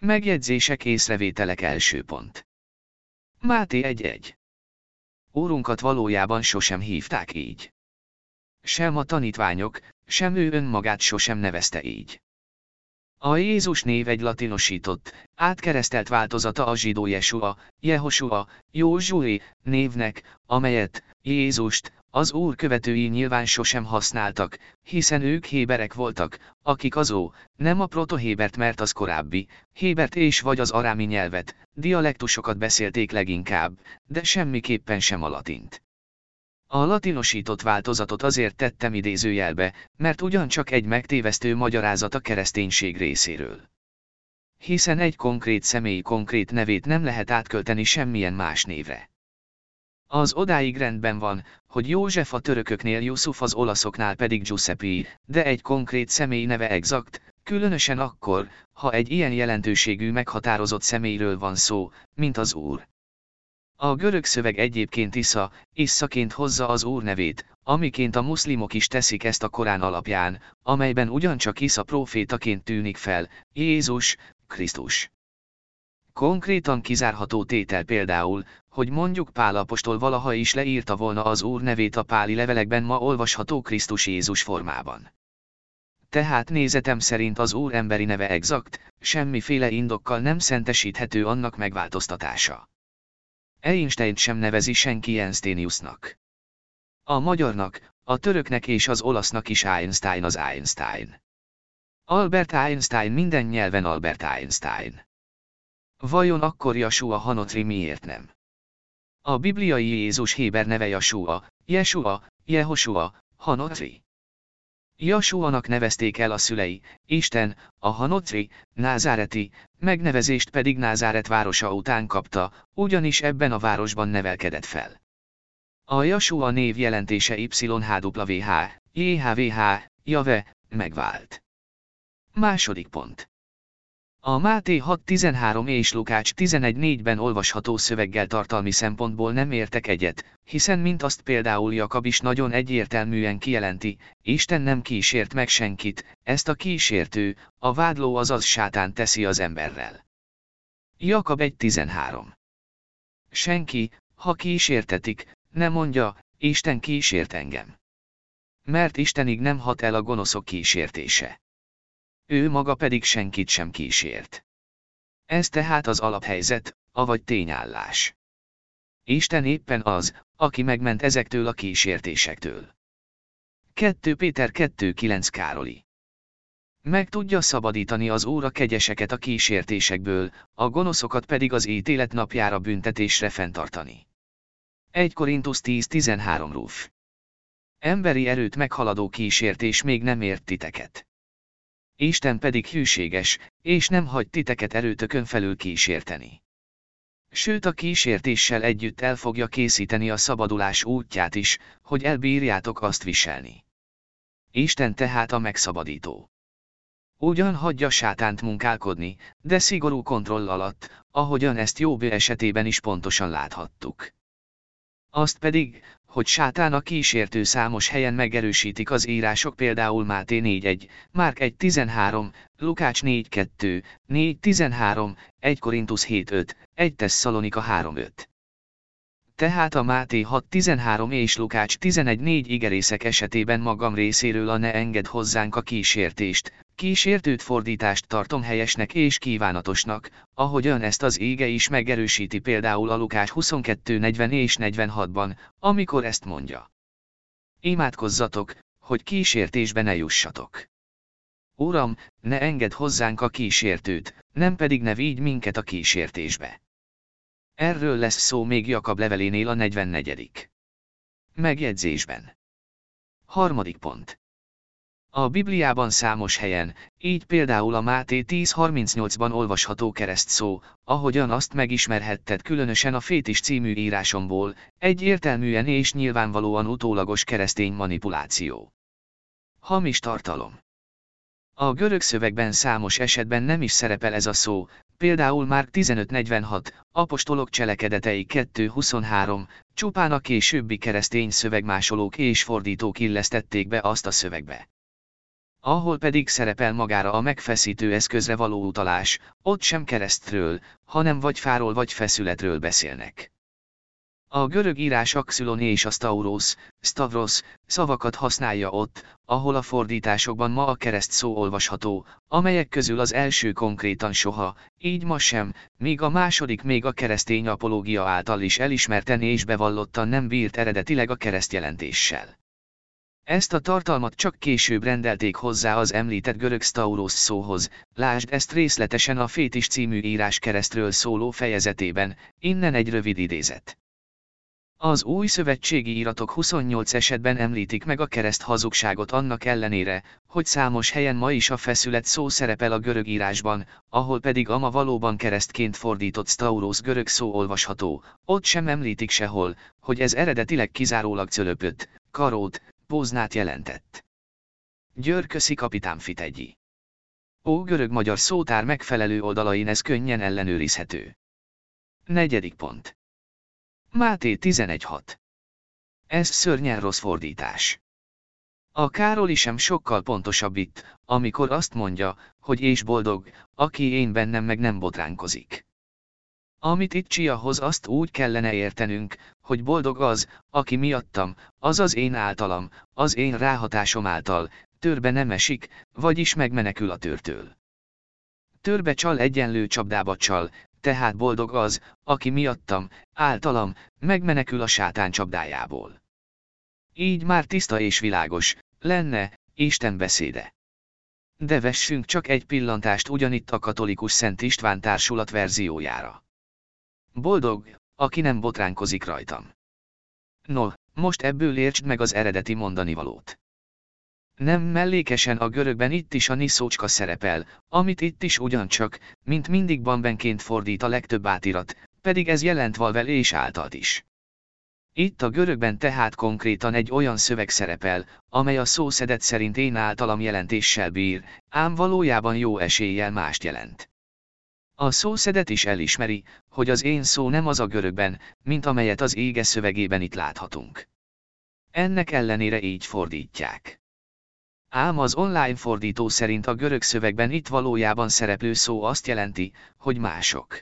Megjegyzések észrevételek első pont. Máté 1.1. Úrunkat valójában sosem hívták így. Sem a tanítványok, sem ő önmagát sosem nevezte így. A Jézus név egy latinosított, átkeresztelt változata a zsidó Jesua, Jehosua, Józsué névnek, amelyet, Jézust, az Úr követői nyilván sosem használtak, hiszen ők héberek voltak, akik azó, nem a protohébert mert az korábbi, hébert és vagy az arámi nyelvet, dialektusokat beszélték leginkább, de semmiképpen sem a latint. A latinosított változatot azért tettem idézőjelbe, mert ugyancsak egy megtévesztő magyarázat a kereszténység részéről. Hiszen egy konkrét személy konkrét nevét nem lehet átkölteni semmilyen más névre. Az odáig rendben van, hogy József a törököknél Yusuf az olaszoknál pedig Giuseppe, de egy konkrét személy neve exakt, különösen akkor, ha egy ilyen jelentőségű meghatározott személyről van szó, mint az Úr. A görög szöveg egyébként Isza, Isszaként hozza az Úr nevét, amiként a muszlimok is teszik ezt a Korán alapján, amelyben ugyancsak Isza profétaként tűnik fel, Jézus, Krisztus. Konkrétan kizárható tétel például, hogy mondjuk Pál apostol valaha is leírta volna az Úr nevét a páli levelekben ma olvasható Krisztus Jézus formában. Tehát nézetem szerint az Úr emberi neve exakt, semmiféle indokkal nem szentesíthető annak megváltoztatása. Einstein sem nevezi senki Einsteiniusnak. A magyarnak, a töröknek és az olasznak is Einstein az Einstein. Albert Einstein minden nyelven Albert Einstein. Vajon akkor Jasua Hanotri miért nem? A bibliai Jézus Héber neve Jasua, Jesua, Jehosua, Hanotri. Jasuanak nevezték el a szülei, Isten, a Hanotri, Názáreti, megnevezést pedig Názáret városa után kapta, ugyanis ebben a városban nevelkedett fel. A Jasua név jelentése YHWH, JHVH, Jave, megvált. Második pont. A Máté 6.13 és Lukács 11.4-ben olvasható szöveggel tartalmi szempontból nem értek egyet, hiszen mint azt például Jakab is nagyon egyértelműen kijelenti, Isten nem kísért meg senkit, ezt a kísértő, a vádló azaz sátán teszi az emberrel. Jakab 1.13 Senki, ha kísértetik, ne mondja, Isten kísért engem. Mert Istenig nem hat el a gonoszok kísértése. Ő maga pedig senkit sem kísért. Ez tehát az alaphelyzet, avagy tényállás. Isten éppen az, aki megment ezektől a kísértésektől. 2 Péter 2.9 Károli meg tudja szabadítani az óra kegyeseket a kísértésekből, a gonoszokat pedig az ítélet napjára büntetésre fenntartani. 1 Korintus 10.13 Ruf. Emberi erőt meghaladó kísértés még nem ért titeket. Isten pedig hűséges, és nem hagy titeket erőtökön felül kísérteni. Sőt a kísértéssel együtt el fogja készíteni a szabadulás útját is, hogy elbírjátok azt viselni. Isten tehát a megszabadító. Ugyan hagyja sátánt munkálkodni, de szigorú kontroll alatt, ahogyan ezt Jobb esetében is pontosan láthattuk. Azt pedig, hogy sátán a kísértő számos helyen megerősítik az írások például Máté 4.1, Márk 1.13, Lukács 4.2, 4.13, 1 Korintus 7.5, 1 Tesszalonika 3.5. Tehát a Máté 6.13 és Lukács 11.4 igerészek esetében magam részéről a ne enged hozzánk a kísértést, kísértőt fordítást tartom helyesnek és kívánatosnak, ahogyan ezt az ége is megerősíti például a Lukács 22.40 és 46-ban, amikor ezt mondja. Imádkozzatok, hogy kísértésbe ne jussatok. Uram, ne engedd hozzánk a kísértőt, nem pedig ne vigy minket a kísértésbe. Erről lesz szó még Jakab levelénél a 44. Megjegyzésben. Harmadik pont. A Bibliában számos helyen, így például a Máté 10.38-ban olvasható kereszt szó, ahogyan azt megismerhetted különösen a Fétis című írásomból, egy értelműen és nyilvánvalóan utólagos keresztény manipuláció. Hamis tartalom. A görög szövegben számos esetben nem is szerepel ez a szó, például már 1546, apostolok cselekedetei 2.23, csupán a későbbi keresztény szövegmásolók és fordítók illesztették be azt a szövegbe. Ahol pedig szerepel magára a megfeszítő eszközre való utalás, ott sem keresztről, hanem vagy fáról vagy feszületről beszélnek. A görög írás axilon és a stauros, stavros szavakat használja ott, ahol a fordításokban ma a kereszt szó olvasható, amelyek közül az első konkrétan soha, így ma sem, míg a második még a keresztény apológia által is elismerten és bevallottan nem bírt eredetileg a kereszt jelentéssel. Ezt a tartalmat csak később rendelték hozzá az említett görög stauros szóhoz, lásd ezt részletesen a Fétis című írás keresztről szóló fejezetében, innen egy rövid idézet. Az új szövetségi iratok 28 esetben említik meg a kereszt hazugságot annak ellenére, hogy számos helyen ma is a feszület szó szerepel a görög írásban, ahol pedig ama valóban keresztként fordított stauros görög szó olvasható, ott sem említik sehol, hogy ez eredetileg kizárólag cölöpöt, karót, póznát jelentett. Györköszi kapitán Fitegyi. Ó görög-magyar szótár megfelelő oldalain ez könnyen ellenőrizhető. Negyedik pont. Máté 11.6. Ez szörnyen rossz fordítás. A Károli sem sokkal pontosabb itt, amikor azt mondja, hogy és boldog, aki én bennem meg nem botránkozik. Amit itt Csiahoz azt úgy kellene értenünk, hogy boldog az, aki miattam, az az én általam, az én ráhatásom által, törbe nem esik, vagyis megmenekül a törtől. Törbe csal egyenlő csapdába csal, tehát boldog az, aki miattam, általam, megmenekül a sátán csapdájából. Így már tiszta és világos, lenne, Isten beszéde. De vessünk csak egy pillantást ugyanitt a katolikus Szent István társulat verziójára. Boldog, aki nem botránkozik rajtam. No, most ebből értsd meg az eredeti mondani valót. Nem mellékesen a görögben itt is a niszócska szerepel, amit itt is ugyancsak, mint mindig bambenként fordít a legtöbb átirat, pedig ez jelent valvel és általt is. Itt a görögben tehát konkrétan egy olyan szöveg szerepel, amely a szószedet szerint én általam jelentéssel bír, ám valójában jó eséllyel mást jelent. A szószedet is elismeri, hogy az én szó nem az a görögben, mint amelyet az ége szövegében itt láthatunk. Ennek ellenére így fordítják. Ám az online fordító szerint a görög szövegben itt valójában szereplő szó azt jelenti, hogy mások.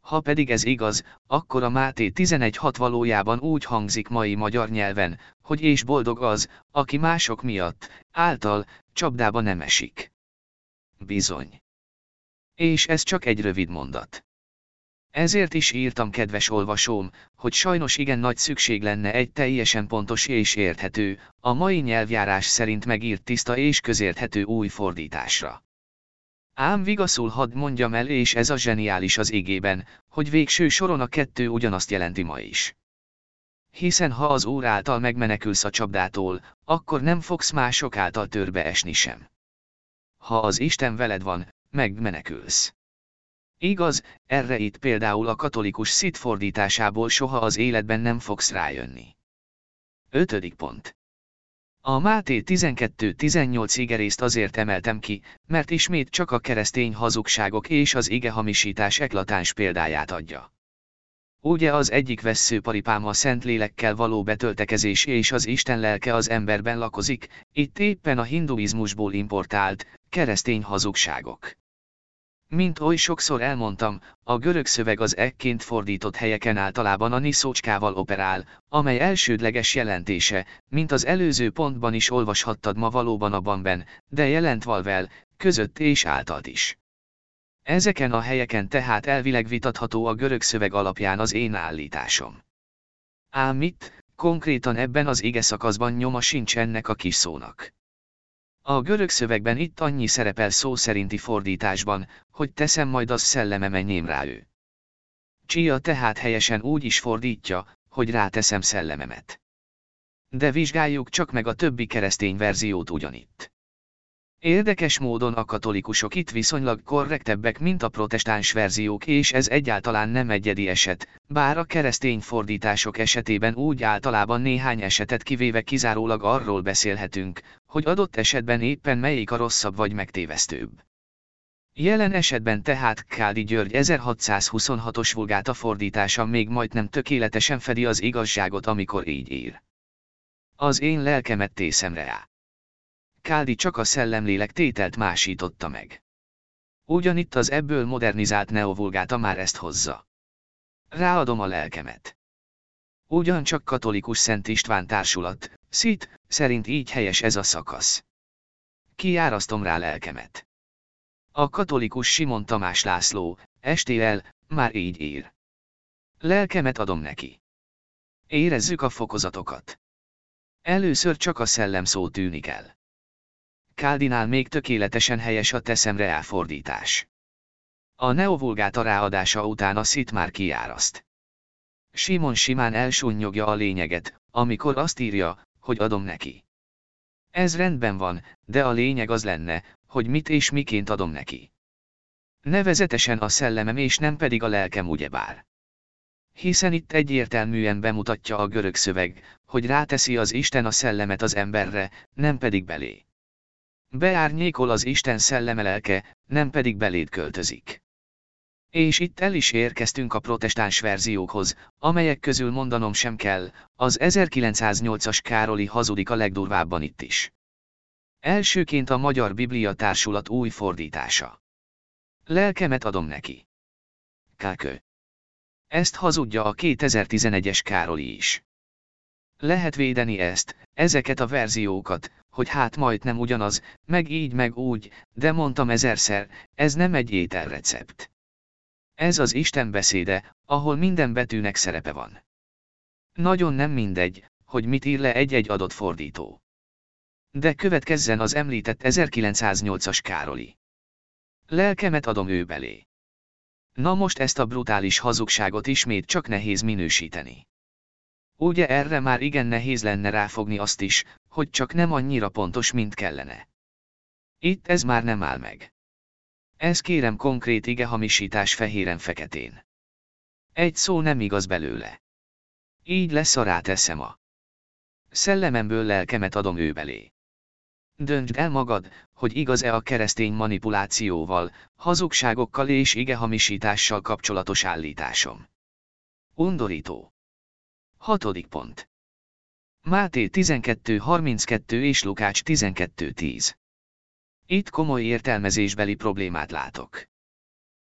Ha pedig ez igaz, akkor a Máté 11.6 valójában úgy hangzik mai magyar nyelven, hogy és boldog az, aki mások miatt, által, csapdába nem esik. Bizony. És ez csak egy rövid mondat. Ezért is írtam kedves olvasóm, hogy sajnos igen nagy szükség lenne egy teljesen pontos és érthető, a mai nyelvjárás szerint megírt tiszta és közérthető új fordításra. Ám vigaszul hadd mondjam el és ez a zseniális az égében, hogy végső soron a kettő ugyanazt jelenti ma is. Hiszen ha az Úr által megmenekülsz a csapdától, akkor nem fogsz mások által törbe esni sem. Ha az Isten veled van, megmenekülsz. Igaz, erre itt például a katolikus szit fordításából soha az életben nem fogsz rájönni. 5. pont. A Máté 12-18 igerészt azért emeltem ki, mert ismét csak a keresztény hazugságok és az ige hamisítás eklatáns példáját adja. Ugye az egyik veszőparipám a szent lélekkel való betöltekezés és az Isten lelke az emberben lakozik, itt éppen a hinduizmusból importált, keresztény hazugságok. Mint oly sokszor elmondtam, a görög szöveg az ekként fordított helyeken általában a niszócskával operál, amely elsődleges jelentése, mint az előző pontban is olvashattad ma valóban a banben, de jelent valvel, között és általt is. Ezeken a helyeken tehát elvileg vitatható a görög szöveg alapján az én állításom. Ám mit, konkrétan ebben az ige szakaszban nyoma sincs ennek a kis szónak. A görög szövegben itt annyi szerepel szó szerinti fordításban, hogy teszem majd az szelleme menjém rá ő. Csia tehát helyesen úgy is fordítja, hogy ráteszem szellememet. De vizsgáljuk csak meg a többi keresztény verziót ugyanitt. Érdekes módon a katolikusok itt viszonylag korrektebbek, mint a protestáns verziók és ez egyáltalán nem egyedi eset, bár a keresztény fordítások esetében úgy általában néhány esetet kivéve kizárólag arról beszélhetünk, hogy adott esetben éppen melyik a rosszabb vagy megtévesztőbb. Jelen esetben tehát Kádi György 1626-os vulgáta fordítása még majdnem tökéletesen fedi az igazságot amikor így ír. Az én lelkemet tészemre áll. Káldi csak a szellemlélek tételt másította meg. Ugyanitt az ebből modernizált neovulgáta már ezt hozza. Ráadom a lelkemet. Ugyancsak katolikus Szent István társulat, szit, szerint így helyes ez a szakasz. Kiárasztom rá lelkemet. A katolikus Simon Tamás László, estével, már így ír. Lelkemet adom neki. Érezzük a fokozatokat. Először csak a szellem szó tűnik el. Káldinál még tökéletesen helyes a teszemre elfordítás. A neovulgáta ráadása után a szit már kiáraszt. Simon simán elsúnyogja a lényeget, amikor azt írja, hogy adom neki. Ez rendben van, de a lényeg az lenne, hogy mit és miként adom neki. Nevezetesen a szellemem és nem pedig a lelkem ugyebár. Hiszen itt egyértelműen bemutatja a görög szöveg, hogy ráteszi az Isten a szellemet az emberre, nem pedig belé. Beárnyékol az Isten szelleme lelke, nem pedig beléd költözik. És itt el is érkeztünk a protestáns verziókhoz, amelyek közül mondanom sem kell, az 1908-as Károli hazudik a legdurvábban itt is. Elsőként a Magyar Biblia Társulat új fordítása. Lelkemet adom neki. Kákö. Ezt hazudja a 2011-es Károli is. Lehet védeni ezt, ezeket a verziókat, hogy hát majd nem ugyanaz, meg így meg úgy, de mondtam ezerszer, ez nem egy ételrecept. Ez az Isten beszéde, ahol minden betűnek szerepe van. Nagyon nem mindegy, hogy mit ír le egy-egy adott fordító. De következzen az említett 1908-as Károli. Lelkemet adom ő belé. Na most ezt a brutális hazugságot ismét csak nehéz minősíteni. Ugye erre már igen nehéz lenne ráfogni azt is, hogy csak nem annyira pontos, mint kellene. Itt ez már nem áll meg. Ez kérem konkrét ige hamisítás fehéren-feketén. Egy szó nem igaz belőle. Így lesz a ráteszem a. Szellememből lelkemet adom ő belé. Döntsd el magad, hogy igaz-e a keresztény manipulációval, hazugságokkal és igehamisítással kapcsolatos állításom. Undorító. Hatodik pont. Máté 12.32 és Lukács 12.10. Itt komoly értelmezésbeli problémát látok.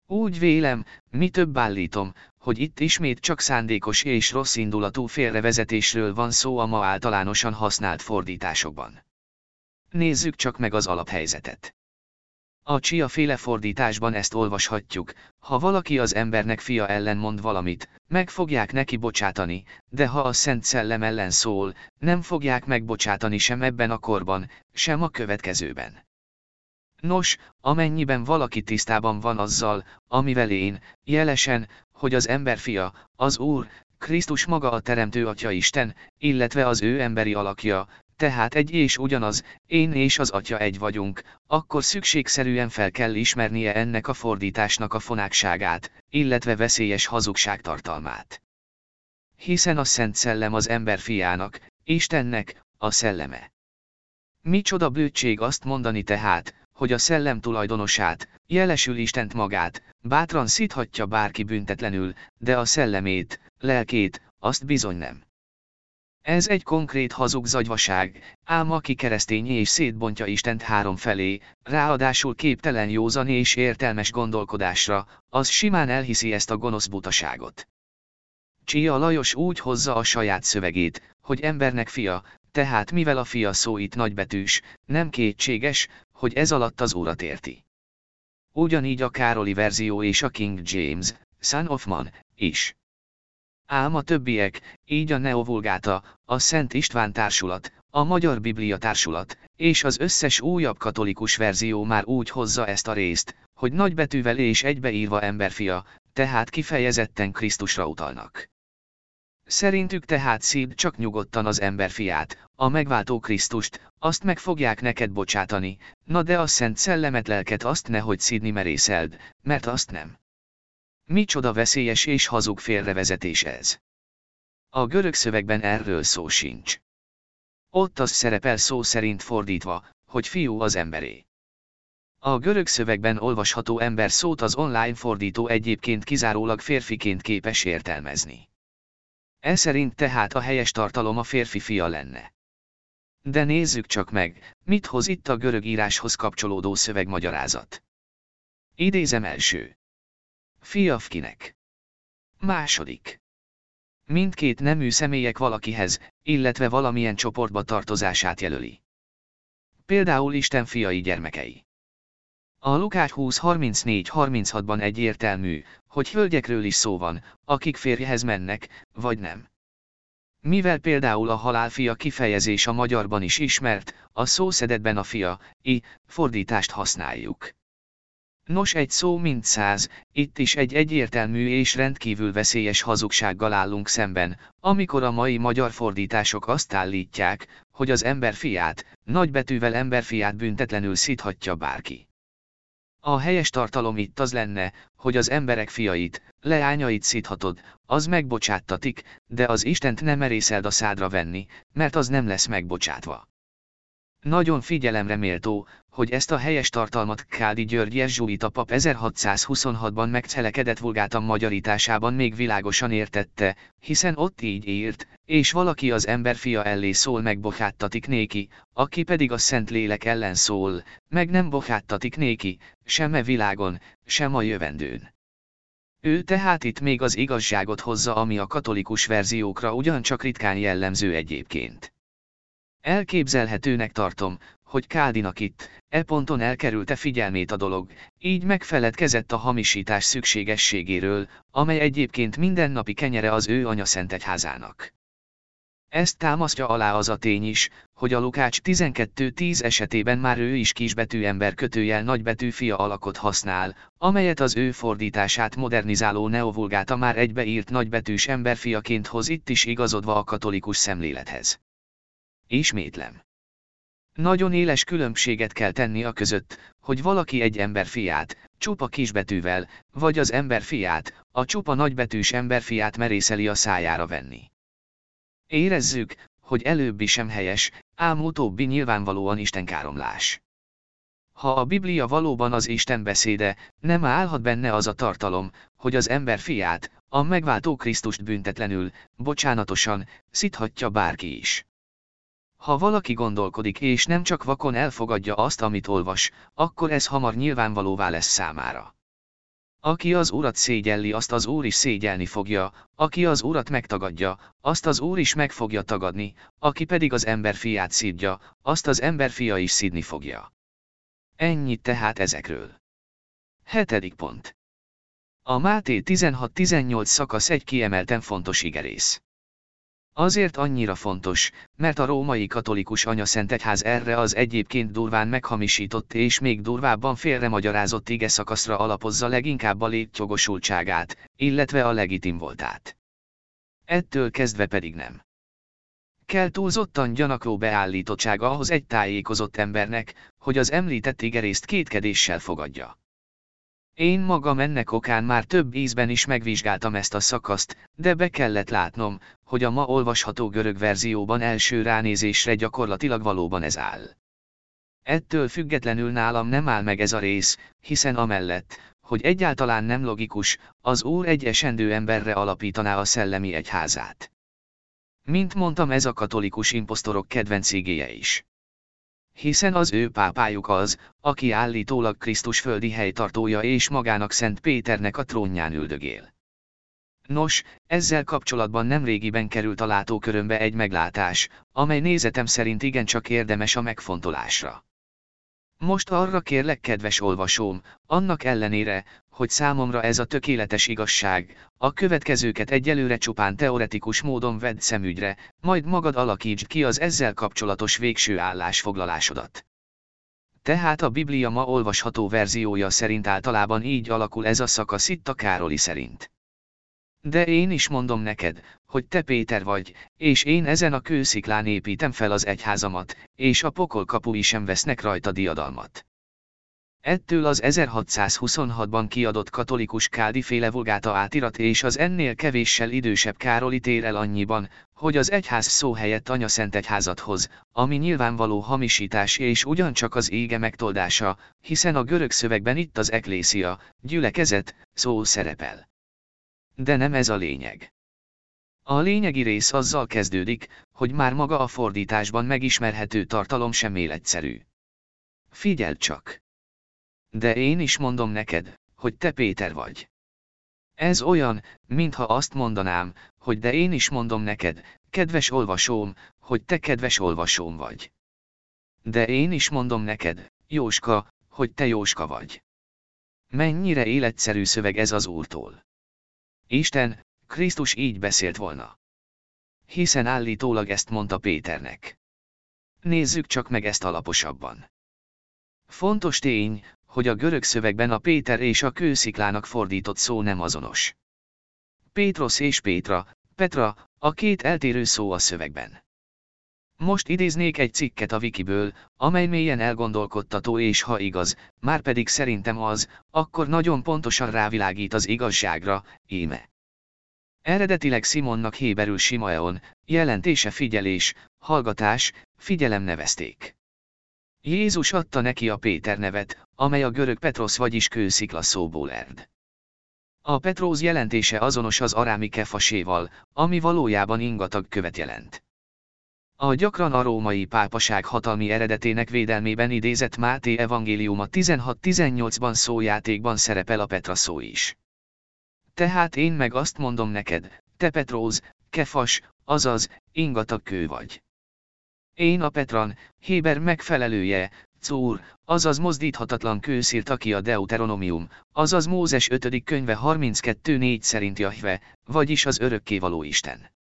Úgy vélem, mi több állítom, hogy itt ismét csak szándékos és rossz indulatú félrevezetésről van szó a ma általánosan használt fordításokban. Nézzük csak meg az alaphelyzetet. A csia féle fordításban ezt olvashatjuk, ha valaki az embernek fia ellen mond valamit, meg fogják neki bocsátani, de ha a Szent Szellem ellen szól, nem fogják megbocsátani sem ebben a korban, sem a következőben. Nos, amennyiben valaki tisztában van azzal, amivel én, jelesen, hogy az ember fia, az Úr, Krisztus maga a Teremtő Atya Isten, illetve az ő emberi alakja, tehát egy és ugyanaz, én és az Atya egy vagyunk, akkor szükségszerűen fel kell ismernie ennek a fordításnak a fonákságát, illetve veszélyes hazugság tartalmát. Hiszen a Szent Szellem az ember fiának, Istennek, a szelleme. Micsoda bőtség azt mondani tehát, hogy a szellem tulajdonosát, jelesül Istent magát, bátran szíthatja bárki büntetlenül, de a szellemét, lelkét, azt bizony nem. Ez egy konkrét hazug zagyvaság, ám aki keresztény és szétbontja Istent három felé, ráadásul képtelen józan és értelmes gondolkodásra, az simán elhiszi ezt a gonosz butaságot. Csia Lajos úgy hozza a saját szövegét, hogy embernek fia, tehát mivel a fia szó itt nagybetűs, nem kétséges, hogy ez alatt az órat érti. Ugyanígy a Károli verzió és a King James, Son of Man, is. Ám a többiek, így a Neovulgáta, a Szent István társulat, a Magyar Biblia társulat, és az összes újabb katolikus verzió már úgy hozza ezt a részt, hogy nagybetűvel és egybeírva emberfia, tehát kifejezetten Krisztusra utalnak. Szerintük tehát szíd csak nyugodtan az emberfiát, a megváltó Krisztust, azt meg fogják neked bocsátani, na de a szent szellemet lelket azt nehogy szídni merészeld, mert azt nem. Micsoda veszélyes és hazug félrevezetés ez. A görög szövegben erről szó sincs. Ott az szerepel szó szerint fordítva, hogy fiú az emberé. A görög szövegben olvasható ember szót az online fordító egyébként kizárólag férfiként képes értelmezni. E szerint tehát a helyes tartalom a férfi fia lenne. De nézzük csak meg, mit hoz itt a görög íráshoz kapcsolódó szövegmagyarázat. Idézem első. Fiafkinek. Második. Mindkét nemű személyek valakihez, illetve valamilyen csoportba tartozását jelöli. Például Isten fiai gyermekei. A Lukács 20-34-36-ban egyértelmű, hogy hölgyekről is szó van, akik férjehez mennek, vagy nem. Mivel például a halálfia kifejezés a magyarban is ismert, a szószedetben a fia, i, fordítást használjuk. Nos egy szó mint száz, itt is egy egyértelmű és rendkívül veszélyes hazugsággal állunk szemben, amikor a mai magyar fordítások azt állítják, hogy az ember fiát, nagybetűvel emberfiát büntetlenül szíthatja bárki. A helyes tartalom itt az lenne, hogy az emberek fiait, leányait szíthatod, az megbocsáttatik, de az Istent nem merészeld a szádra venni, mert az nem lesz megbocsátva. Nagyon figyelemre méltó, hogy ezt a helyes tartalmat Kádi György Jezsuita pap 1626-ban megcelekedett vulgátam magyarításában még világosan értette, hiszen ott így írt, és valaki az ember fia ellé szól meg bocháttatik néki, aki pedig a szent lélek ellen szól, meg nem bocháttatik néki, sem e világon, sem a jövendőn. Ő tehát itt még az igazságot hozza ami a katolikus verziókra ugyancsak ritkán jellemző egyébként. Elképzelhetőnek tartom, hogy Kádinak itt, e ponton elkerülte figyelmét a dolog, így megfeledkezett a hamisítás szükségességéről, amely egyébként mindennapi kenyere az ő anya egyházának. Ezt támasztja alá az a tény is, hogy a Lukács 12.10 esetében már ő is kisbetű ember kötőjel nagybetű fia alakot használ, amelyet az ő fordítását modernizáló neovulgáta már egybeírt nagybetűs emberfiaként hoz itt is igazodva a katolikus szemlélethez. Ismétlem. Nagyon éles különbséget kell tenni a között, hogy valaki egy ember fiát, csupa kisbetűvel, vagy az ember fiát, a csupa nagybetűs ember fiát merészeli a szájára venni. Érezzük, hogy előbbi sem helyes, ám utóbbi nyilvánvalóan istenkáromlás. Ha a Biblia valóban az Isten beszéde, nem állhat benne az a tartalom, hogy az ember fiát, a megváltó Krisztust büntetlenül, bocsánatosan, szithatja bárki is. Ha valaki gondolkodik és nem csak vakon elfogadja azt, amit olvas, akkor ez hamar nyilvánvalóvá lesz számára. Aki az Urat szégyelli, azt az Úr is szégyelni fogja, aki az Urat megtagadja, azt az Úr is meg fogja tagadni, aki pedig az ember fiát szídja, azt az ember fia is szídni fogja. Ennyit tehát ezekről. Hetedik pont. A Máté 16-18 szakasz egy kiemelten fontos igerész. Azért annyira fontos, mert a római katolikus anyaszentegyház erre az egyébként durván meghamisított és még durvábban félremagyarázott ige szakaszra alapozza leginkább a létjogosultságát, illetve a legitim voltát. Ettől kezdve pedig nem. Kell túlzottan gyanakló beállítottsága ahhoz egy tájékozott embernek, hogy az említett igerészt kétkedéssel fogadja. Én magam ennek okán már több ízben is megvizsgáltam ezt a szakaszt, de be kellett látnom, hogy a ma olvasható görög verzióban első ránézésre gyakorlatilag valóban ez áll. Ettől függetlenül nálam nem áll meg ez a rész, hiszen amellett, hogy egyáltalán nem logikus, az Úr egy esendő emberre alapítaná a szellemi egyházát. Mint mondtam ez a katolikus imposztorok kedvenc is. Hiszen az ő pápájuk az, aki állítólag Krisztus földi helytartója és magának Szent Péternek a trónján üldögél. Nos, ezzel kapcsolatban nemrégiben került a látókörömbe egy meglátás, amely nézetem szerint igencsak érdemes a megfontolásra. Most arra kérlek kedves olvasóm, annak ellenére, hogy számomra ez a tökéletes igazság, a következőket egyelőre csupán teoretikus módon vedd szemügyre, majd magad alakítsd ki az ezzel kapcsolatos végső állásfoglalásodat. Tehát a Biblia ma olvasható verziója szerint általában így alakul ez a szakasz itt a Károli szerint. De én is mondom neked, hogy te Péter vagy, és én ezen a kősziklán építem fel az egyházamat, és a pokol kapui sem vesznek rajta diadalmat. Ettől az 1626-ban kiadott katolikus Kádi féle vulgáta átirat és az ennél kevéssel idősebb Károli tér el annyiban, hogy az egyház szó helyett anya szent egyházat hoz, ami nyilvánvaló hamisítás és ugyancsak az ége megtoldása, hiszen a görög szövegben itt az eklészia, gyülekezet, szó szerepel. De nem ez a lényeg. A lényegi rész azzal kezdődik, hogy már maga a fordításban megismerhető tartalom sem életszerű. Figyeld csak! De én is mondom neked, hogy te Péter vagy. Ez olyan, mintha azt mondanám, hogy de én is mondom neked, kedves olvasóm, hogy te kedves olvasóm vagy. De én is mondom neked, Jóska, hogy te Jóska vagy. Mennyire életszerű szöveg ez az Úrtól. Isten, Krisztus így beszélt volna. Hiszen állítólag ezt mondta Péternek. Nézzük csak meg ezt alaposabban. Fontos tény, hogy a görög szövegben a Péter és a kősziklának fordított szó nem azonos. Pétros és Pétra, Petra, a két eltérő szó a szövegben. Most idéznék egy cikket a Wikiből, amely mélyen elgondolkodtató és ha igaz, már pedig szerintem az, akkor nagyon pontosan rávilágít az igazságra, íme. Eredetileg Simonnak héberül Simaeon, jelentése figyelés, hallgatás, figyelem nevezték. Jézus adta neki a Péter nevet, amely a görög Petros vagyis kőszikla szóból erd. A Petróz jelentése azonos az arámi kefaséval, ami valójában ingatag követ jelent. A gyakran a római pápaság hatalmi eredetének védelmében idézett Máté evangéliuma 16-18-ban szójátékban szerepel a Petra szó is. Tehát én meg azt mondom neked, te Petróz, kefas, azaz, ingatag kő vagy. Én a Petran, Héber megfelelője, Cúr, azaz mozdíthatatlan kőszírt aki a Deuteronomium, azaz Mózes 5. könyve 32.4 szerint Jahve, vagyis az örökkévaló Isten.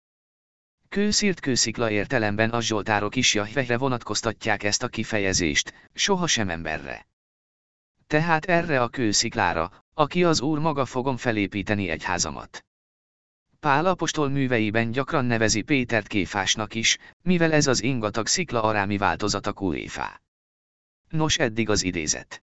Kőszírt kőszikla értelemben a zsoltárok is Jahvehre vonatkoztatják ezt a kifejezést, sohasem emberre. Tehát erre a kősziklára, aki az Úr maga fogom felépíteni egy házamat. Pál apostol műveiben gyakran nevezi Pétert kéfásnak is, mivel ez az ingatag szikla arámi változata kuéfá. Nos eddig az idézet.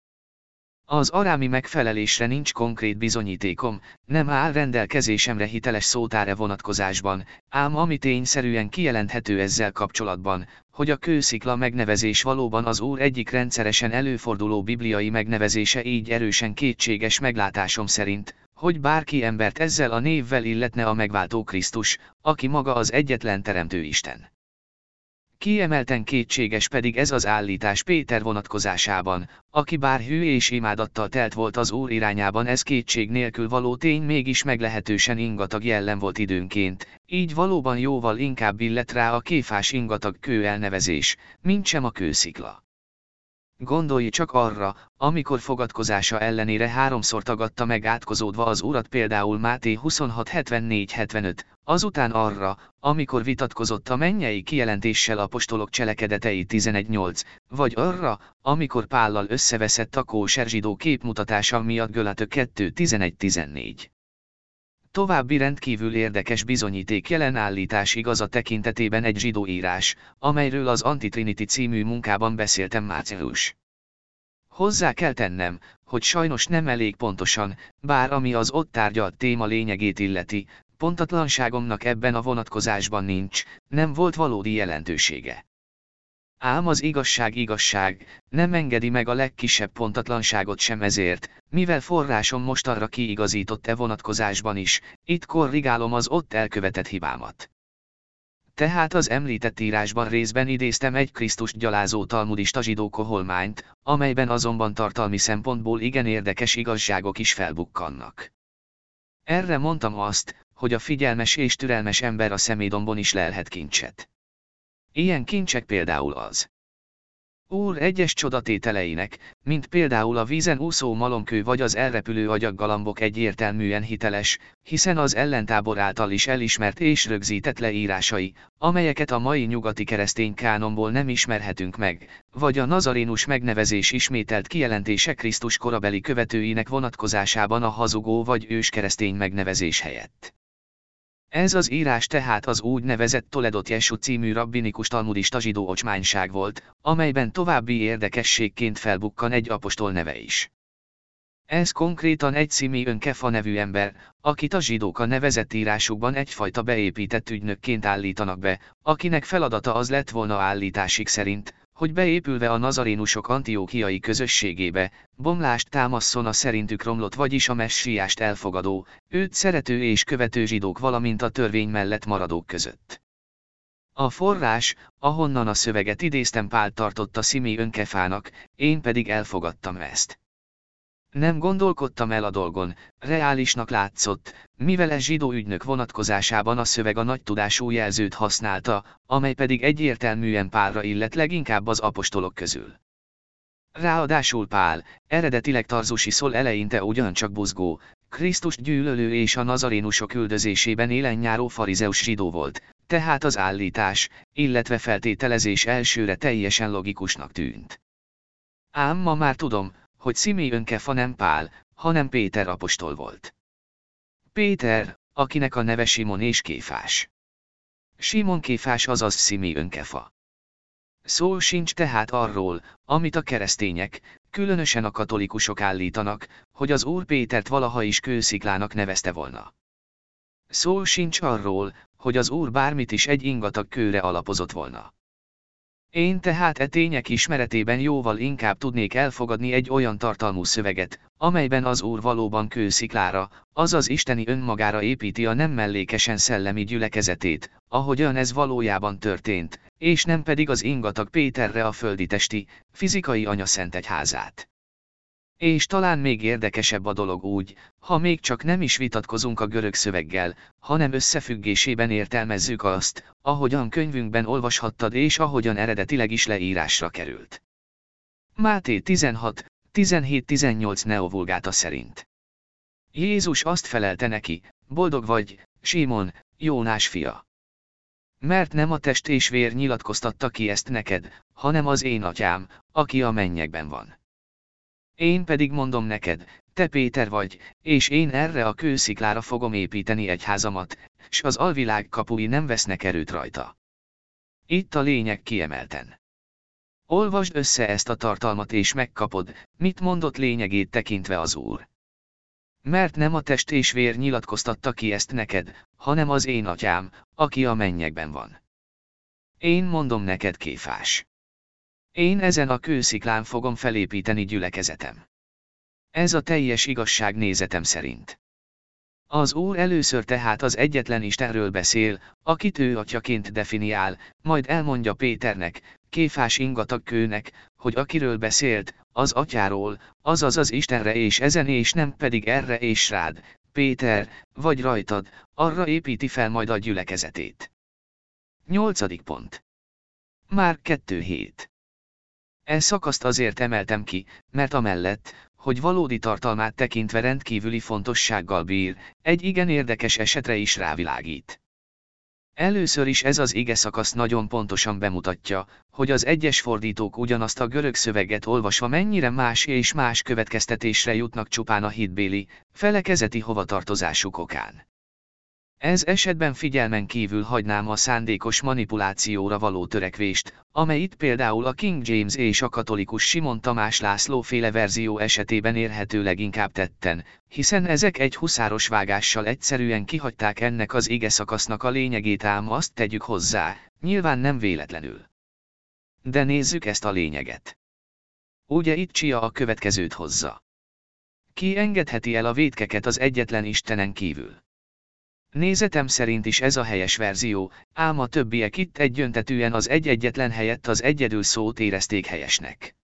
Az arámi megfelelésre nincs konkrét bizonyítékom, nem áll rendelkezésemre hiteles szótáre vonatkozásban, ám ami tényszerűen kijelenthető ezzel kapcsolatban, hogy a kőszikla megnevezés valóban az Úr egyik rendszeresen előforduló bibliai megnevezése így erősen kétséges meglátásom szerint, hogy bárki embert ezzel a névvel illetne a megváltó Krisztus, aki maga az egyetlen teremtő Isten. Kiemelten kétséges pedig ez az állítás Péter vonatkozásában, aki bár hű és imádattal telt volt az Úr irányában ez kétség nélkül való tény mégis meglehetősen ingatag jellem volt időnként, így valóban jóval inkább illet rá a kéfás ingatag kő elnevezés, mint sem a kőszikla. Gondolj csak arra, amikor fogadkozása ellenére háromszor tagadta meg átkozódva az urat például Máté 26.74-75, azután arra, amikor vitatkozott a mennyei kijelentéssel apostolok cselekedetei 11.8, vagy arra, amikor Pállal összeveszett a kóser zsidó képmutatása miatt Gölatő 2.11.14. További rendkívül érdekes bizonyíték jelen állítás igaz a tekintetében egy zsidó írás, amelyről az Antitrinity című munkában beszéltem Március. Hozzá kell tennem, hogy sajnos nem elég pontosan, bár ami az ott tárgyalt téma lényegét illeti, pontatlanságomnak ebben a vonatkozásban nincs, nem volt valódi jelentősége. Ám az igazság igazság, nem engedi meg a legkisebb pontatlanságot sem ezért, mivel forrásom most arra kiigazított e vonatkozásban is, itt korrigálom az ott elkövetett hibámat. Tehát az említett írásban részben idéztem egy Krisztus gyalázó talmudista zsidó koholmányt, amelyben azonban tartalmi szempontból igen érdekes igazságok is felbukkannak. Erre mondtam azt, hogy a figyelmes és türelmes ember a szemédombon is lelhet kincset. Ilyen kincsek például az. Úr egyes csodatételeinek, mint például a vízen úszó malomkő vagy az elrepülő agyaggalambok egyértelműen hiteles, hiszen az ellentábor által is elismert és rögzített leírásai, amelyeket a mai nyugati keresztény kánonból nem ismerhetünk meg, vagy a nazarénus megnevezés ismételt kijelentése Krisztus korabeli követőinek vonatkozásában a hazugó vagy őskeresztény megnevezés helyett. Ez az írás tehát az úgynevezett Toledot Jesu című rabbinikus talmudista zsidó ocsmányság volt, amelyben további érdekességként felbukkan egy apostol neve is. Ez konkrétan egy Szimi Önkefa nevű ember, akit a zsidók a nevezett írásukban egyfajta beépített ügynökként állítanak be, akinek feladata az lett volna állításig szerint, hogy beépülve a nazarénusok antiókiai közösségébe, bomlást támasszon a szerintük romlott vagyis a messiást elfogadó, őt szerető és követő zsidók valamint a törvény mellett maradók között. A forrás, ahonnan a szöveget idéztem Pál tartotta Szimé önkefának, én pedig elfogadtam ezt. Nem gondolkodtam el a dolgon, reálisnak látszott, mivel ez zsidó ügynök vonatkozásában a szöveg a nagy tudású jelzőt használta, amely pedig egyértelműen Pálra illet leginkább az apostolok közül. Ráadásul Pál, eredetileg tarzusi szól eleinte ugyancsak buzgó, Krisztus gyűlölő és a nazarénusok üldözésében élennyáró farizeus zsidó volt, tehát az állítás, illetve feltételezés elsőre teljesen logikusnak tűnt. Ám ma már tudom, hogy Szimé önkefa nem Pál, hanem Péter apostol volt. Péter, akinek a neve Simon és Kéfás. Simon Kéfás azaz Szimé önkefa. Szó sincs tehát arról, amit a keresztények, különösen a katolikusok állítanak, hogy az Úr Pétert valaha is kősziklának nevezte volna. Szó sincs arról, hogy az Úr bármit is egy ingatag kőre alapozott volna. Én tehát e tények ismeretében jóval inkább tudnék elfogadni egy olyan tartalmú szöveget, amelyben az Úr valóban kősziklára, azaz isteni önmagára építi a nem mellékesen szellemi gyülekezetét, ahogyan ez valójában történt, és nem pedig az ingatag Péterre a földi testi, fizikai anya. És talán még érdekesebb a dolog úgy, ha még csak nem is vitatkozunk a görög szöveggel, hanem összefüggésében értelmezzük azt, ahogyan könyvünkben olvashattad és ahogyan eredetileg is leírásra került. Máté 16, 17-18 Neovulgáta szerint. Jézus azt felelte neki, boldog vagy, Simon, Jónás fia. Mert nem a test és vér nyilatkoztatta ki ezt neked, hanem az én atyám, aki a mennyekben van. Én pedig mondom neked, te Péter vagy, és én erre a kősziklára fogom építeni egy házamat, s az alvilág kapui nem vesznek erőt rajta. Itt a lényeg kiemelten. Olvasd össze ezt a tartalmat és megkapod, mit mondott lényegét tekintve az Úr. Mert nem a test és vér nyilatkoztatta ki ezt neked, hanem az én atyám, aki a mennyekben van. Én mondom neked kéfás. Én ezen a kősziklán fogom felépíteni gyülekezetem. Ez a teljes igazság nézetem szerint. Az Úr először tehát az egyetlen Istenről beszél, akit ő atyaként definiál, majd elmondja Péternek, kéfás ingatag kőnek, hogy akiről beszélt, az atyáról, azaz az Istenre és ezen és nem pedig erre és rád, Péter, vagy rajtad, arra építi fel majd a gyülekezetét. 8. pont. Már 2.7. E szakaszt azért emeltem ki, mert amellett, hogy valódi tartalmát tekintve rendkívüli fontossággal bír, egy igen érdekes esetre is rávilágít. Először is ez az ige szakasz nagyon pontosan bemutatja, hogy az egyes fordítók ugyanazt a görög szöveget olvasva mennyire más és más következtetésre jutnak csupán a hitbéli, felekezeti hovatartozásuk okán. Ez esetben figyelmen kívül hagynám a szándékos manipulációra való törekvést, amely itt például a King James és a katolikus Simon Tamás László féle verzió esetében érhető leginkább tetten, hiszen ezek egy huszáros vágással egyszerűen kihagyták ennek az ige szakasznak a lényegét ám azt tegyük hozzá, nyilván nem véletlenül. De nézzük ezt a lényeget. Ugye itt Csia a következőt hozza. Ki engedheti el a vétkeket az egyetlen Istenen kívül? Nézetem szerint is ez a helyes verzió, ám a többiek itt egyöntetűen az egy-egyetlen helyett az egyedül szót érezték helyesnek.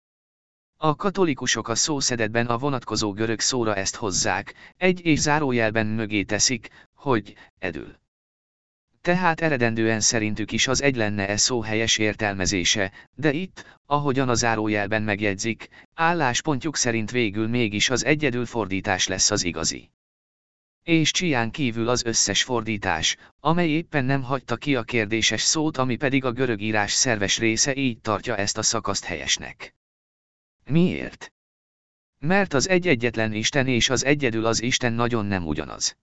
A katolikusok a szószedetben a vonatkozó görög szóra ezt hozzák, egy és zárójelben mögé teszik, hogy, edül. Tehát eredendően szerintük is az egy lenne e szó helyes értelmezése, de itt, ahogyan a zárójelben megjegyzik, álláspontjuk szerint végül mégis az egyedül fordítás lesz az igazi. És csián kívül az összes fordítás, amely éppen nem hagyta ki a kérdéses szót, ami pedig a görög írás szerves része így tartja ezt a szakaszt helyesnek. Miért? Mert az egy-egyetlen Isten és az egyedül az Isten nagyon nem ugyanaz.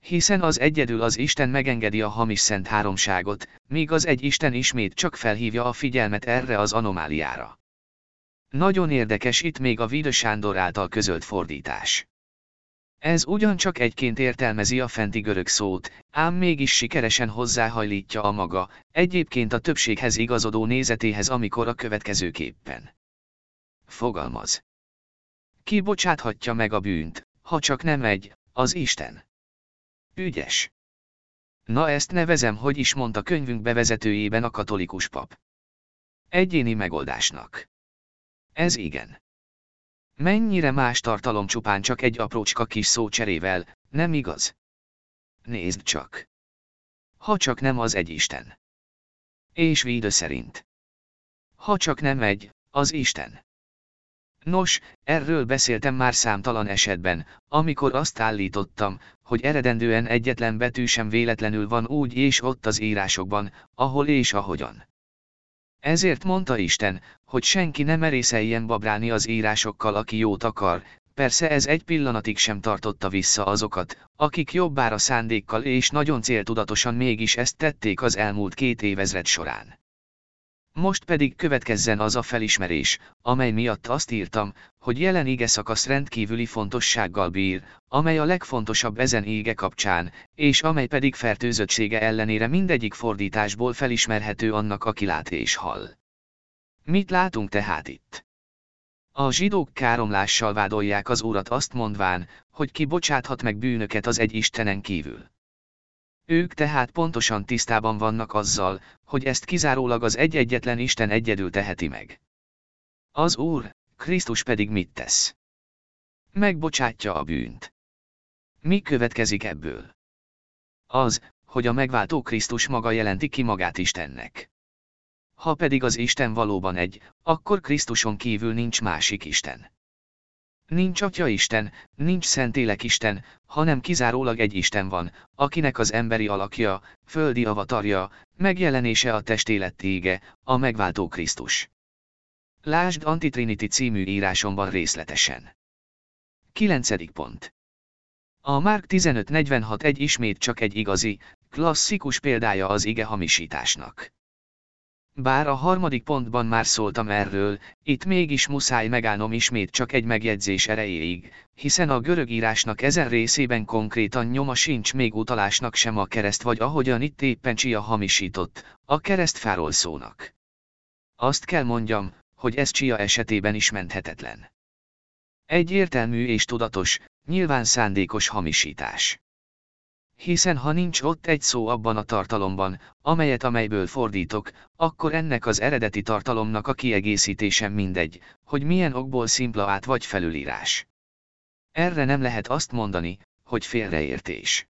Hiszen az egyedül az Isten megengedi a hamis szent háromságot, míg az egy Isten ismét csak felhívja a figyelmet erre az anomáliára. Nagyon érdekes itt még a Vida Sándor által közölt fordítás. Ez ugyancsak egyként értelmezi a fenti görög szót, ám mégis sikeresen hozzáhajlítja a maga, egyébként a többséghez igazodó nézetéhez amikor a következőképpen. Fogalmaz. Ki bocsáthatja meg a bűnt, ha csak nem egy, az Isten. Ügyes. Na ezt nevezem, hogy is mondta könyvünk bevezetőjében a katolikus pap. Egyéni megoldásnak. Ez igen. Mennyire más tartalom csupán csak egy aprócska kis szócserével, nem igaz? Nézd csak. Ha csak nem az egy Isten. És Vídő szerint. Ha csak nem egy, az Isten. Nos, erről beszéltem már számtalan esetben, amikor azt állítottam, hogy eredendően egyetlen betű sem véletlenül van úgy és ott az írásokban, ahol és ahogyan. Ezért mondta Isten, hogy senki ne merészeljen babrálni az írásokkal aki jót akar, persze ez egy pillanatig sem tartotta vissza azokat, akik jobbára szándékkal és nagyon céltudatosan mégis ezt tették az elmúlt két évezred során. Most pedig következzen az a felismerés, amely miatt azt írtam, hogy jelen ége szakasz rendkívüli fontossággal bír, amely a legfontosabb ezen ége kapcsán, és amely pedig fertőzöttsége ellenére mindegyik fordításból felismerhető annak, aki lát és hall. Mit látunk tehát itt? A zsidók káromlással vádolják az Urat azt mondván, hogy ki bocsáthat meg bűnöket az egy Istenen kívül. Ők tehát pontosan tisztában vannak azzal, hogy ezt kizárólag az egy-egyetlen Isten egyedül teheti meg. Az Úr, Krisztus pedig mit tesz? Megbocsátja a bűnt. Mi következik ebből? Az, hogy a megváltó Krisztus maga jelenti ki magát Istennek. Ha pedig az Isten valóban egy, akkor Krisztuson kívül nincs másik Isten. Nincs Atya Isten, nincs Szentélek Isten, hanem kizárólag egy Isten van, akinek az emberi alakja, földi avatarja, megjelenése a testélet ége, a megváltó Krisztus. Lásd Antitrinity című írásomban részletesen. 9. pont. A Márk 1546 egy ismét csak egy igazi, klasszikus példája az ige hamisításnak. Bár a harmadik pontban már szóltam erről, itt mégis muszáj megállnom ismét csak egy megjegyzés erejéig, hiszen a görög írásnak ezen részében konkrétan nyoma sincs még utalásnak sem a kereszt vagy ahogyan itt éppen Csia hamisított, a keresztfáról szónak. Azt kell mondjam, hogy ez Csia esetében is menthetetlen. Egyértelmű és tudatos, nyilván szándékos hamisítás. Hiszen ha nincs ott egy szó abban a tartalomban, amelyet amelyből fordítok, akkor ennek az eredeti tartalomnak a kiegészítésem mindegy, hogy milyen okból szimpla át vagy felülírás. Erre nem lehet azt mondani, hogy félreértés.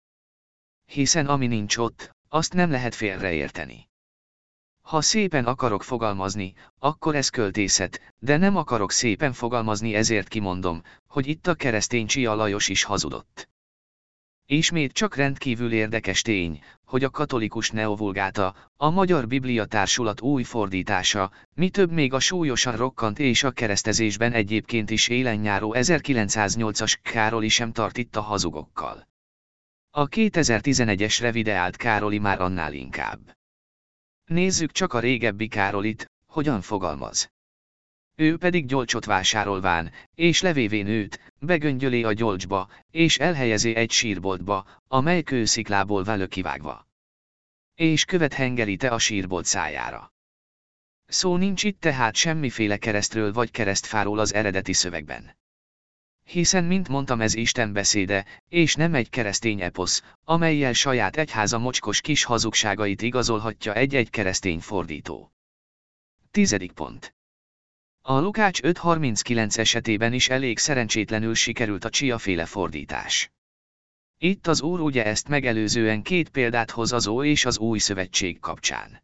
Hiszen ami nincs ott, azt nem lehet félreérteni. Ha szépen akarok fogalmazni, akkor ez költészet, de nem akarok szépen fogalmazni ezért kimondom, hogy itt a keresztény Csia Lajos is hazudott. Ismét csak rendkívül érdekes tény, hogy a katolikus neovulgáta, a Magyar Biblia Társulat új fordítása, mi több még a súlyosan rokkant és a keresztezésben egyébként is élennyáró 1908-as Károli sem tart itt a hazugokkal. A 2011-es revideált Károli már annál inkább. Nézzük csak a régebbi Károlit, hogyan fogalmaz. Ő pedig gyolcsot vásárolván, és levévén őt, begöngyölé a gyolcsba, és elhelyezi egy sírboltba, amely kősziklából velő kivágva. És követ hengerite a sírbolt szájára. Szó nincs itt tehát semmiféle keresztről vagy keresztfáról az eredeti szövegben. Hiszen mint mondtam ez Isten beszéde, és nem egy keresztény eposz, amelyel saját egyháza mocskos kis hazugságait igazolhatja egy-egy keresztény fordító. Tizedik pont. A Lukács 5.39 esetében is elég szerencsétlenül sikerült a csiaféle fordítás. Itt az Úr ugye ezt megelőzően két példát hoz az Ó és az Új Szövetség kapcsán.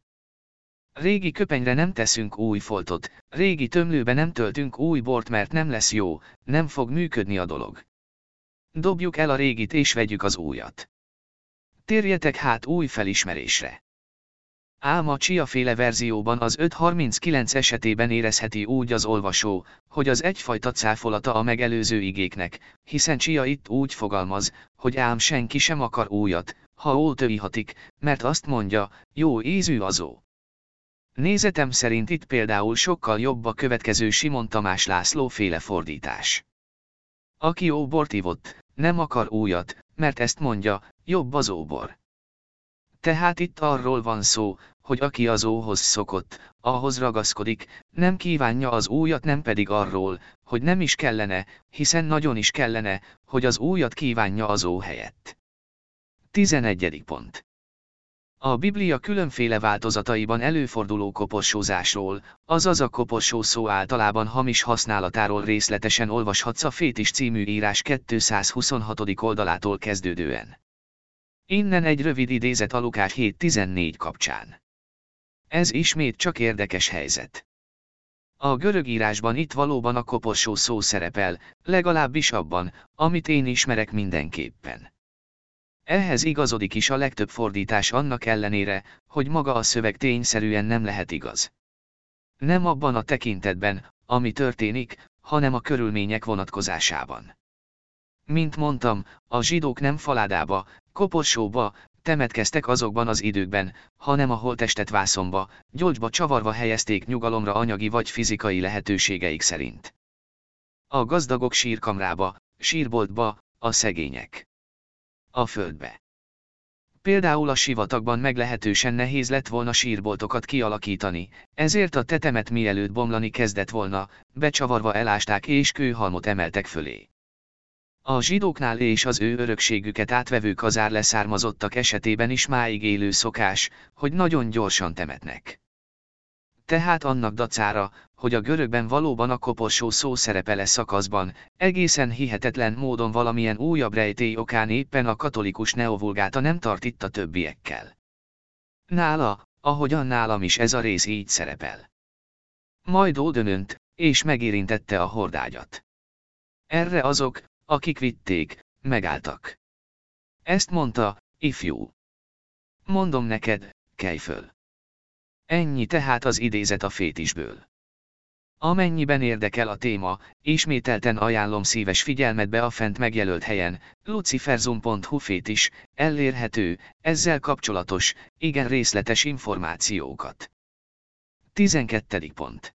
Régi köpenyre nem teszünk új foltot, régi tömlőbe nem töltünk új bort mert nem lesz jó, nem fog működni a dolog. Dobjuk el a régit és vegyük az újat. Térjetek hát új felismerésre. Ám a Csia féle verzióban az 539 esetében érezheti úgy az olvasó, hogy az egyfajta cáfolata a megelőző igéknek, hiszen Csia itt úgy fogalmaz, hogy ám senki sem akar újat, ha ótövihatik, mert azt mondja, jó ízű azó. Nézetem szerint itt például sokkal jobb a következő Simon Tamás László féle fordítás. Aki ó bort ivott, nem akar újat, mert ezt mondja, jobb az óbor. Tehát itt arról van szó, hogy aki az óhoz szokott, ahhoz ragaszkodik, nem kívánja az újat nem pedig arról, hogy nem is kellene, hiszen nagyon is kellene, hogy az újat kívánja az ó helyett. 11. pont. A Biblia különféle változataiban előforduló koporsózásról, azaz a koporsó szó általában hamis használatáról részletesen olvashatsz a Fétis című írás 226. oldalától kezdődően. Innen egy rövid idézet a Lukás 7.14 kapcsán. Ez ismét csak érdekes helyzet. A görög írásban itt valóban a koporsó szó szerepel, legalábbis abban, amit én ismerek mindenképpen. Ehhez igazodik is a legtöbb fordítás annak ellenére, hogy maga a szöveg tényszerűen nem lehet igaz. Nem abban a tekintetben, ami történik, hanem a körülmények vonatkozásában. Mint mondtam, a zsidók nem faládába, koporsóba, temetkeztek azokban az időkben, hanem a holtestet vászomba, gyolcsba csavarva helyezték nyugalomra anyagi vagy fizikai lehetőségeik szerint. A gazdagok sírkamrába, sírboltba, a szegények. A földbe. Például a sivatagban meglehetősen nehéz lett volna sírboltokat kialakítani, ezért a tetemet mielőtt bomlani kezdett volna, becsavarva elásták és kőhalmot emeltek fölé. A zsidóknál és az ő örökségüket átvevő kazár leszármazottak esetében is máig élő szokás, hogy nagyon gyorsan temetnek. Tehát annak dacára, hogy a görögben valóban a koporsó szó szerepele szakaszban, egészen hihetetlen módon valamilyen újabb rejtély okán éppen a katolikus neovulgáta nem tart itt a többiekkel. Nála, ahogyan nálam is ez a rész így szerepel. Majd ódönönt, és megérintette a hordágyat. Erre azok, akik vitték, megálltak. Ezt mondta, ifjú. Mondom neked, kelj föl. Ennyi tehát az idézet a fétisből. Amennyiben érdekel a téma, ismételten ajánlom szíves figyelmetbe a fent megjelölt helyen, luciferzum.hu fétis, elérhető, ezzel kapcsolatos, igen részletes információkat. 12. pont.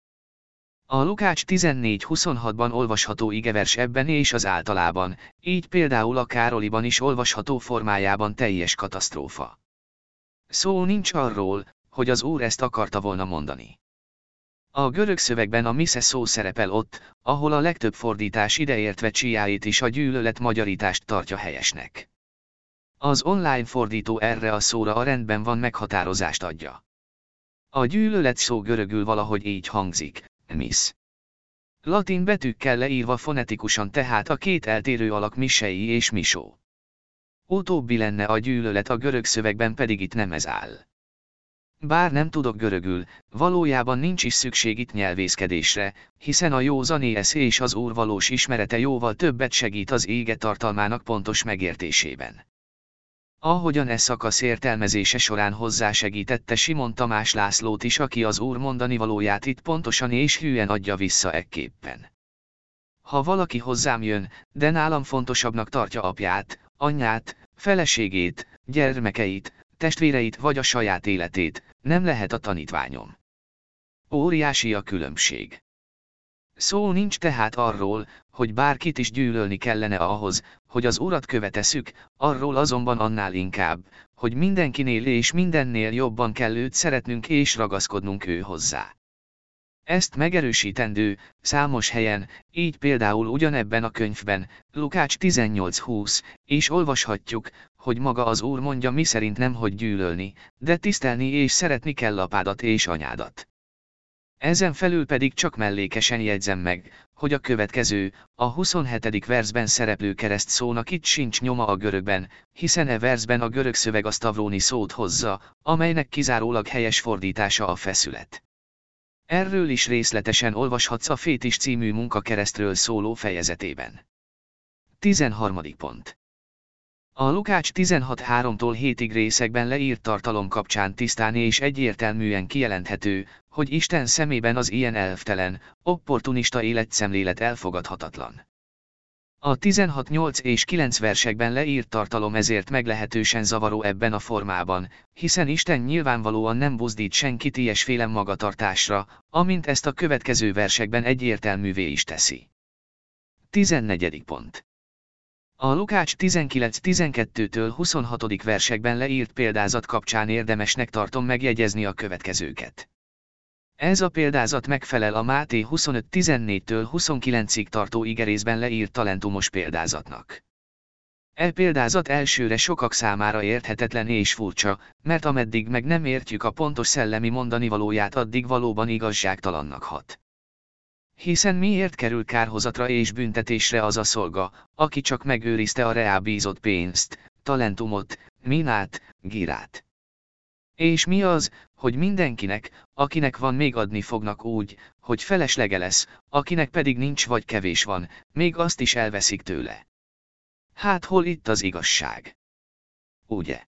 A Lukács 14.26-ban olvasható igevers ebben és az általában, így például a Károliban is olvasható formájában teljes katasztrófa. Szó nincs arról, hogy az Úr ezt akarta volna mondani. A görög szövegben a mise szó szerepel ott, ahol a legtöbb fordítás ideértve csiáit is a gyűlölet magyarítást tartja helyesnek. Az online fordító erre a szóra a rendben van meghatározást adja. A gyűlölet szó görögül valahogy így hangzik, miss. Latin betűkkel leírva fonetikusan tehát a két eltérő alak misei és misó. Utóbbi lenne a gyűlölet a görög szövegben pedig itt nem ez áll. Bár nem tudok görögül, valójában nincs is szükség itt nyelvészkedésre, hiszen a jó zanész és az úr valós ismerete jóval többet segít az ége tartalmának pontos megértésében. Ahogyan e szakasz értelmezése során hozzásegítette Simon Tamás Lászlót is, aki az úr mondani valóját itt pontosan és hűen adja vissza ekképpen. Ha valaki hozzám jön, de nálam fontosabbnak tartja apját, anyját, feleségét, gyermekeit, testvéreit vagy a saját életét, nem lehet a tanítványom. Óriási a különbség. Szó nincs tehát arról, hogy bárkit is gyűlölni kellene ahhoz, hogy az urat követeszük, arról azonban annál inkább, hogy mindenkinél és mindennél jobban kell őt szeretnünk és ragaszkodnunk ő hozzá. Ezt megerősítendő, számos helyen, így például ugyanebben a könyvben, Lukács 18.20, és olvashatjuk, hogy maga az Úr mondja mi szerint nem hogy gyűlölni, de tisztelni és szeretni kell apádat és anyádat. Ezen felül pedig csak mellékesen jegyzem meg, hogy a következő, a 27. versben szereplő kereszt szónak itt sincs nyoma a görögben, hiszen e versben a görög szöveg a stavróni szót hozza, amelynek kizárólag helyes fordítása a feszület. Erről is részletesen olvashatsz a Fétis című munkakeresztről szóló fejezetében. 13. pont. A Lukács 16.3-tól 7-ig részekben leírt tartalom kapcsán tisztán és egyértelműen kijelenthető, hogy Isten szemében az ilyen elvtelen, opportunista életszemlélet elfogadhatatlan. A 16.8 és 9 versekben leírt tartalom ezért meglehetősen zavaró ebben a formában, hiszen Isten nyilvánvalóan nem buzdít senkit ilyesféle magatartásra, amint ezt a következő versekben egyértelművé is teszi. 14. pont. A Lukács 19-12-től 26. versekben leírt példázat kapcsán érdemesnek tartom megjegyezni a következőket. Ez a példázat megfelel a Máté 25-14-től 29-ig tartó igerészben leírt talentumos példázatnak. E példázat elsőre sokak számára érthetetlen és furcsa, mert ameddig meg nem értjük a pontos szellemi mondani valóját addig valóban igazságtalannak hat. Hiszen miért kerül kárhozatra és büntetésre az a szolga, aki csak megőrizte a reábízott pénzt, talentumot, minát, girát. És mi az, hogy mindenkinek, akinek van még adni fognak úgy, hogy feleslega lesz, akinek pedig nincs vagy kevés van, még azt is elveszik tőle. Hát hol itt az igazság? Ugye?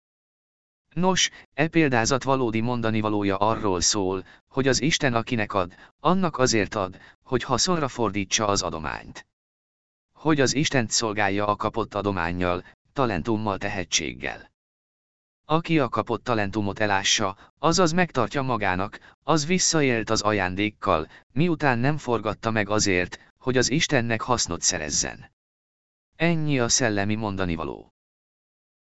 Nos, e példázat valódi mondani valója arról szól, hogy az Isten akinek ad, annak azért ad, hogy haszonra fordítsa az adományt. Hogy az Istent szolgálja a kapott adományjal, talentummal tehetséggel. Aki a kapott talentumot elássa, azaz megtartja magának, az visszaélt az ajándékkal, miután nem forgatta meg azért, hogy az Istennek hasznot szerezzen. Ennyi a szellemi mondani való.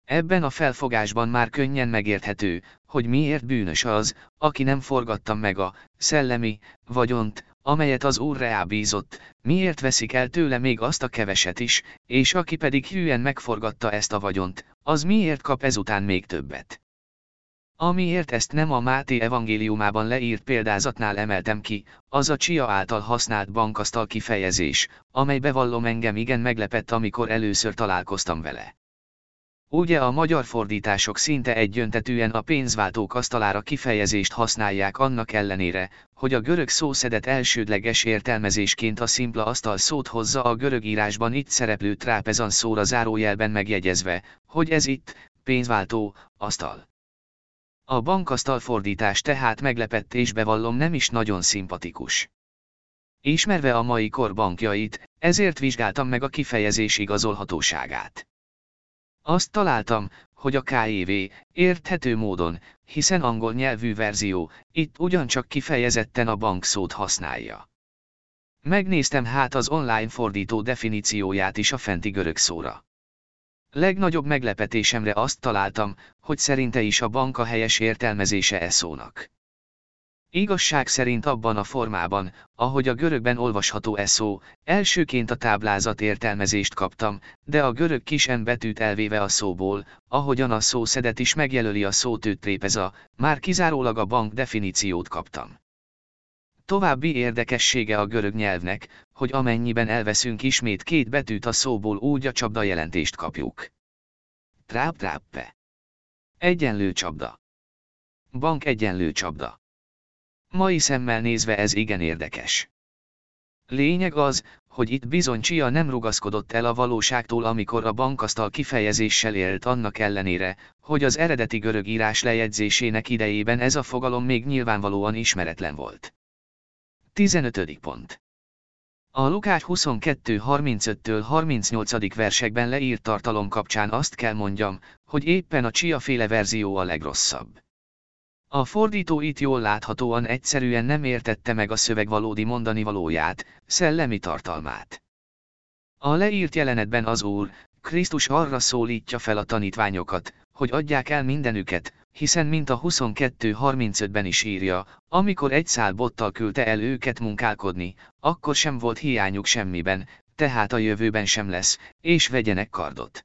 Ebben a felfogásban már könnyen megérthető, hogy miért bűnös az, aki nem forgatta meg a szellemi vagyont, amelyet az Úr reábízott, miért veszik el tőle még azt a keveset is, és aki pedig hűen megforgatta ezt a vagyont, az miért kap ezután még többet. Amiért ezt nem a Máté evangéliumában leírt példázatnál emeltem ki, az a csia által használt bankasztal kifejezés, amely bevallom engem igen meglepett amikor először találkoztam vele. Ugye a magyar fordítások szinte egyöntetűen a pénzváltók asztalára kifejezést használják annak ellenére, hogy a görög szószedet elsődleges értelmezésként a szimpla asztal szót hozza a görög írásban itt szereplő trápezan szóra zárójelben megjegyezve, hogy ez itt, pénzváltó, asztal. A bankasztal fordítás tehát meglepett és bevallom nem is nagyon szimpatikus. Ismerve a mai kor bankjait, ezért vizsgáltam meg a kifejezés igazolhatóságát. Azt találtam, hogy a KEV, érthető módon, hiszen angol nyelvű verzió, itt ugyancsak kifejezetten a bankszót használja. Megnéztem hát az online fordító definícióját is a fenti görög szóra. Legnagyobb meglepetésemre azt találtam, hogy szerinte is a bank a helyes értelmezése e szónak. Igazság szerint abban a formában, ahogy a görögben olvasható e szó, elsőként a táblázat értelmezést kaptam, de a görög kis M betűt elvéve a szóból, ahogyan a szó szedet is megjelöli a szótőtrépeza, már kizárólag a bank definíciót kaptam. További érdekessége a görög nyelvnek, hogy amennyiben elveszünk ismét két betűt a szóból úgy a csapda jelentést kapjuk. Tráp tráppe. Egyenlő csapda. Bank egyenlő csapda. Mai szemmel nézve ez igen érdekes. Lényeg az, hogy itt bizony Csia nem rugaszkodott el a valóságtól amikor a bankasztal kifejezéssel élt annak ellenére, hogy az eredeti görög írás lejegyzésének idejében ez a fogalom még nyilvánvalóan ismeretlen volt. 15. pont. A Lukács 22.35-től 38. versekben leírt tartalom kapcsán azt kell mondjam, hogy éppen a Csia féle verzió a legrosszabb. A fordító itt jól láthatóan egyszerűen nem értette meg a szöveg valódi mondani valóját, szellemi tartalmát. A leírt jelenetben az Úr, Krisztus arra szólítja fel a tanítványokat, hogy adják el mindenüket, hiszen mint a 22.35-ben is írja, amikor egy szál bottal küldte el őket munkálkodni, akkor sem volt hiányuk semmiben, tehát a jövőben sem lesz, és vegyenek kardot.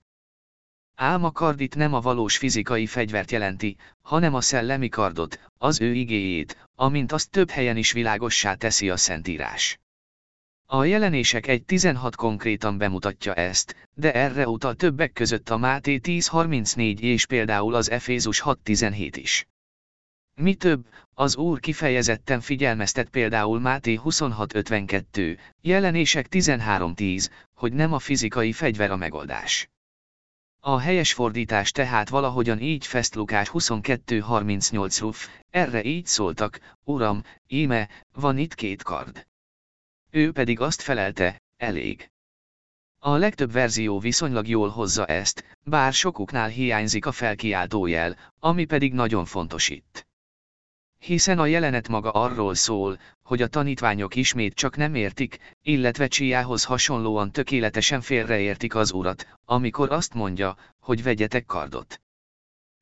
Ám a kardit nem a valós fizikai fegyvert jelenti, hanem a szellemi kardot, az ő igéjét, amint azt több helyen is világossá teszi a Szentírás. A jelenések 1.16 konkrétan bemutatja ezt, de erre utal többek között a Máté 10.34 és például az Efézus 6.17 is. Mi több, az Úr kifejezetten figyelmeztet például Máté 26.52, jelenések 13.10, hogy nem a fizikai fegyver a megoldás. A helyes fordítás tehát valahogyan így fest Lukás 22.38 ruf, erre így szóltak, Uram, íme, van itt két kard. Ő pedig azt felelte, elég. A legtöbb verzió viszonylag jól hozza ezt, bár sokuknál hiányzik a felkiáltójel, ami pedig nagyon fontos itt. Hiszen a jelenet maga arról szól, hogy a tanítványok ismét csak nem értik, illetve Csiához hasonlóan tökéletesen félreértik az urat, amikor azt mondja, hogy vegyetek kardot.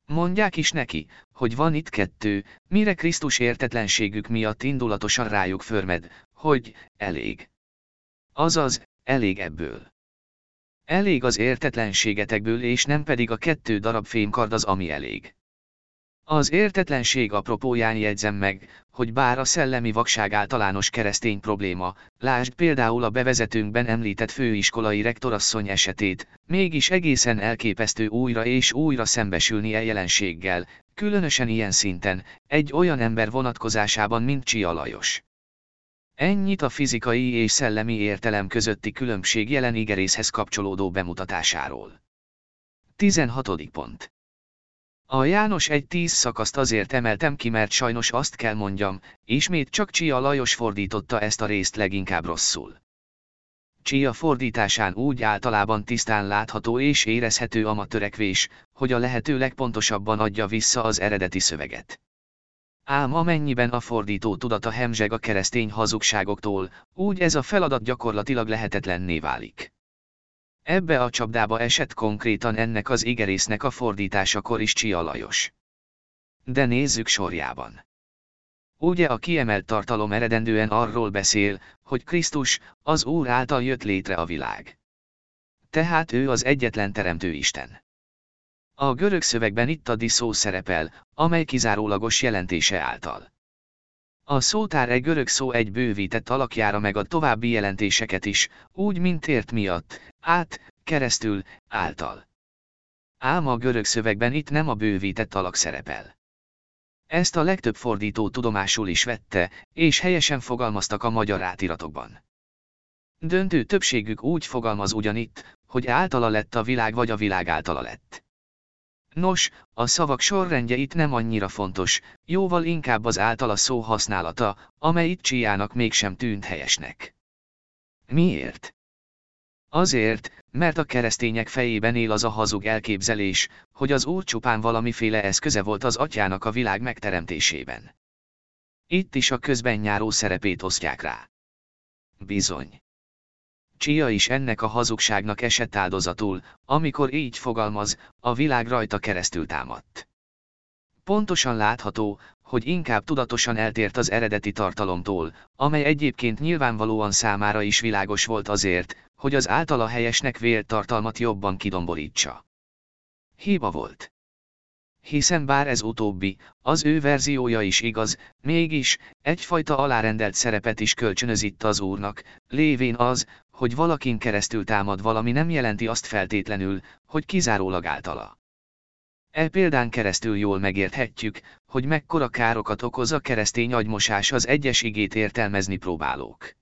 Mondják is neki, hogy van itt kettő, mire Krisztus értetlenségük miatt indulatosan rájuk förmed, hogy elég. Azaz, elég ebből. Elég az értetlenségetekből és nem pedig a kettő darab fémkard az ami elég. Az értetlenség apropóján jegyzem meg, hogy bár a szellemi vakság általános keresztény probléma, lásd például a bevezetőnkben említett főiskolai rektorasszony esetét, mégis egészen elképesztő újra és újra szembesülni e jelenséggel, különösen ilyen szinten, egy olyan ember vonatkozásában, mint Csia Lajos. Ennyit a fizikai és szellemi értelem közötti különbség jelen igerészhez kapcsolódó bemutatásáról. 16. pont. A János egy tíz szakaszt azért emeltem ki, mert sajnos azt kell mondjam, ismét csak Csia Lajos fordította ezt a részt leginkább rosszul. Csia fordításán úgy általában tisztán látható és érezhető amatőrekvés, hogy a lehető legpontosabban adja vissza az eredeti szöveget. Ám amennyiben a fordító tudata hemzseg a keresztény hazugságoktól, úgy ez a feladat gyakorlatilag lehetetlenné válik. Ebbe a csapdába esett konkrétan ennek az igerésznek a fordításakor is Csia Lajos. De nézzük sorjában. Ugye a kiemelt tartalom eredendően arról beszél, hogy Krisztus, az Úr által jött létre a világ. Tehát ő az egyetlen teremtő Isten. A görög szövegben itt a diszó szerepel, amely kizárólagos jelentése által. A szótár egy görög szó egy bővített alakjára meg a további jelentéseket is, úgy mint ért miatt, át, keresztül, által. Ám a görög szövegben itt nem a bővített alak szerepel. Ezt a legtöbb fordító tudomásul is vette, és helyesen fogalmaztak a magyar átiratokban. Döntő többségük úgy fogalmaz ugyanitt, hogy általa lett a világ vagy a világ általa lett. Nos, a szavak sorrendje itt nem annyira fontos, jóval inkább az általa szó használata, amely itt Csiának mégsem tűnt helyesnek. Miért? Azért, mert a keresztények fejében él az a hazug elképzelés, hogy az Úr csupán valamiféle eszköze volt az atyának a világ megteremtésében. Itt is a közben nyáró szerepét osztják rá. Bizony. Csia is ennek a hazugságnak esett áldozatul, amikor így fogalmaz, a világ rajta keresztül támadt. Pontosan látható, hogy inkább tudatosan eltért az eredeti tartalomtól, amely egyébként nyilvánvalóan számára is világos volt azért, hogy az általa helyesnek vélt tartalmat jobban kidomborítsa. Hiba volt. Hiszen bár ez utóbbi, az ő verziója is igaz, mégis, egyfajta alárendelt szerepet is kölcsönöz itt az úrnak, lévén az, hogy valakin keresztül támad valami nem jelenti azt feltétlenül, hogy kizárólag általa. E példán keresztül jól megérthetjük, hogy mekkora károkat okoz a keresztény agymosás az egyes igét értelmezni próbálók.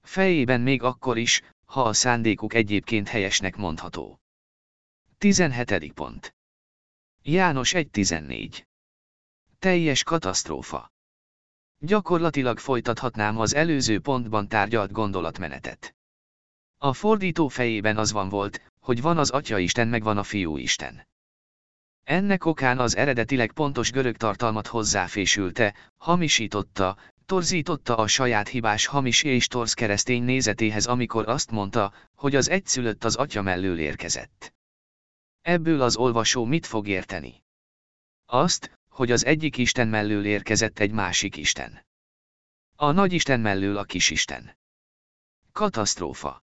Fejében még akkor is, ha a szándékuk egyébként helyesnek mondható. 17. pont. János 1.14. Teljes katasztrófa. Gyakorlatilag folytathatnám az előző pontban tárgyalt gondolatmenetet. A fordító fejében az van volt, hogy van az Atya Isten meg van a Fiú Isten. Ennek okán az eredetileg pontos görög tartalmat hozzáfésülte, hamisította, torzította a saját hibás hamis és torz keresztény nézetéhez amikor azt mondta, hogy az egyszülött az atya mellől érkezett. Ebből az olvasó mit fog érteni? Azt, hogy az egyik Isten mellől érkezett egy másik Isten. A nagy Isten mellől a kis Isten. Katasztrófa.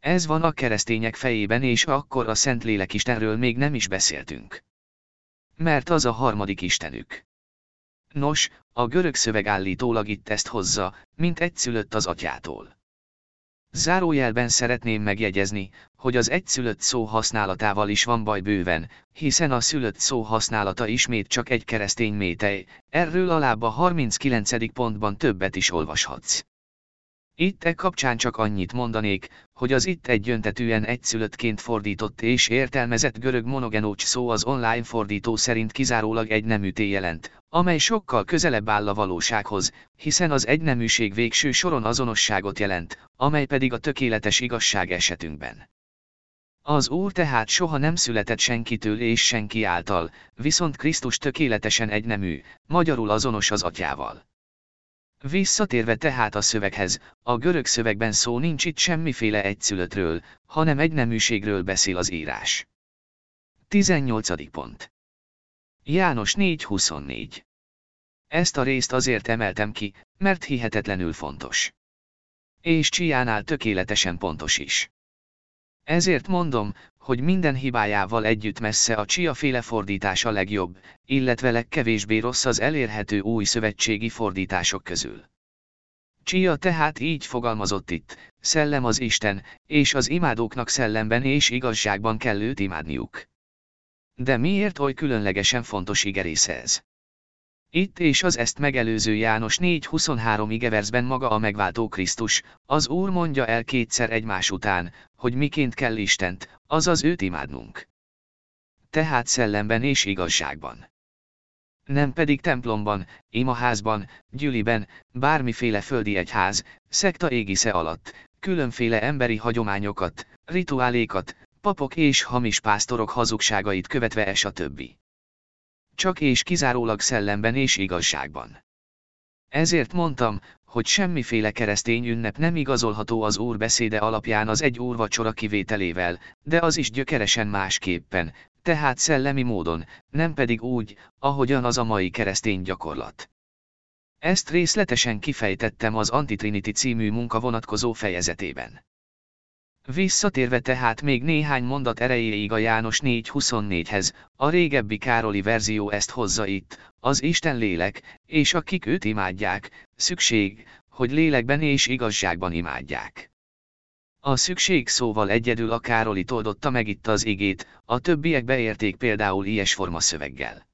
Ez van a keresztények fejében és akkor a Szentlélek Istenről még nem is beszéltünk. Mert az a harmadik Istenük. Nos, a görög szöveg állítólag itt ezt hozza, mint egyszülött az atyától. Zárójelben szeretném megjegyezni, hogy az egyszülött szó használatával is van baj bőven, hiszen a szülött szó használata ismét csak egy keresztény métej, erről alább a 39. pontban többet is olvashatsz. Itt e kapcsán csak annyit mondanék, hogy az itt egyöntetűen egyszülöttként fordított és értelmezett görög monogenócs szó az online fordító szerint kizárólag egy neműté jelent, amely sokkal közelebb áll a valósághoz, hiszen az egyneműség végső soron azonosságot jelent, amely pedig a tökéletes igazság esetünkben. Az Úr tehát soha nem született senkitől és senki által, viszont Krisztus tökéletesen egynemű, magyarul azonos az atyával. Visszatérve tehát a szöveghez, a görög szövegben szó nincs itt semmiféle egyszülöttről, hanem egyneműségről beszél az írás. 18. pont. János 4.24. Ezt a részt azért emeltem ki, mert hihetetlenül fontos. És Csiánál tökéletesen pontos is. Ezért mondom, hogy minden hibájával együtt messze a csia féle a legjobb, illetve legkevésbé rossz az elérhető új szövetségi fordítások közül. Csia tehát így fogalmazott itt, szellem az Isten, és az imádóknak szellemben és igazságban kell őt imádniuk. De miért oly különlegesen fontos igerész ez? Itt és az ezt megelőző János 4.23 igeverzben maga a megváltó Krisztus, az Úr mondja el kétszer egymás után, hogy miként kell Istent, azaz őt imádnunk. Tehát szellemben és igazságban. Nem pedig templomban, imaházban, gyüliben, bármiféle földi egyház, szekta égisze alatt, különféle emberi hagyományokat, rituálékat, papok és hamis pásztorok hazugságait követve es a többi. Csak és kizárólag szellemben és igazságban. Ezért mondtam, hogy semmiféle keresztény ünnep nem igazolható az Úr beszéde alapján az egy úrvacsora kivételével, de az is gyökeresen másképpen, tehát szellemi módon, nem pedig úgy, ahogyan az a mai keresztény gyakorlat. Ezt részletesen kifejtettem az Antitrinity című munka vonatkozó fejezetében. Visszatérve tehát még néhány mondat erejéig a János 4.24-hez, a régebbi Károli verzió ezt hozza itt, az Isten lélek, és akik őt imádják, szükség, hogy lélekben és igazságban imádják. A szükség szóval egyedül a Károli toldotta meg itt az igét, a többiek beérték például ilyes forma szöveggel.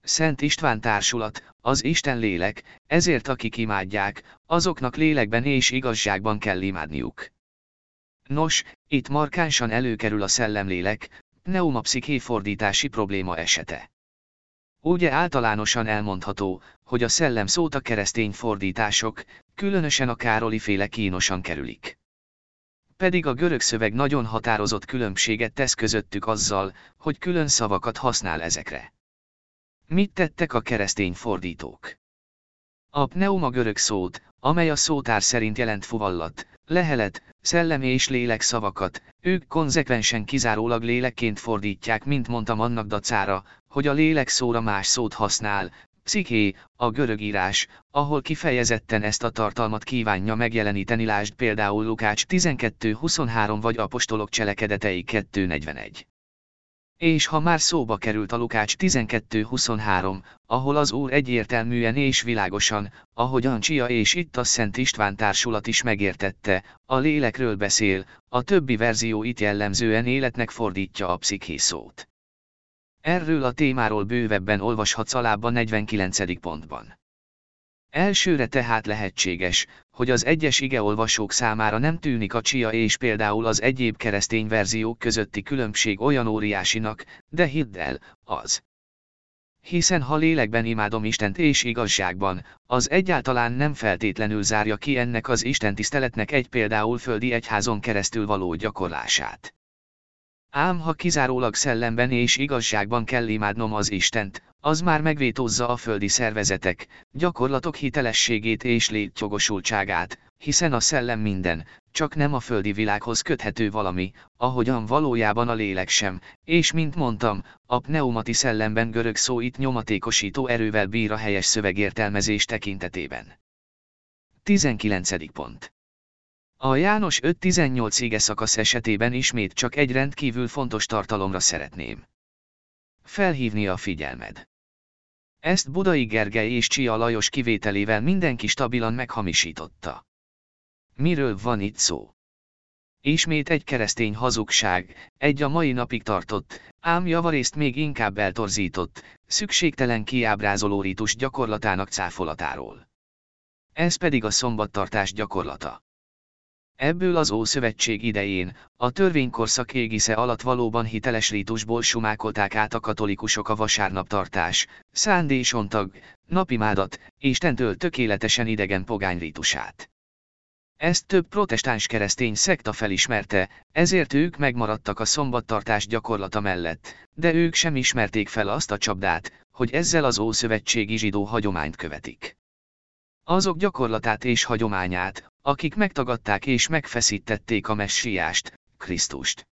Szent István társulat, az Isten lélek, ezért akik imádják, azoknak lélekben és igazságban kell imádniuk. Nos, itt markánsan előkerül a szellemlélek, pneumapsziché fordítási probléma esete. Ugye általánosan elmondható, hogy a szellem szót a keresztény fordítások, különösen a Károli féle kínosan kerülik. Pedig a görög szöveg nagyon határozott különbséget tesz közöttük azzal, hogy külön szavakat használ ezekre. Mit tettek a keresztény fordítók? A pneuma görög szót, amely a szótár szerint jelent fuvallat, lehelet, szellem és lélek szavakat, ők konzekvensen kizárólag lélekként fordítják, mint mondtam annak dacára, hogy a lélek szóra más szót használ, psziché, a görög írás, ahol kifejezetten ezt a tartalmat kívánja megjeleníteni lásd például Lukács 12.23 vagy Apostolok cselekedetei 2.41. És ha már szóba került a Lukács 12.23, ahol az Úr egyértelműen és világosan, ahogy Ancsia és itt a Szent István társulat is megértette, a lélekről beszél, a többi verzió itt jellemzően életnek fordítja a psziché szót. Erről a témáról bővebben olvashatsz alább 49. pontban. Elsőre tehát lehetséges, hogy az egyes igeolvasók számára nem tűnik a csia és például az egyéb keresztény verziók közötti különbség olyan óriásinak, de hidd el, az. Hiszen ha lélekben imádom Istent és igazságban, az egyáltalán nem feltétlenül zárja ki ennek az Isten tiszteletnek egy például földi egyházon keresztül való gyakorlását. Ám ha kizárólag szellemben és igazságban kell imádnom az Istent, az már megvétózza a földi szervezetek, gyakorlatok hitelességét és létjogosultságát, hiszen a szellem minden, csak nem a földi világhoz köthető valami, ahogyan valójában a lélek sem, és mint mondtam, a pneumati szellemben görög szó itt nyomatékosító erővel bír a helyes szövegértelmezés tekintetében. 19. pont. A János 5.18 ége szakasz esetében ismét csak egy rendkívül fontos tartalomra szeretném felhívni a figyelmed. Ezt Budai Gergely és Csia Lajos kivételével mindenki stabilan meghamisította. Miről van itt szó? Ismét egy keresztény hazugság, egy a mai napig tartott, ám javarészt még inkább eltorzított, szükségtelen kiábrázoló ritus gyakorlatának cáfolatáról. Ez pedig a szombattartás gyakorlata. Ebből az Ószövetség idején, a törvénykorszak égisze alatt valóban hiteles rítusból sumákolták át a katolikusok a vasárnaptartás, szándésontag, napimádat, Istentől tökéletesen idegen pogány rítusát. Ezt több protestáns keresztény szekta felismerte, ezért ők megmaradtak a szombattartás gyakorlata mellett, de ők sem ismerték fel azt a csapdát, hogy ezzel az ószövetségi zsidó hagyományt követik. Azok gyakorlatát és hagyományát, akik megtagadták és megfeszítették a messiást, Krisztust.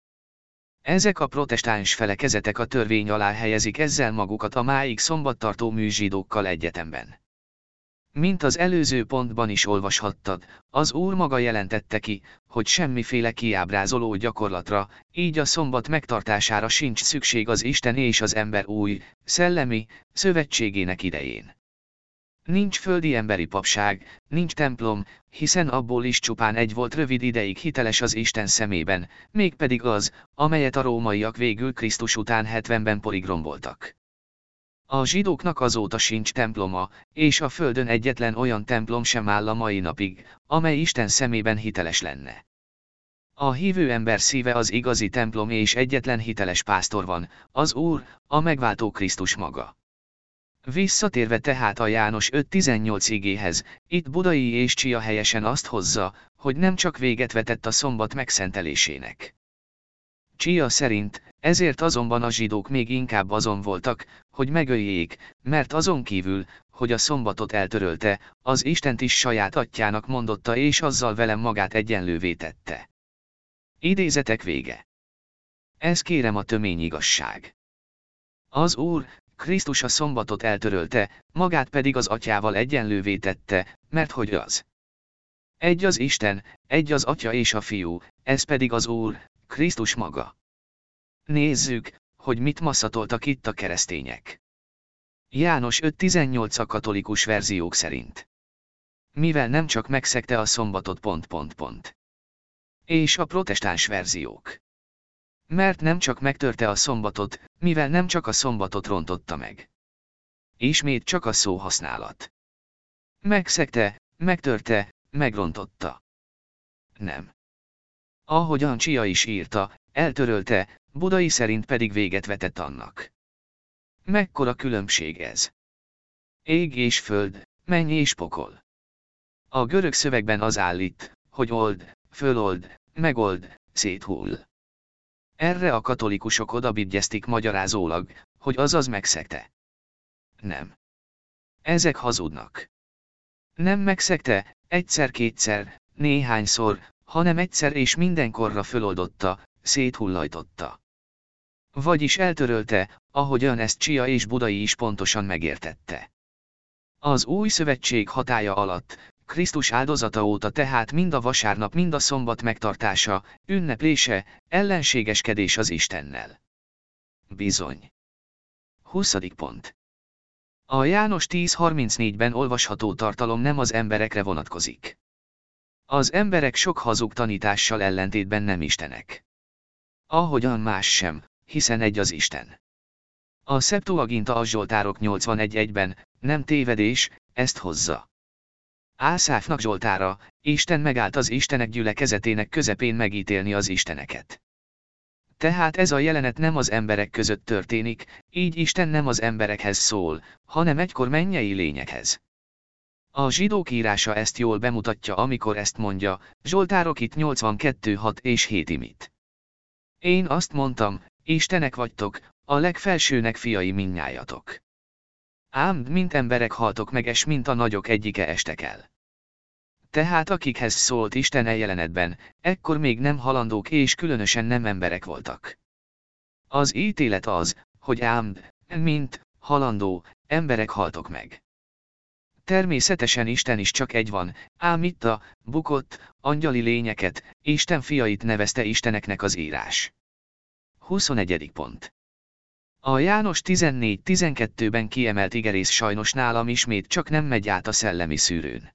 Ezek a protestáns felekezetek a törvény alá helyezik ezzel magukat a máig szombattartó műzsidókkal egyetemben. Mint az előző pontban is olvashattad, az Úr maga jelentette ki, hogy semmiféle kiábrázoló gyakorlatra, így a szombat megtartására sincs szükség az Isten és az ember új, szellemi, szövetségének idején. Nincs földi emberi papság, nincs templom, hiszen abból is csupán egy volt rövid ideig hiteles az Isten szemében, mégpedig az, amelyet a rómaiak végül Krisztus után 70-ben porigromboltak. A zsidóknak azóta sincs temploma, és a földön egyetlen olyan templom sem áll a mai napig, amely Isten szemében hiteles lenne. A hívő ember szíve az igazi templom és egyetlen hiteles pásztor van, az Úr, a megváltó Krisztus maga. Visszatérve tehát a János 5.18 igéhez, itt Budai és Csia helyesen azt hozza, hogy nem csak véget vetett a szombat megszentelésének. Csia szerint, ezért azonban a zsidók még inkább azon voltak, hogy megöljék, mert azon kívül, hogy a szombatot eltörölte, az Istent is saját atyának mondotta és azzal velem magát egyenlővé tette. Idézetek vége. Ez kérem a tömény igazság. Az Úr, Krisztus a szombatot eltörölte, magát pedig az atyával egyenlővé tette, mert hogy az. Egy az Isten, egy az atya és a fiú, ez pedig az Úr, Krisztus maga. Nézzük, hogy mit masszatoltak itt a keresztények. János 5.18 a katolikus verziók szerint. Mivel nem csak megszegte a szombatot pont pont pont. És a protestáns verziók. Mert nem csak megtörte a szombatot, mivel nem csak a szombatot rontotta meg. Ismét csak a szó használat. Megszegte, megtörte, megrontotta. Nem. Ahogyan Csia is írta, eltörölte, Budai szerint pedig véget vetett annak. Mekkora különbség ez? Ég és föld, menny és pokol. A görög szövegben az állít, hogy old, fölold, megold, széthull. Erre a katolikusok odabigyeztik magyarázólag, hogy azaz megszegte. Nem. Ezek hazudnak. Nem megszegte, egyszer-kétszer, néhányszor, hanem egyszer és mindenkorra föloldotta, széthullajtotta. Vagyis eltörölte, ahogyan ezt Csia és Budai is pontosan megértette. Az új szövetség hatája alatt, Krisztus áldozata óta tehát mind a vasárnap mind a szombat megtartása, ünneplése, ellenségeskedés az Istennel. Bizony. 20. pont. A János 10.34-ben olvasható tartalom nem az emberekre vonatkozik. Az emberek sok hazug tanítással ellentétben nem istenek. Ahogyan más sem, hiszen egy az Isten. A Septuaginta a Zsoltárok 81.1-ben, nem tévedés, ezt hozza. Ászáfnak Zsoltára, Isten megállt az Istenek gyülekezetének közepén megítélni az Isteneket. Tehát ez a jelenet nem az emberek között történik, így Isten nem az emberekhez szól, hanem egykor mennyei lényekhez. A zsidók írása ezt jól bemutatja amikor ezt mondja, Zsoltárok itt 82 6 és 7 imit. Én azt mondtam, Istenek vagytok, a legfelsőnek fiai minnyájatok. Ám, mint emberek haltok meg és mint a nagyok egyike estek el. Tehát akikhez szólt Isten eljelenetben, ekkor még nem halandók és különösen nem emberek voltak. Az ítélet az, hogy ám, mint, halandó, emberek haltok meg. Természetesen Isten is csak egy van, ám itt a, bukott, angyali lényeket, Isten fiait nevezte Isteneknek az írás. 21. pont. A János 14-12-ben kiemelt igerész sajnos nálam ismét csak nem megy át a szellemi szűrőn.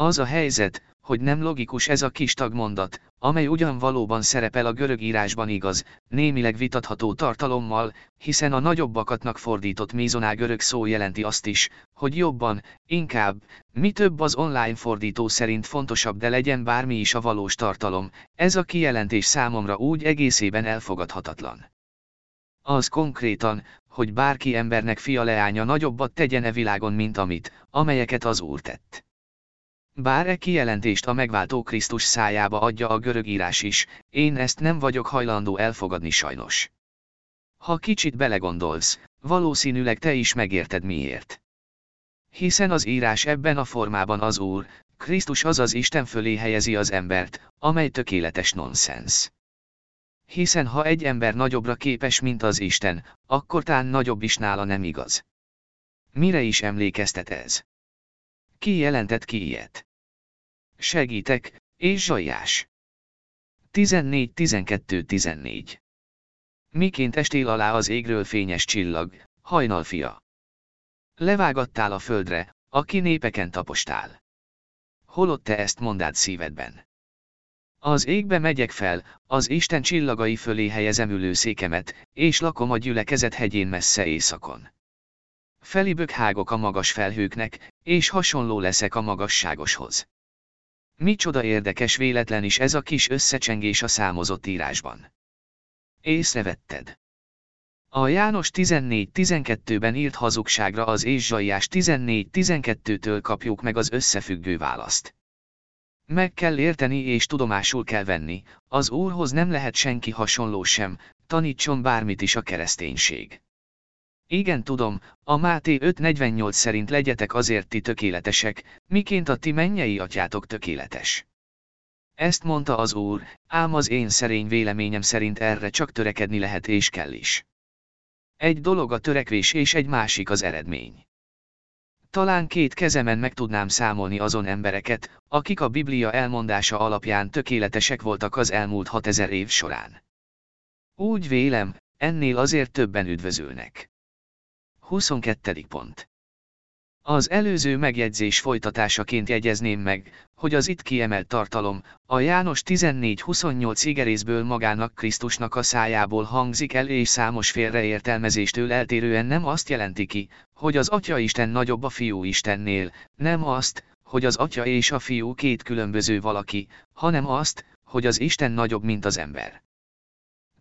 Az a helyzet, hogy nem logikus ez a kis tagmondat, amely ugyan valóban szerepel a görög írásban igaz, némileg vitatható tartalommal, hiszen a nagyobbakatnak fordított mézoná görög szó jelenti azt is, hogy jobban, inkább, mi több az online fordító szerint fontosabb de legyen bármi is a valós tartalom, ez a kijelentés számomra úgy egészében elfogadhatatlan. Az konkrétan, hogy bárki embernek fia leánya nagyobbat tegyen e világon mint amit, amelyeket az Úr tett. Bár e kijelentést a megváltó Krisztus szájába adja a görög írás is, én ezt nem vagyok hajlandó elfogadni sajnos. Ha kicsit belegondolsz, valószínűleg te is megérted miért. Hiszen az írás ebben a formában az Úr, Krisztus az az Isten fölé helyezi az embert, amely tökéletes nonsens. Hiszen ha egy ember nagyobbra képes, mint az Isten, akkor tán nagyobb is nála nem igaz. Mire is emlékeztet ez? Ki jelentett ki ilyet? Segítek, és zsajás. 14-12-14 Miként estél alá az égről fényes csillag, hajnalfia. Levágattál a földre, aki népeken tapostál. Holott te ezt mondád szívedben. Az égbe megyek fel, az Isten csillagai fölé helyezem ülő székemet, és lakom a gyülekezet hegyén messze éjszakon. Felibök hágok a magas felhőknek, és hasonló leszek a magasságoshoz. Micsoda érdekes véletlen is ez a kis összecsengés a számozott írásban. Észrevetted. A János 14-12-ben írt hazugságra az Ézsaiás 14-12-től kapjuk meg az összefüggő választ. Meg kell érteni és tudomásul kell venni, az Úrhoz nem lehet senki hasonló sem, tanítson bármit is a kereszténység. Igen tudom, a Máté 5.48 szerint legyetek azért ti tökéletesek, miként a ti mennyei atyátok tökéletes. Ezt mondta az Úr, ám az én szerény véleményem szerint erre csak törekedni lehet és kell is. Egy dolog a törekvés és egy másik az eredmény. Talán két kezemen meg tudnám számolni azon embereket, akik a Biblia elmondása alapján tökéletesek voltak az elmúlt 6000 év során. Úgy vélem, ennél azért többen üdvözülnek. 22. pont. Az előző megjegyzés folytatásaként jegyezném meg, hogy az itt kiemelt tartalom, a János 14-28 igerészből magának Krisztusnak a szájából hangzik el és számos félreértelmezéstől eltérően nem azt jelenti ki, hogy az Atya Isten nagyobb a Fiú Istennél, nem azt, hogy az Atya és a Fiú két különböző valaki, hanem azt, hogy az Isten nagyobb, mint az ember.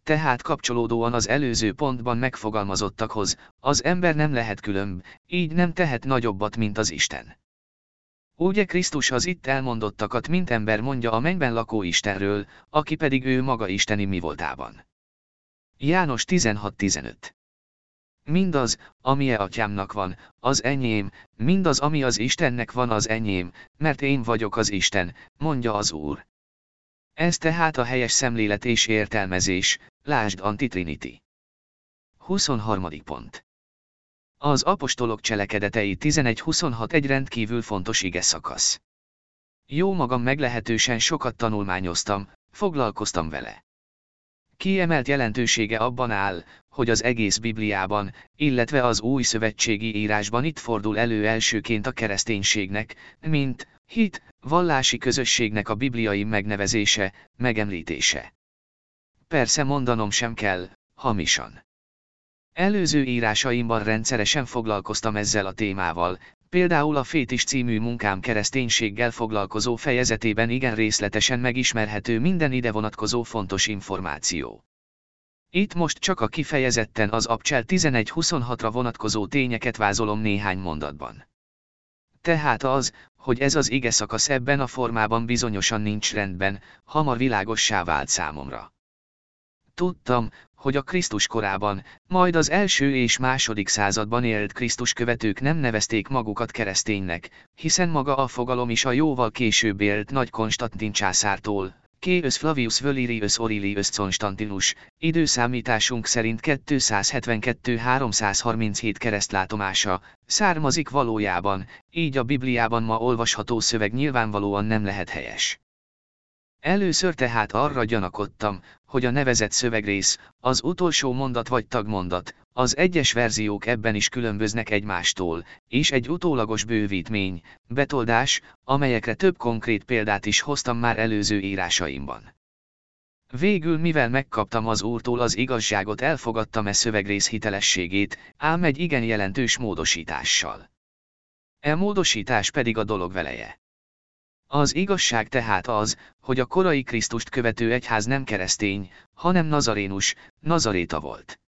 Tehát kapcsolódóan az előző pontban megfogalmazottakhoz, az ember nem lehet különb, így nem tehet nagyobbat, mint az Isten. Ugye Krisztus az itt elmondottakat mint ember mondja a mennyben lakó Istenről, aki pedig ő maga Isteni mi voltában. János 16-15 Mindaz, ami e atyámnak van, az enyém, mindaz, ami az Istennek van, az enyém, mert én vagyok az Isten, mondja az Úr. Ez tehát a helyes szemlélet és értelmezés, lásd Antitrinity. 23. pont. Az apostolok cselekedetei 11-26 egy rendkívül fontos ige szakasz. Jó magam meglehetősen sokat tanulmányoztam, foglalkoztam vele. Kiemelt jelentősége abban áll, hogy az egész Bibliában, illetve az új szövetségi írásban itt fordul elő elsőként a kereszténységnek, mint hit, vallási közösségnek a bibliai megnevezése, megemlítése. Persze mondanom sem kell, hamisan. Előző írásaimban rendszeresen foglalkoztam ezzel a témával, például a Fétis című munkám kereszténységgel foglalkozó fejezetében igen részletesen megismerhető minden ide vonatkozó fontos információ. Itt most csak a kifejezetten az Abcsel 11.26-ra vonatkozó tényeket vázolom néhány mondatban. Tehát az, hogy ez az ige szakasz ebben a formában bizonyosan nincs rendben, hamar világossá vált számomra. Tudtam, hogy a Krisztus korában, majd az első és második században élt Krisztus követők nem nevezték magukat kereszténynek, hiszen maga a fogalom is a jóval később élt nagy Konstantin császártól, Kéös Flavius Völirius Aurelius Constantinus, időszámításunk szerint 272-337 keresztlátomása, származik valójában, így a Bibliában ma olvasható szöveg nyilvánvalóan nem lehet helyes. Először tehát arra gyanakodtam, hogy a nevezett szövegrész, az utolsó mondat vagy tagmondat, az egyes verziók ebben is különböznek egymástól, és egy utólagos bővítmény, betoldás, amelyekre több konkrét példát is hoztam már előző írásaimban. Végül mivel megkaptam az úrtól az igazságot elfogadtam e szövegrész hitelességét, ám egy igen jelentős módosítással. E módosítás pedig a dolog veleje. Az igazság tehát az, hogy a korai Krisztust követő egyház nem keresztény, hanem nazarénus, nazaréta volt.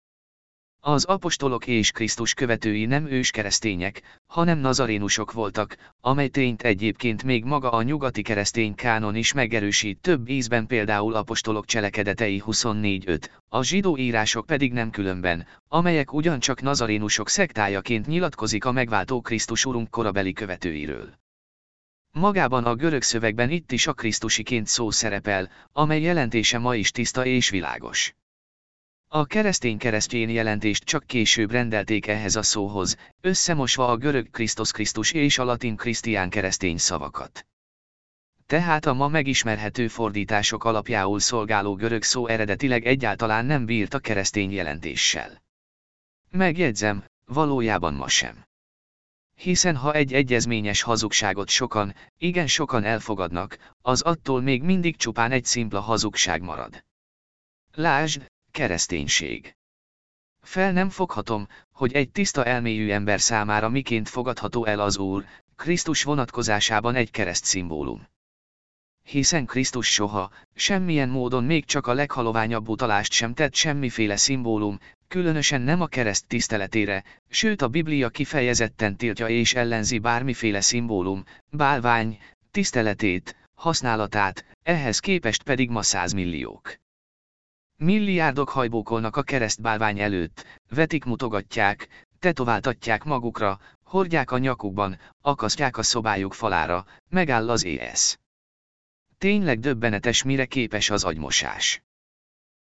Az apostolok és Krisztus követői nem őskeresztények, hanem nazarénusok voltak, amely tényt egyébként még maga a nyugati keresztény kánon is megerősít több ízben például apostolok cselekedetei 24.5, a zsidó írások pedig nem különben, amelyek ugyancsak nazarénusok szektájaként nyilatkozik a megváltó Krisztus urunk korabeli követőiről. Magában a görög szövegben itt is a Krisztusiként szó szerepel, amely jelentése ma is tiszta és világos. A keresztény keresztjén jelentést csak később rendelték ehhez a szóhoz, összemosva a görög Krisztus Krisztus és a latin krisztián keresztény szavakat. Tehát a ma megismerhető fordítások alapjául szolgáló görög szó eredetileg egyáltalán nem bírt a keresztény jelentéssel. Megjegyzem, valójában ma sem. Hiszen ha egy egyezményes hazugságot sokan, igen sokan elfogadnak, az attól még mindig csupán egy szimpla hazugság marad. Lásd, kereszténység. Fel nem foghatom, hogy egy tiszta elmélyű ember számára miként fogadható el az Úr, Krisztus vonatkozásában egy kereszt szimbólum. Hiszen Krisztus soha, semmilyen módon még csak a leghaloványabb utalást sem tett semmiféle szimbólum, különösen nem a kereszt tiszteletére, sőt a Biblia kifejezetten tiltja és ellenzi bármiféle szimbólum, bálvány, tiszteletét, használatát, ehhez képest pedig ma százmilliók. Milliárdok hajbókolnak a keresztbálvány előtt, vetik mutogatják, tetováltatják magukra, hordják a nyakukban, akasztják a szobájuk falára, megáll az ész. Tényleg döbbenetes mire képes az agymosás.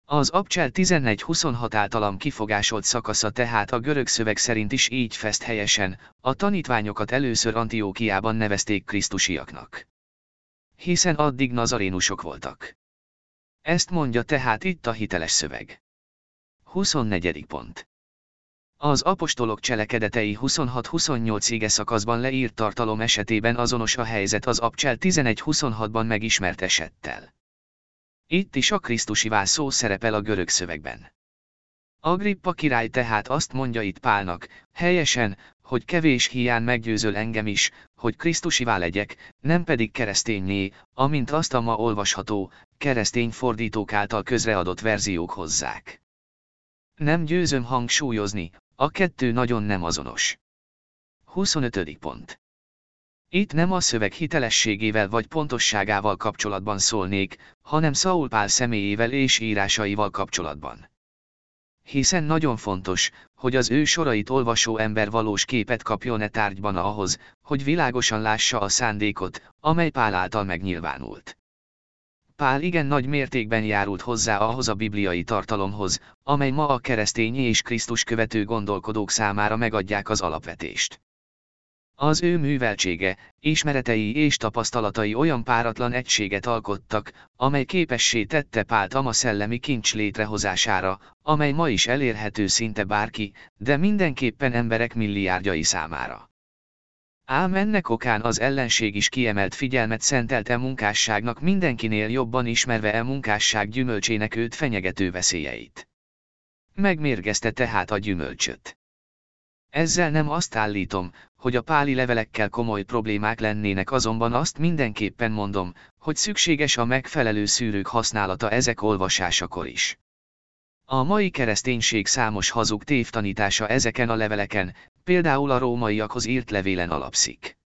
Az Abcsel 11-26 általam kifogásolt szakasza tehát a görög szöveg szerint is így fest helyesen, a tanítványokat először Antiókiában nevezték krisztusiaknak. Hiszen addig nazarénusok voltak. Ezt mondja tehát itt a hiteles szöveg. 24. pont. Az apostolok cselekedetei 26-28 ége szakaszban leírt tartalom esetében azonos a helyzet az Abcsel 11-26-ban megismert esettel. Itt is a Krisztusi szó szerepel a görög szövegben. Agrippa király tehát azt mondja itt Pálnak, helyesen, hogy kevés hián meggyőzöl engem is, hogy Krisztusivá legyek, nem pedig keresztényné, amint azt a ma olvasható, keresztény fordítók által közreadott verziók hozzák. Nem győzöm hangsúlyozni, a kettő nagyon nem azonos. 25. pont. Itt nem a szöveg hitelességével vagy pontosságával kapcsolatban szólnék, hanem Saul Pál személyével és írásaival kapcsolatban hiszen nagyon fontos, hogy az ő sorait olvasó ember valós képet kapjon e tárgyban ahhoz, hogy világosan lássa a szándékot, amely Pál által megnyilvánult. Pál igen nagy mértékben járult hozzá ahhoz a bibliai tartalomhoz, amely ma a keresztény és Krisztus követő gondolkodók számára megadják az alapvetést. Az ő műveltsége, ismeretei és tapasztalatai olyan páratlan egységet alkottak, amely képessé tette Pált ama szellemi kincs létrehozására, amely ma is elérhető szinte bárki, de mindenképpen emberek milliárdjai számára. Ám ennek okán az ellenség is kiemelt figyelmet szentelt e munkásságnak mindenkinél jobban ismerve e munkásság gyümölcsének őt fenyegető veszélyeit. Megmérgezte tehát a gyümölcsöt. Ezzel nem azt állítom, hogy a páli levelekkel komoly problémák lennének azonban azt mindenképpen mondom, hogy szükséges a megfelelő szűrők használata ezek olvasásakor is. A mai kereszténység számos hazug tévtanítása ezeken a leveleken, például a rómaiakhoz írt levélen alapszik.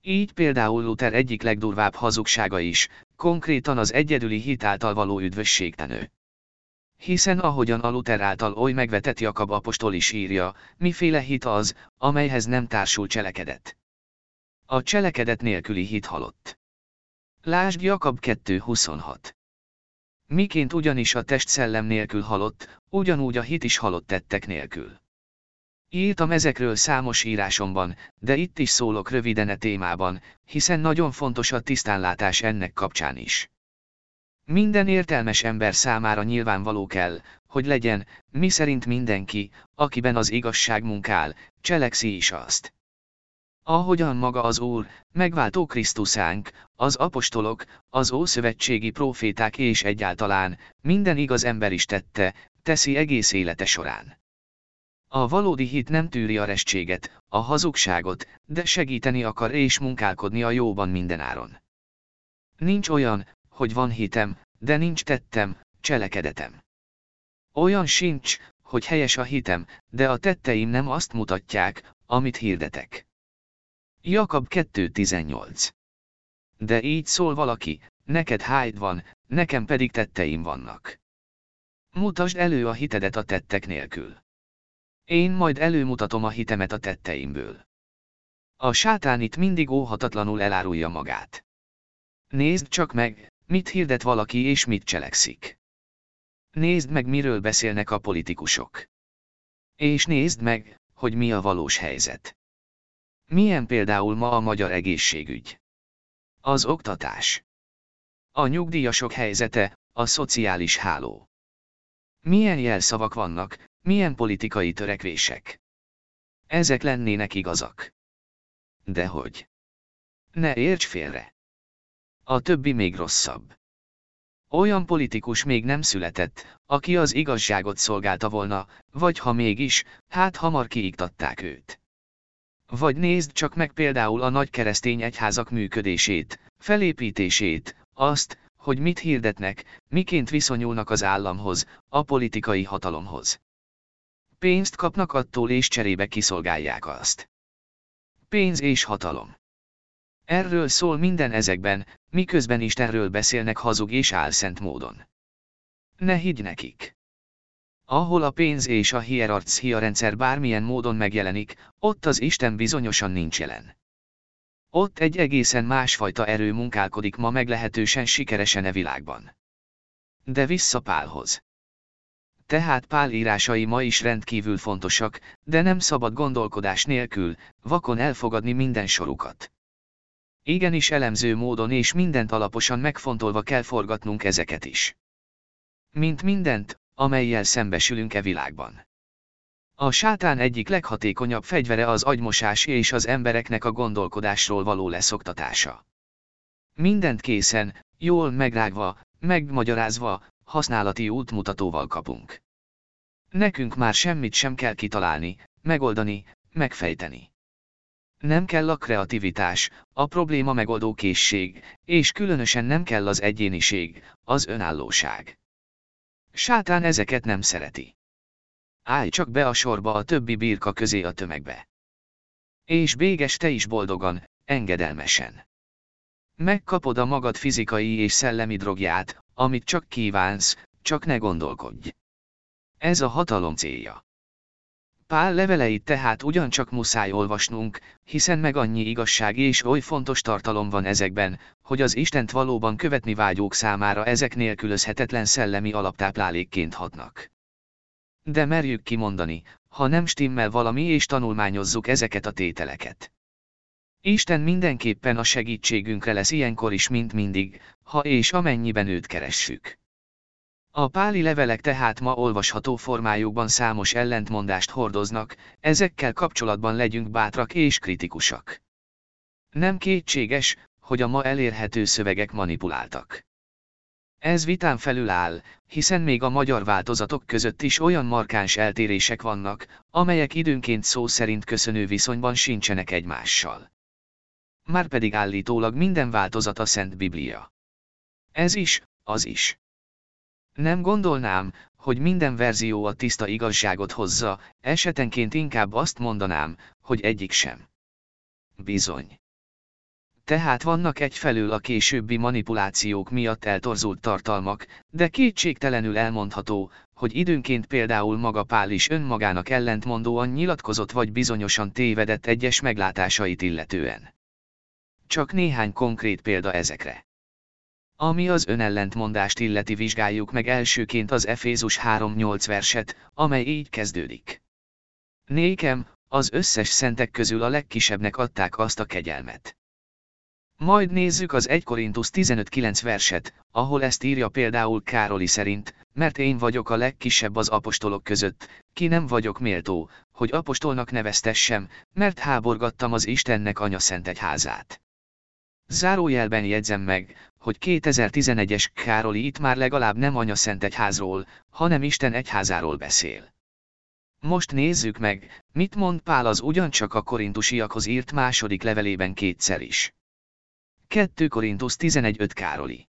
Így például Luther egyik legdurvább hazugsága is, konkrétan az egyedüli hit által való üdvösségtenő. Hiszen ahogyan a Luther által oly megvetett Jakab apostol is írja, miféle hit az, amelyhez nem társul cselekedet. A cselekedet nélküli hit halott. Lásd Jakab 2.26. Miként ugyanis a test szellem nélkül halott, ugyanúgy a hit is halott tettek nélkül. Írtam ezekről számos írásomban, de itt is szólok röviden e témában, hiszen nagyon fontos a tisztánlátás ennek kapcsán is. Minden értelmes ember számára nyilvánvaló kell, hogy legyen, mi szerint mindenki, akiben az igazság munkál, cselekszi is azt. Ahogyan maga az Úr, megváltó Krisztusánk, az apostolok, az ószövetségi proféták és egyáltalán, minden igaz ember is tette, teszi egész élete során. A valódi hit nem tűri a restséget, a hazugságot, de segíteni akar és munkálkodni a jóban mindenáron. Nincs olyan, hogy van hitem, de nincs tettem, cselekedetem. Olyan sincs, hogy helyes a hitem, de a tetteim nem azt mutatják, amit hirdetek. Jakab 2.18 De így szól valaki, neked hájd van, nekem pedig tetteim vannak. Mutasd elő a hitedet a tettek nélkül. Én majd előmutatom a hitemet a tetteimből. A sátán itt mindig óhatatlanul elárulja magát. Nézd csak meg, mit hirdet valaki és mit cselekszik. Nézd meg, miről beszélnek a politikusok. És nézd meg, hogy mi a valós helyzet. Milyen például ma a magyar egészségügy? Az oktatás. A nyugdíjasok helyzete, a szociális háló. Milyen jelszavak vannak, milyen politikai törekvések. Ezek lennének igazak. Dehogy. Ne érts félre. A többi még rosszabb. Olyan politikus még nem született, aki az igazságot szolgálta volna, vagy ha mégis, hát hamar kiiktatták őt. Vagy nézd csak meg például a nagy keresztény egyházak működését, felépítését, azt, hogy mit hirdetnek, miként viszonyulnak az államhoz, a politikai hatalomhoz. Pénzt kapnak attól és cserébe kiszolgálják azt. Pénz és hatalom. Erről szól minden ezekben, miközben Istenről beszélnek hazug és álszent módon. Ne higgy nekik. Ahol a pénz és a hierarchia rendszer bármilyen módon megjelenik, ott az Isten bizonyosan nincs jelen. Ott egy egészen másfajta erő munkálkodik ma meglehetősen sikeresen e világban. De vissza Pálhoz. Tehát Pál írásai ma is rendkívül fontosak, de nem szabad gondolkodás nélkül, vakon elfogadni minden sorukat. Igenis elemző módon és mindent alaposan megfontolva kell forgatnunk ezeket is. Mint mindent, amelyel szembesülünk e világban. A sátán egyik leghatékonyabb fegyvere az agymosás és az embereknek a gondolkodásról való leszoktatása. Mindent készen, jól megrágva, megmagyarázva, használati útmutatóval kapunk. Nekünk már semmit sem kell kitalálni, megoldani, megfejteni. Nem kell a kreativitás, a probléma megoldó készség, és különösen nem kell az egyéniség, az önállóság. Sátán ezeket nem szereti. Állj csak be a sorba a többi birka közé a tömegbe. És béges te is boldogan, engedelmesen. Megkapod a magad fizikai és szellemi drogját, amit csak kívánsz, csak ne gondolkodj. Ez a hatalom célja. Pál leveleit tehát ugyancsak muszáj olvasnunk, hiszen meg annyi igazság és oly fontos tartalom van ezekben, hogy az Istent valóban követni vágyók számára ezek nélkülözhetetlen szellemi alaptáplálékként hatnak. De merjük kimondani, ha nem stimmel valami és tanulmányozzuk ezeket a tételeket. Isten mindenképpen a segítségünkre lesz ilyenkor is, mint mindig, ha és amennyiben őt keressük. A páli levelek tehát ma olvasható formájukban számos ellentmondást hordoznak, ezekkel kapcsolatban legyünk bátrak és kritikusak. Nem kétséges, hogy a ma elérhető szövegek manipuláltak. Ez vitán felül áll, hiszen még a magyar változatok között is olyan markáns eltérések vannak, amelyek időnként szó szerint köszönő viszonyban sincsenek egymással. Márpedig állítólag minden változat a Szent Biblia. Ez is, az is. Nem gondolnám, hogy minden verzió a tiszta igazságot hozza, esetenként inkább azt mondanám, hogy egyik sem. Bizony. Tehát vannak egyfelől a későbbi manipulációk miatt eltorzult tartalmak, de kétségtelenül elmondható, hogy időnként például maga Pál is önmagának ellentmondóan nyilatkozott vagy bizonyosan tévedett egyes meglátásait illetően. Csak néhány konkrét példa ezekre. Ami az önellentmondást illeti vizsgáljuk meg elsőként az Efézus 3.8 verset, amely így kezdődik. Nékem, az összes szentek közül a legkisebbnek adták azt a kegyelmet. Majd nézzük az 1 Korintus 15.9 verset, ahol ezt írja például Károli szerint, mert én vagyok a legkisebb az apostolok között, ki nem vagyok méltó, hogy apostolnak neveztessem, mert háborgattam az Istennek anya szent egyházát. Zárójelben jegyzem meg, hogy 2011-es Károli itt már legalább nem anya szent egyházról, hanem Isten egyházáról beszél. Most nézzük meg, mit mond Pál az ugyancsak a korintusiakhoz írt második levelében kétszer is. 2 Korintus 11.5 Károli.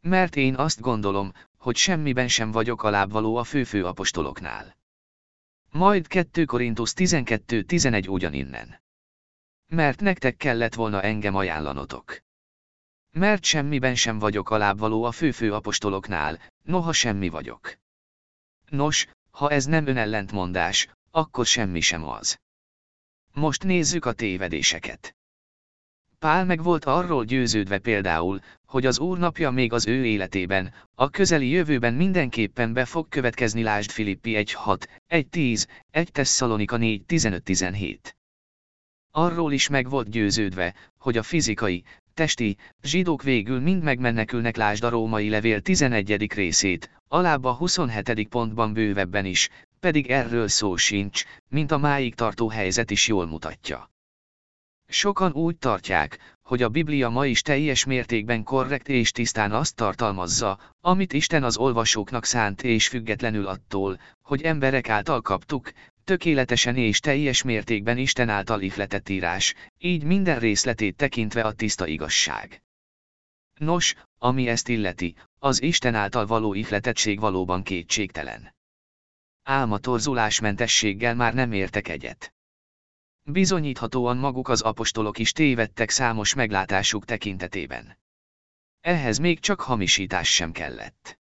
Mert én azt gondolom, hogy semmiben sem vagyok alábbvaló a főfő apostoloknál. Majd 2 Korintus 12-11 ugyaninnen. Mert nektek kellett volna engem ajánlanotok. Mert semmiben sem vagyok alábbvaló a főfő apostoloknál, noha semmi vagyok. Nos, ha ez nem önellentmondás, akkor semmi sem az. Most nézzük a tévedéseket. Pál meg volt arról győződve például, hogy az Úr napja még az ő életében, a közeli jövőben mindenképpen be fog következni lásd Filippi 1.6, 1.10, 1 Tesszalonika 4.15-17. Arról is meg volt győződve, hogy a fizikai, testi, zsidók végül mind megmennekülnek lásd a római levél 11. részét, alább a 27. pontban bővebben is, pedig erről szó sincs, mint a máig tartó helyzet is jól mutatja. Sokan úgy tartják, hogy a Biblia ma is teljes mértékben korrekt és tisztán azt tartalmazza, amit Isten az olvasóknak szánt és függetlenül attól, hogy emberek által kaptuk, tökéletesen és teljes mértékben Isten által ihletett írás, így minden részletét tekintve a tiszta igazság. Nos, ami ezt illeti, az Isten által való ihletettség valóban kétségtelen. Álmatorzulásmentességgel már nem értek egyet. Bizonyíthatóan maguk az apostolok is tévedtek számos meglátásuk tekintetében. Ehhez még csak hamisítás sem kellett.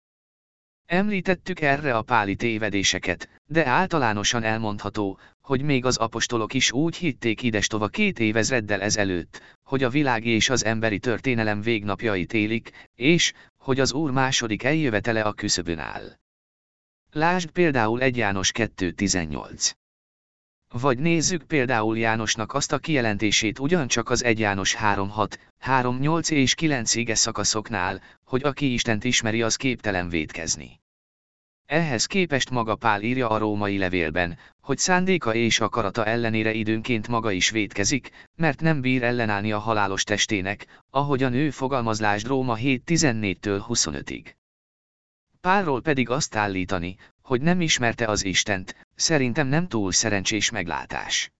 Említettük erre a páli tévedéseket, de általánosan elmondható, hogy még az apostolok is úgy hitték idestova két évezreddel ezelőtt, hogy a világ és az emberi történelem végnapjait élik, és, hogy az Úr második eljövetele a küszöbön áll. Lásd például 1 János 2.18. Vagy nézzük például Jánosnak azt a kijelentését ugyancsak az 1 János 3.6, 3.8 és 9 ige szakaszoknál, hogy aki Istent ismeri az képtelen védkezni. Ehhez képest maga Pál írja a római levélben, hogy szándéka és akarata ellenére időnként maga is védkezik, mert nem bír ellenállni a halálos testének, ahogyan ő fogalmazlásd Róma 7.14-től 25-ig. Pálról pedig azt állítani, hogy nem ismerte az Istent, szerintem nem túl szerencsés meglátás.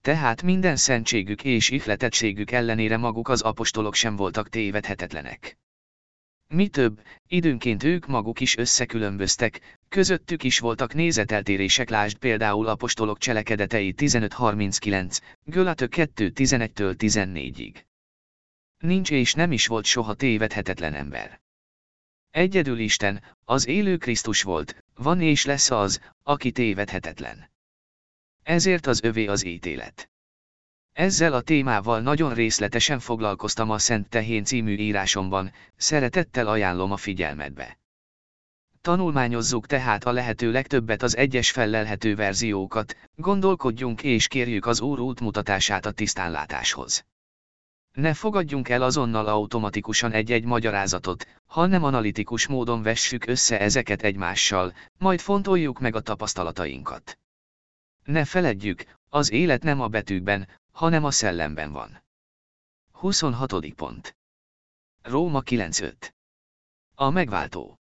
Tehát minden szentségük és ihletettségük ellenére maguk az apostolok sem voltak tévedhetetlenek. Mi több, időnként ők maguk is összekülönböztek, közöttük is voltak nézeteltérések lásd például apostolok cselekedetei 15.39, Gölatö 2.11-től 14-ig. Nincs és nem is volt soha tévedhetetlen ember. Egyedül Isten, az élő Krisztus volt, van és lesz az, aki tévedhetetlen. Ezért az övé az ítélet. Ezzel a témával nagyon részletesen foglalkoztam a Szent Tehén című írásomban, szeretettel ajánlom a figyelmedbe. Tanulmányozzuk tehát a lehető legtöbbet az egyes fellelhető verziókat, gondolkodjunk és kérjük az Úr útmutatását a tisztánlátáshoz. Ne fogadjunk el azonnal automatikusan egy-egy magyarázatot, hanem analitikus módon vessük össze ezeket egymással, majd fontoljuk meg a tapasztalatainkat. Ne feledjük, az élet nem a betűkben, hanem a szellemben van. 26. pont. Róma 9.5. A megváltó.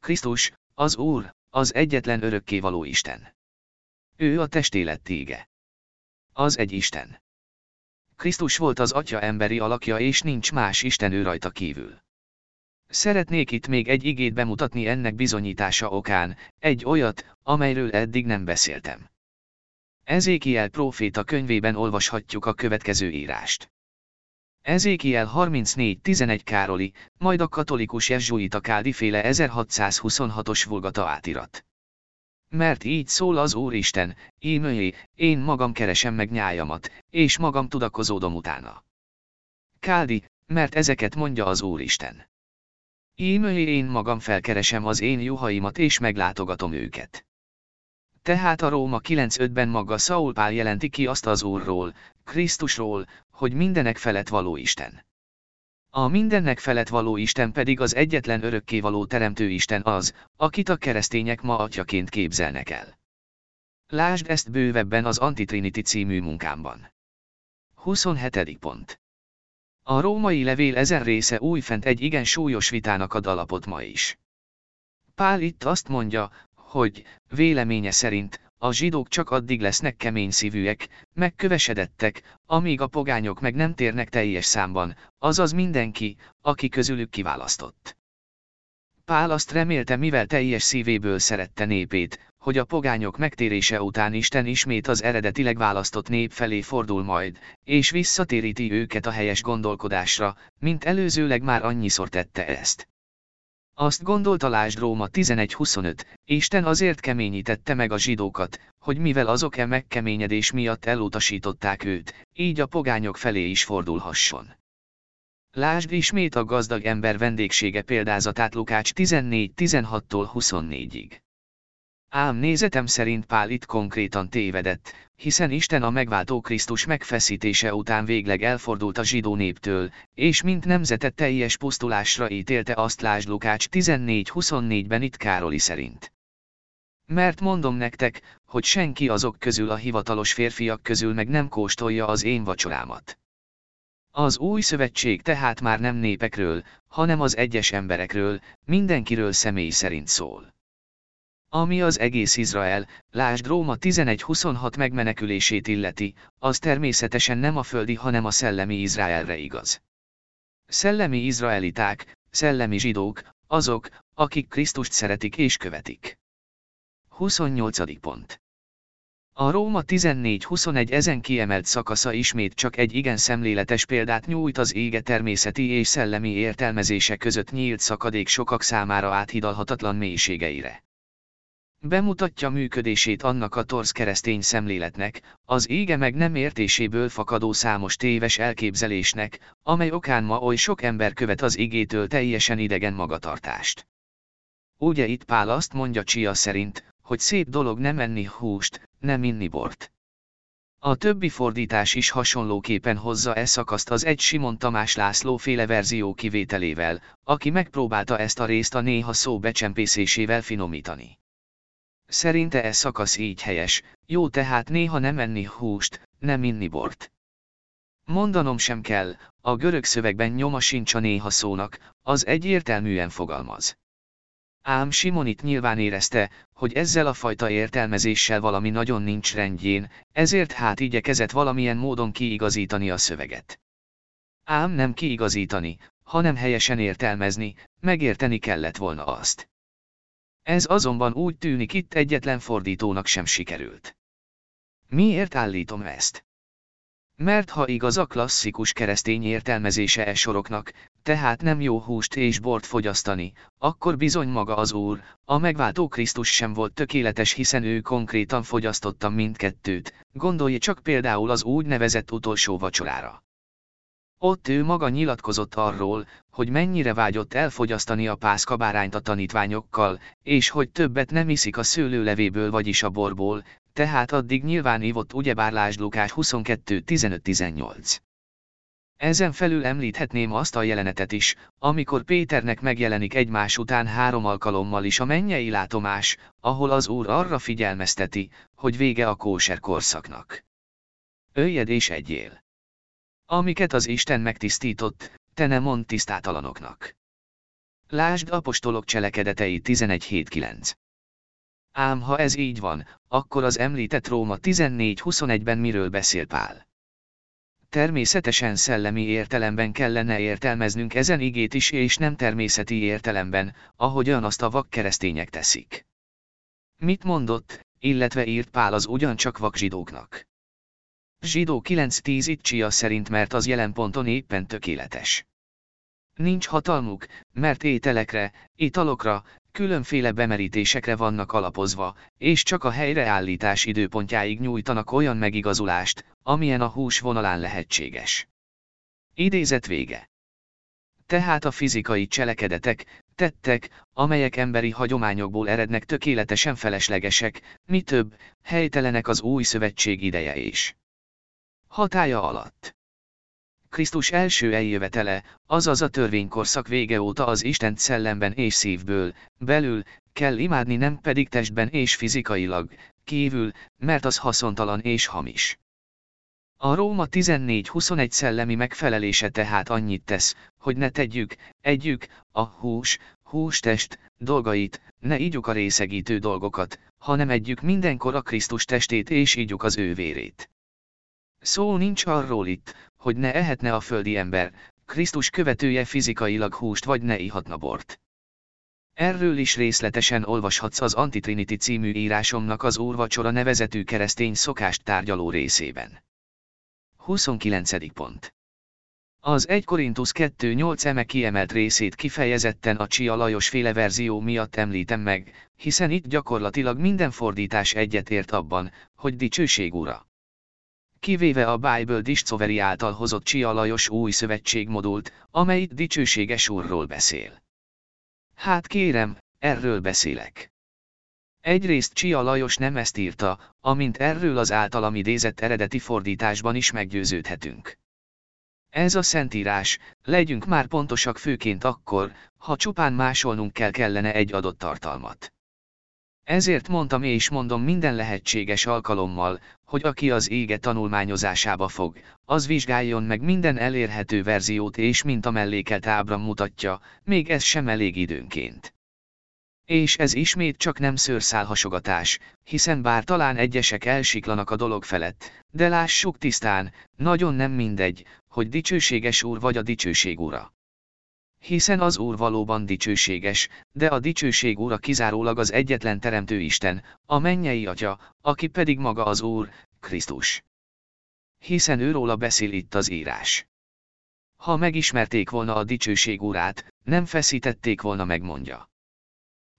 Krisztus, az Úr, az egyetlen örökkévaló Isten. Ő a testélet tége. Az egy Isten. Krisztus volt az Atya emberi alakja és nincs más Isten ő rajta kívül. Szeretnék itt még egy igét bemutatni ennek bizonyítása okán, egy olyat, amelyről eddig nem beszéltem. Ezékiel próféta könyvében olvashatjuk a következő írást. Ezékiel 34.11 Károli, majd a katolikus jezsuita Káldi féle 1626-os vulgata átirat. Mert így szól az Úristen, ímőjé, én magam keresem meg nyájamat, és magam tudakozódom utána. Káldi, mert ezeket mondja az Úristen. Ímőjé én magam felkeresem az én juhaimat és meglátogatom őket. Tehát a Róma 9.5-ben maga Saul Pál jelenti ki azt az Úrról, Krisztusról, hogy mindenek felett való Isten. A mindennek felett való Isten pedig az egyetlen örökkévaló teremtő Isten az, akit a keresztények ma atyaként képzelnek el. Lásd ezt bővebben az Antitrinity című munkámban. 27. pont. A római levél ezen része újfent egy igen súlyos vitának ad alapot ma is. Pál itt azt mondja, hogy, véleménye szerint, a zsidók csak addig lesznek kemény szívűek, megkövesedettek, amíg a pogányok meg nem térnek teljes számban, azaz mindenki, aki közülük kiválasztott. Pál azt remélte mivel teljes szívéből szerette népét, hogy a pogányok megtérése után Isten ismét az eredetileg választott nép felé fordul majd, és visszatéríti őket a helyes gondolkodásra, mint előzőleg már annyiszor tette ezt. Azt gondolta lásd Róma 11.25, Isten azért keményítette meg a zsidókat, hogy mivel azok-e megkeményedés miatt elutasították őt, így a pogányok felé is fordulhasson. Lásd ismét a gazdag ember vendégsége példázatát Lukács 14.16-tól 24-ig. Ám nézetem szerint Pál itt konkrétan tévedett, hiszen Isten a megváltó Krisztus megfeszítése után végleg elfordult a zsidó néptől, és mint nemzetet teljes pusztulásra ítélte azt Lásd Lukács 14.24-ben itt Károli szerint. Mert mondom nektek, hogy senki azok közül a hivatalos férfiak közül meg nem kóstolja az én vacsorámat. Az új szövetség tehát már nem népekről, hanem az egyes emberekről, mindenkiről személy szerint szól. Ami az egész Izrael, lásd Róma 11.26 megmenekülését illeti, az természetesen nem a földi, hanem a szellemi Izraelre igaz. Szellemi izraeliták, szellemi zsidók, azok, akik Krisztust szeretik és követik. 28. pont. A Róma 14.21 ezen kiemelt szakasza ismét csak egy igen szemléletes példát nyújt az ége természeti és szellemi értelmezése között nyílt szakadék sokak számára áthidalhatatlan mélységeire. Bemutatja működését annak a torz keresztény szemléletnek, az ége meg nem értéséből fakadó számos téves elképzelésnek, amely okán ma oly sok ember követ az igétől teljesen idegen magatartást. Ugye itt Pál azt mondja Csia szerint, hogy szép dolog nem enni húst, nem inni bort. A többi fordítás is hasonlóképpen hozza e szakaszt az egy Simon Tamás László féle verzió kivételével, aki megpróbálta ezt a részt a néha szó becsempészésével finomítani. Szerinte e szakasz így helyes, jó tehát néha nem enni húst, nem inni bort. Mondanom sem kell, a görög szövegben nyoma sincs a néha szónak, az egyértelműen fogalmaz. Ám Simon itt nyilván érezte, hogy ezzel a fajta értelmezéssel valami nagyon nincs rendjén, ezért hát igyekezett valamilyen módon kiigazítani a szöveget. Ám nem kiigazítani, hanem helyesen értelmezni, megérteni kellett volna azt. Ez azonban úgy tűnik itt egyetlen fordítónak sem sikerült. Miért állítom ezt? Mert ha igaz a klasszikus keresztény értelmezése e soroknak, tehát nem jó húst és bort fogyasztani, akkor bizony maga az Úr, a megváltó Krisztus sem volt tökéletes hiszen ő konkrétan fogyasztotta mindkettőt, gondolj csak például az úgynevezett utolsó vacsorára. Ott ő maga nyilatkozott arról, hogy mennyire vágyott elfogyasztani a pászkabárányt a tanítványokkal, és hogy többet nem iszik a szőlőlevéből vagyis a borból, tehát addig nyilván ívott ugyebár Lásd Lukás 22.15-18. Ezen felül említhetném azt a jelenetet is, amikor Péternek megjelenik egymás után három alkalommal is a mennyei látomás, ahol az Úr arra figyelmezteti, hogy vége a kóser korszaknak. Öljed és egyél. Amiket az Isten megtisztított, te ne mond tisztátalanoknak. Lásd apostolok cselekedetei 11.7.9. Ám ha ez így van, akkor az említett Róma 14.21-ben miről beszél Pál? Természetesen szellemi értelemben kellene értelmeznünk ezen igét is és nem természeti értelemben, ahogyan azt a vak keresztények teszik. Mit mondott, illetve írt Pál az ugyancsak vak zsidóknak? Zsidó 9.10 itt Csia szerint mert az jelen ponton éppen tökéletes. Nincs hatalmuk, mert ételekre, italokra, különféle bemerítésekre vannak alapozva, és csak a helyreállítás időpontjáig nyújtanak olyan megigazulást, amilyen a hús vonalán lehetséges. Idézet vége. Tehát a fizikai cselekedetek, tettek, amelyek emberi hagyományokból erednek tökéletesen feleslegesek, mi több, helytelenek az új szövetség ideje is. Hatája alatt. Krisztus első eljövetele, azaz a törvénykorszak vége óta az Isten szellemben és szívből, belül, kell imádni nem pedig testben és fizikailag, kívül, mert az haszontalan és hamis. A Róma 14-21 szellemi megfelelése tehát annyit tesz, hogy ne tegyük, együk, a hús, hústest, dolgait, ne ígyuk a részegítő dolgokat, hanem együk mindenkor a Krisztus testét és ígyuk az ő vérét. Szó nincs arról itt, hogy ne ehetne a földi ember, Krisztus követője fizikailag húst vagy ne ihatna bort. Erről is részletesen olvashatsz az Antitrinity című írásomnak az Úrvacsora nevezetű keresztény szokást tárgyaló részében. 29. pont. Az 1 Korintus 2.8 eme kiemelt részét kifejezetten a Csia Lajos féle verzió miatt említem meg, hiszen itt gyakorlatilag minden fordítás egyetért abban, hogy dicsőség ura. Kivéve a Bible Discovery által hozott Csia Lajos új szövetségmodult, amely itt dicsőséges úrról beszél. Hát kérem, erről beszélek. Egyrészt Csia Lajos nem ezt írta, amint erről az általam idézett eredeti fordításban is meggyőződhetünk. Ez a szentírás, legyünk már pontosak főként akkor, ha csupán másolnunk kell kellene egy adott tartalmat. Ezért mondtam és mondom minden lehetséges alkalommal, hogy aki az ége tanulmányozásába fog, az vizsgáljon meg minden elérhető verziót és mint a mellékelt ábra mutatja, még ez sem elég időnként. És ez ismét csak nem szőrszálhasogatás, hiszen bár talán egyesek elsiklanak a dolog felett, de lássuk tisztán, nagyon nem mindegy, hogy dicsőséges úr vagy a dicsőség ura. Hiszen az Úr valóban dicsőséges, de a dicsőség Úra kizárólag az egyetlen teremtő Isten, a mennyei Atya, aki pedig maga az Úr, Krisztus. Hiszen őróla beszél itt az írás. Ha megismerték volna a dicsőség Úrát, nem feszítették volna megmondja.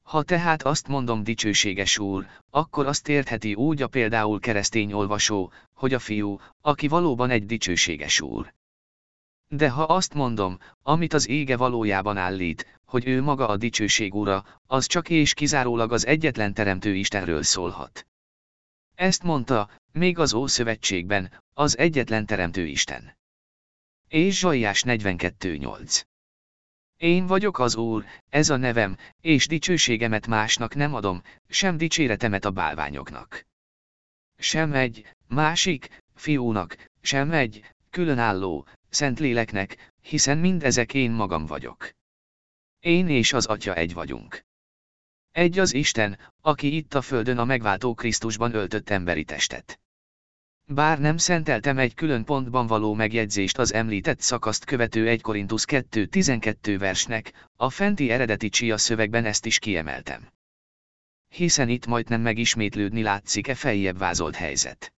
Ha tehát azt mondom dicsőséges úr, akkor azt értheti úgy a például keresztény olvasó, hogy a fiú, aki valóban egy dicsőséges úr. De ha azt mondom, amit az ége valójában állít, hogy ő maga a dicsőség ura, az csak és kizárólag az egyetlen teremtő Istenről szólhat. Ezt mondta, még az Ószövetségben, az egyetlen teremtő Isten. És Zsaiás 42.8. Én vagyok az Úr, ez a nevem, és dicsőségemet másnak nem adom, sem dicséretemet a bálványoknak. Sem egy, másik, fiúnak, sem egy, különálló, Szentléleknek, hiszen mindezek én magam vagyok. Én és az Atya egy vagyunk. Egy az Isten, aki itt a földön a megváltó Krisztusban öltött emberi testet. Bár nem szenteltem egy külön pontban való megjegyzést az említett szakaszt követő 1 Korintus 2.12 versnek, a fenti eredeti csia szövegben ezt is kiemeltem. Hiszen itt majdnem megismétlődni látszik-e feljebb vázolt helyzet.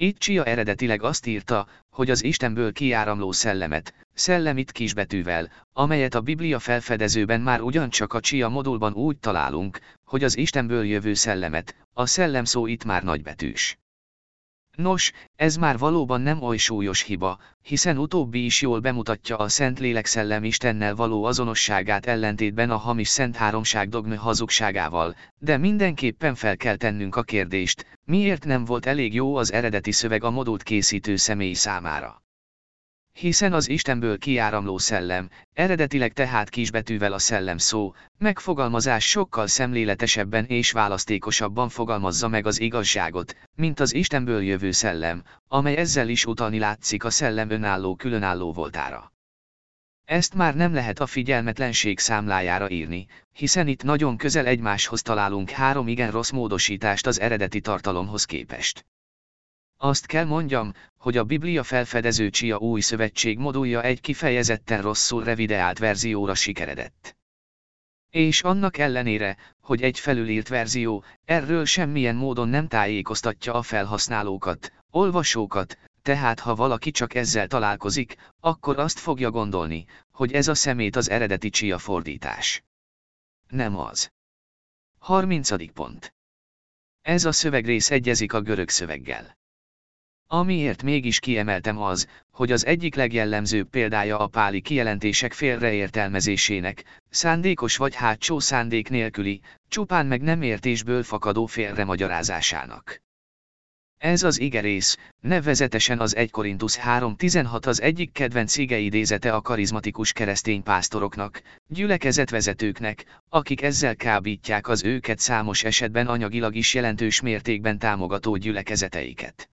Itt Csia eredetileg azt írta, hogy az Istenből kiáramló szellemet, szellemit kisbetűvel, amelyet a Biblia felfedezőben már ugyancsak a Csia modulban úgy találunk, hogy az Istenből jövő szellemet, a szellem szó itt már nagybetűs. Nos, ez már valóban nem oly súlyos hiba, hiszen utóbbi is jól bemutatja a Szentlélek szellem Istennel való azonosságát ellentétben a hamis Szent Háromság dogma hazugságával, de mindenképpen fel kell tennünk a kérdést, miért nem volt elég jó az eredeti szöveg a modult készítő személy számára hiszen az Istenből kiáramló szellem, eredetileg tehát kisbetűvel a szellem szó, megfogalmazás sokkal szemléletesebben és választékosabban fogalmazza meg az igazságot, mint az Istenből jövő szellem, amely ezzel is utalni látszik a szellem önálló különálló voltára. Ezt már nem lehet a figyelmetlenség számlájára írni, hiszen itt nagyon közel egymáshoz találunk három igen rossz módosítást az eredeti tartalomhoz képest. Azt kell mondjam, hogy a Biblia felfedező Csia új szövetség modulja egy kifejezetten rosszul revideált verzióra sikeredett. És annak ellenére, hogy egy felülírt verzió, erről semmilyen módon nem tájékoztatja a felhasználókat, olvasókat, tehát ha valaki csak ezzel találkozik, akkor azt fogja gondolni, hogy ez a szemét az eredeti csia fordítás. Nem az. 30. pont. Ez a szövegrész egyezik a görög szöveggel. Amiért mégis kiemeltem az, hogy az egyik legjellemzőbb példája a páli kijelentések félreértelmezésének, szándékos vagy hátsó szándék nélküli, csupán meg nem értésből fakadó félremagyarázásának. Ez az igerész, nevezetesen az 1 Korintus 3.16 az egyik kedvenc ige idézete a karizmatikus keresztény pásztoroknak, gyülekezetvezetőknek, akik ezzel kábítják az őket számos esetben anyagilag is jelentős mértékben támogató gyülekezeteiket.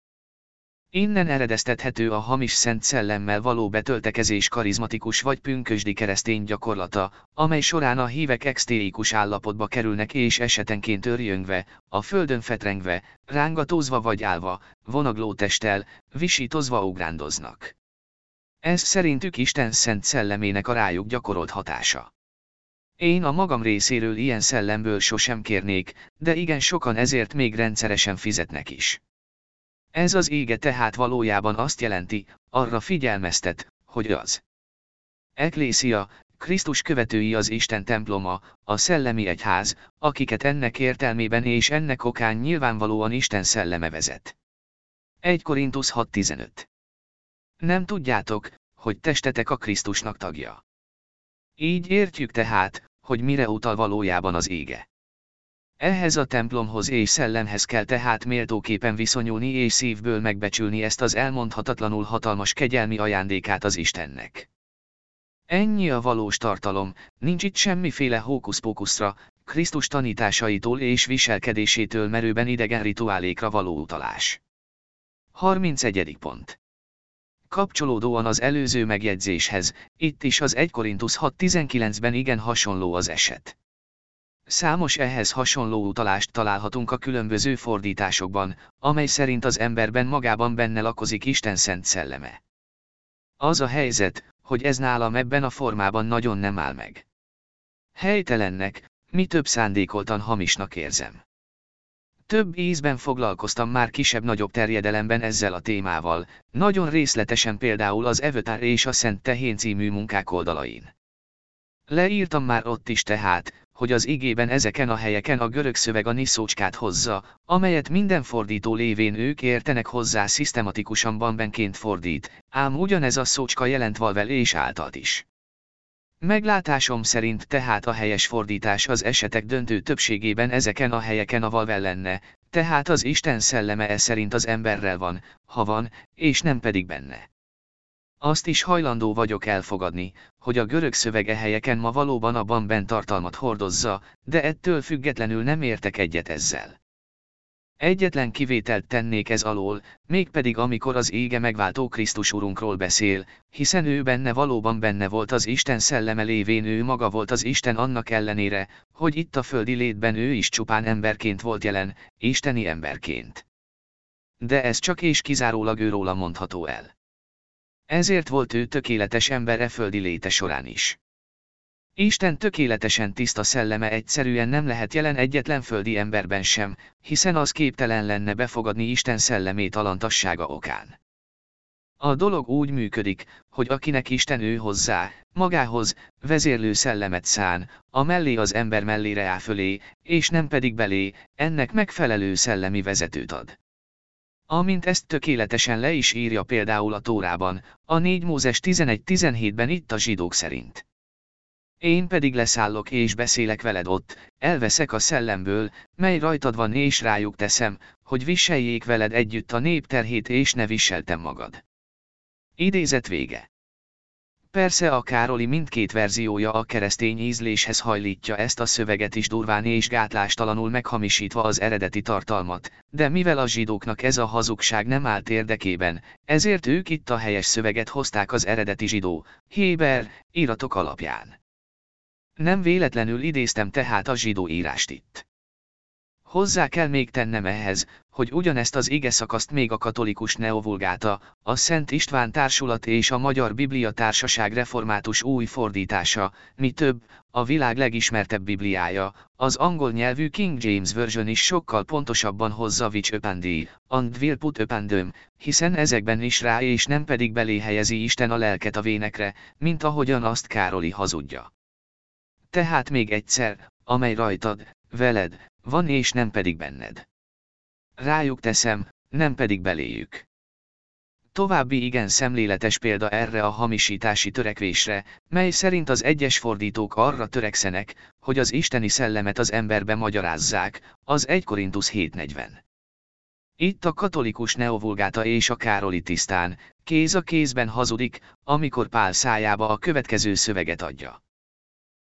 Innen eredeztethető a hamis szent szellemmel való betöltekezés karizmatikus vagy pünkösdi keresztény gyakorlata, amely során a hívek extérikus állapotba kerülnek és esetenként örjöngve, a földön fetrengve, rángatózva vagy állva, vonagló testtel, visítozva ugrándoznak. Ez szerintük Isten szent szellemének a rájuk gyakorolt hatása. Én a magam részéről ilyen szellemből sosem kérnék, de igen sokan ezért még rendszeresen fizetnek is. Ez az ége tehát valójában azt jelenti, arra figyelmeztet, hogy az. Eklészia, Krisztus követői az Isten temploma, a szellemi egyház, akiket ennek értelmében és ennek okán nyilvánvalóan Isten szelleme vezet. 1 Korintus 6.15 Nem tudjátok, hogy testetek a Krisztusnak tagja. Így értjük tehát, hogy mire utal valójában az ége. Ehhez a templomhoz és szellemhez kell tehát méltóképpen viszonyulni és szívből megbecsülni ezt az elmondhatatlanul hatalmas kegyelmi ajándékát az Istennek. Ennyi a valós tartalom, nincs itt semmiféle hókuszpókuszra, Krisztus tanításaitól és viselkedésétől merőben idegen rituálékra való utalás. 31. pont. Kapcsolódóan az előző megjegyzéshez, itt is az 1 Korintus 6.19-ben igen hasonló az eset. Számos ehhez hasonló utalást találhatunk a különböző fordításokban, amely szerint az emberben magában benne lakozik Isten szent szelleme. Az a helyzet, hogy ez nálam ebben a formában nagyon nem áll meg. Helytelennek, mi több szándékoltan hamisnak érzem. Több ízben foglalkoztam már kisebb-nagyobb terjedelemben ezzel a témával, nagyon részletesen például az Evötár és a Szent Tehén című munkák oldalain. Leírtam már ott is tehát, hogy az igében ezeken a helyeken a görög szöveg a niszócskát hozza, amelyet minden fordító lévén ők értenek hozzá szisztematikusan banbenként fordít, ám ugyanez a szócska jelent valvel és általt is. Meglátásom szerint tehát a helyes fordítás az esetek döntő többségében ezeken a helyeken a valvel lenne, tehát az Isten szelleme e szerint az emberrel van, ha van, és nem pedig benne. Azt is hajlandó vagyok elfogadni, hogy a görög szövege helyeken ma valóban a banben tartalmat hordozza, de ettől függetlenül nem értek egyet ezzel. Egyetlen kivételt tennék ez alól, mégpedig amikor az ége megváltó Krisztus Urunkról beszél, hiszen ő benne valóban benne volt az Isten szelleme lévén ő maga volt az Isten annak ellenére, hogy itt a földi létben ő is csupán emberként volt jelen, isteni emberként. De ez csak és kizárólag őróla mondható el. Ezért volt ő tökéletes ember e földi léte során is. Isten tökéletesen tiszta szelleme egyszerűen nem lehet jelen egyetlen földi emberben sem, hiszen az képtelen lenne befogadni Isten szellemét alantassága okán. A dolog úgy működik, hogy akinek Isten ő hozzá, magához, vezérlő szellemet szán, a mellé az ember mellére áll fölé, és nem pedig belé, ennek megfelelő szellemi vezetőt ad. Amint ezt tökéletesen le is írja például a Tórában, a 4 Mózes 11-17-ben itt a zsidók szerint. Én pedig leszállok és beszélek veled ott, elveszek a szellemből, mely rajtad van és rájuk teszem, hogy viseljék veled együtt a nép terhét és ne viseltem magad. Idézet vége. Persze a Károli mindkét verziója a keresztény ízléshez hajlítja ezt a szöveget is durván és gátlástalanul meghamisítva az eredeti tartalmat, de mivel a zsidóknak ez a hazugság nem állt érdekében, ezért ők itt a helyes szöveget hozták az eredeti zsidó, Héber, íratok alapján. Nem véletlenül idéztem tehát a zsidó írást itt. Hozzá kell még tennem ehhez, hogy ugyanezt az ige szakaszt még a katolikus neovulgáta, a Szent István Társulat és a Magyar Biblia Társaság református új fordítása, mi több, a világ legismertebb bibliája, az angol nyelvű King James Version is sokkal pontosabban hozza Which Öpandi, and will put öpendöm, hiszen ezekben is rá és nem pedig belé helyezi Isten a lelket a vénekre, mint ahogyan azt Károli hazudja. Tehát még egyszer, amely rajtad, veled, van és nem pedig benned. Rájuk teszem, nem pedig beléjük. További igen szemléletes példa erre a hamisítási törekvésre, mely szerint az egyes fordítók arra törekszenek, hogy az isteni szellemet az emberbe magyarázzák, az 1 Korintus 7.40. Itt a katolikus neovulgáta és a Károli tisztán, kéz a kézben hazudik, amikor Pál szájába a következő szöveget adja.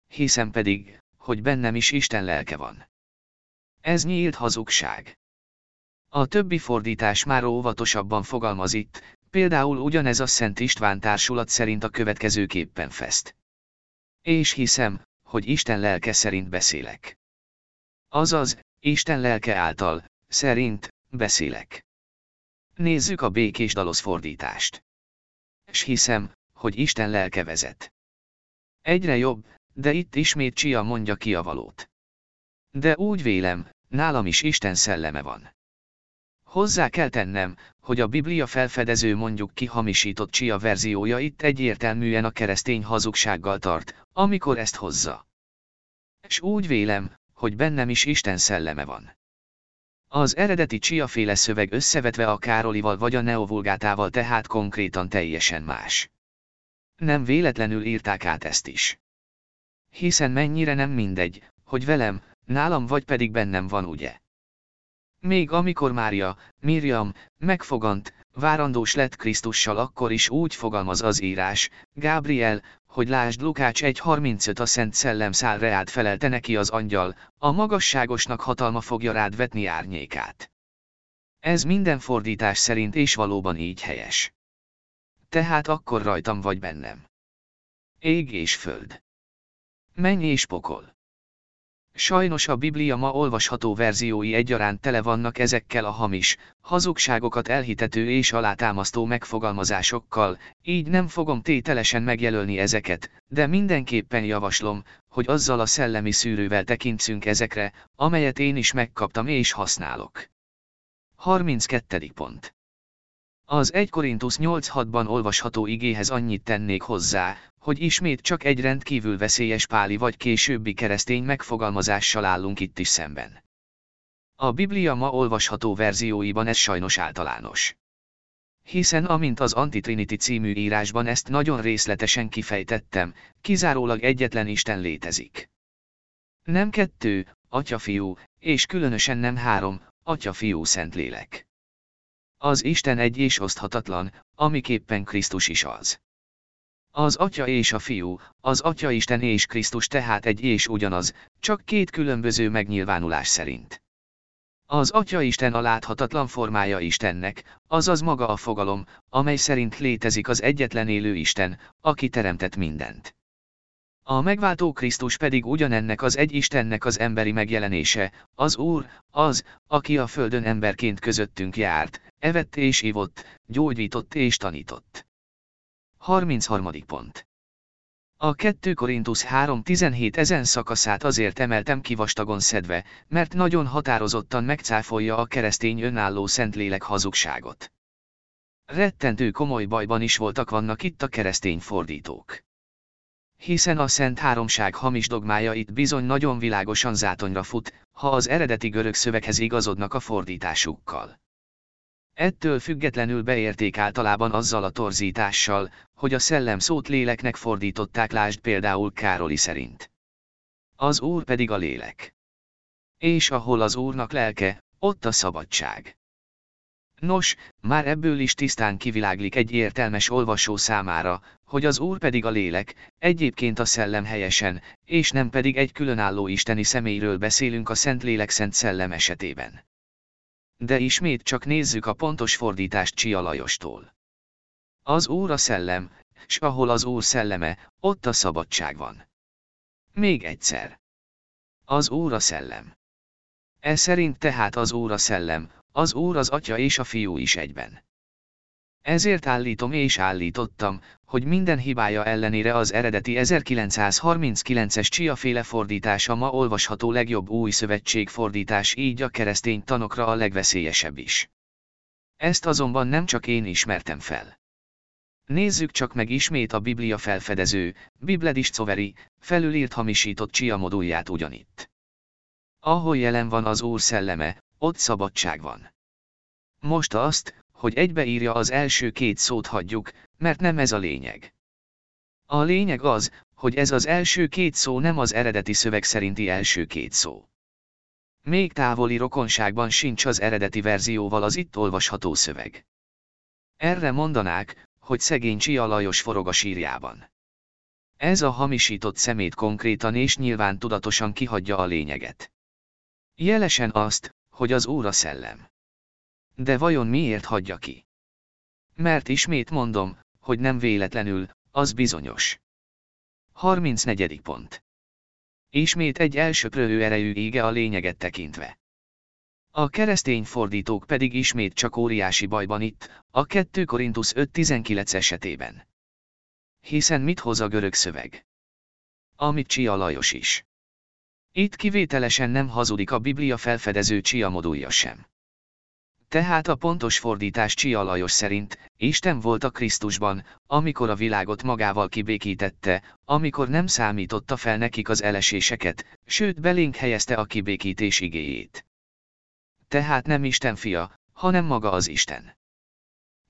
Hiszem pedig, hogy bennem is Isten lelke van. Ez nyílt hazugság. A többi fordítás már óvatosabban fogalmaz itt, például ugyanez a Szent István társulat szerint a következőképpen fest. És hiszem, hogy Isten lelke szerint beszélek. Azaz, Isten lelke által, szerint, beszélek. Nézzük a békés dalosz fordítást. S hiszem, hogy Isten lelke vezet. Egyre jobb, de itt ismét Csia mondja ki a valót. De úgy vélem, nálam is Isten szelleme van. Hozzá kell tennem, hogy a Biblia felfedező mondjuk kihamisított csia verziója itt egyértelműen a keresztény hazugsággal tart, amikor ezt hozza. És úgy vélem, hogy bennem is Isten szelleme van. Az eredeti csiaféle szöveg összevetve a Károlival vagy a neovulgátával tehát konkrétan teljesen más. Nem véletlenül írták át ezt is. Hiszen mennyire nem mindegy, hogy velem, nálam vagy pedig bennem van ugye. Még amikor Mária, Miriam, megfogant, várandós lett Krisztussal akkor is úgy fogalmaz az írás, Gábriel, hogy lásd Lukács 1.35 a Szent Szellem száll reád felelte neki az angyal, a magasságosnak hatalma fogja rád vetni árnyékát. Ez minden fordítás szerint és valóban így helyes. Tehát akkor rajtam vagy bennem. Ég és föld. Menj és pokol. Sajnos a Biblia ma olvasható verziói egyaránt tele vannak ezekkel a hamis, hazugságokat elhitető és alátámasztó megfogalmazásokkal, így nem fogom tételesen megjelölni ezeket, de mindenképpen javaslom, hogy azzal a szellemi szűrővel tekintsünk ezekre, amelyet én is megkaptam és használok. 32. pont. Az 1 Korintusz 8.6-ban olvasható igéhez annyit tennék hozzá, hogy ismét csak egy rendkívül veszélyes páli vagy későbbi keresztény megfogalmazással állunk itt is szemben. A Biblia ma olvasható verzióiban ez sajnos általános. Hiszen amint az Antitrinity című írásban ezt nagyon részletesen kifejtettem, kizárólag egyetlen Isten létezik. Nem kettő, Atya-fiú, és különösen nem három, Atya-fiú Szentlélek. Az Isten egy és oszthatatlan, amiképpen Krisztus is az. Az Atya és a Fiú, az Atya Isten és Krisztus tehát egy és ugyanaz, csak két különböző megnyilvánulás szerint. Az Atya Isten a láthatatlan formája Istennek, azaz maga a fogalom, amely szerint létezik az egyetlen élő Isten, aki teremtett mindent. A megváltó Krisztus pedig ugyanennek az egy Istennek az emberi megjelenése, az Úr, az, aki a földön emberként közöttünk járt, evett és ivott, gyógyított és tanított. 33. pont. A 2 Korintusz 3.17 ezen szakaszát azért emeltem ki vastagon szedve, mert nagyon határozottan megcáfolja a keresztény önálló szentlélek hazugságot. Rettentő komoly bajban is voltak vannak itt a keresztény fordítók. Hiszen a Szent Háromság hamis dogmája itt bizony nagyon világosan zátonyra fut, ha az eredeti görög szöveghez igazodnak a fordításukkal. Ettől függetlenül beérték általában azzal a torzítással, hogy a szellem szót léleknek fordították lásd például Károli szerint. Az Úr pedig a lélek. És ahol az Úrnak lelke, ott a szabadság. Nos, már ebből is tisztán kiviláglik egy értelmes olvasó számára, hogy az Úr pedig a lélek, egyébként a szellem helyesen, és nem pedig egy különálló isteni személyről beszélünk a Szentlélek Szent Szellem esetében. De ismét csak nézzük a pontos fordítást Csia Lajostól. Az Úr a szellem, s ahol az Úr szelleme, ott a szabadság van. Még egyszer. Az Úr a szellem. E szerint tehát az Úr a szellem, az Úr az Atya és a Fiú is egyben. Ezért állítom és állítottam, hogy minden hibája ellenére az eredeti 1939-es csiaféle fordítása ma olvasható legjobb új szövetség fordítás így a keresztény tanokra a legveszélyesebb is. Ezt azonban nem csak én ismertem fel. Nézzük csak meg ismét a Biblia felfedező, Bibledis Coveri, felülírt hamisított csia modulját ugyanitt. Ahol jelen van az Úr szelleme, ott szabadság van. Most azt, hogy egybeírja az első két szót hagyjuk, mert nem ez a lényeg. A lényeg az, hogy ez az első két szó nem az eredeti szöveg szerinti első két szó. Még távoli rokonságban sincs az eredeti verzióval az itt olvasható szöveg. Erre mondanák, hogy szegény Csia Lajos forog a sírjában. Ez a hamisított szemét konkrétan és nyilván tudatosan kihagyja a lényeget. Jelesen azt, hogy az Úr a szellem. De vajon miért hagyja ki? Mert ismét mondom, hogy nem véletlenül, az bizonyos. 34. pont. Ismét egy elsöprő erejű ége a lényeget tekintve. A keresztény fordítók pedig ismét csak óriási bajban itt, a 2 Korintus 5.19 esetében. Hiszen mit hoz a görög szöveg? amit Csia Lajos is. Itt kivételesen nem hazudik a Biblia felfedező Csia modulja sem. Tehát a pontos fordítás Csia Lajos szerint, Isten volt a Krisztusban, amikor a világot magával kibékítette, amikor nem számította fel nekik az eleséseket, sőt belénk helyezte a kibékítés igéjét. Tehát nem Isten fia, hanem maga az Isten.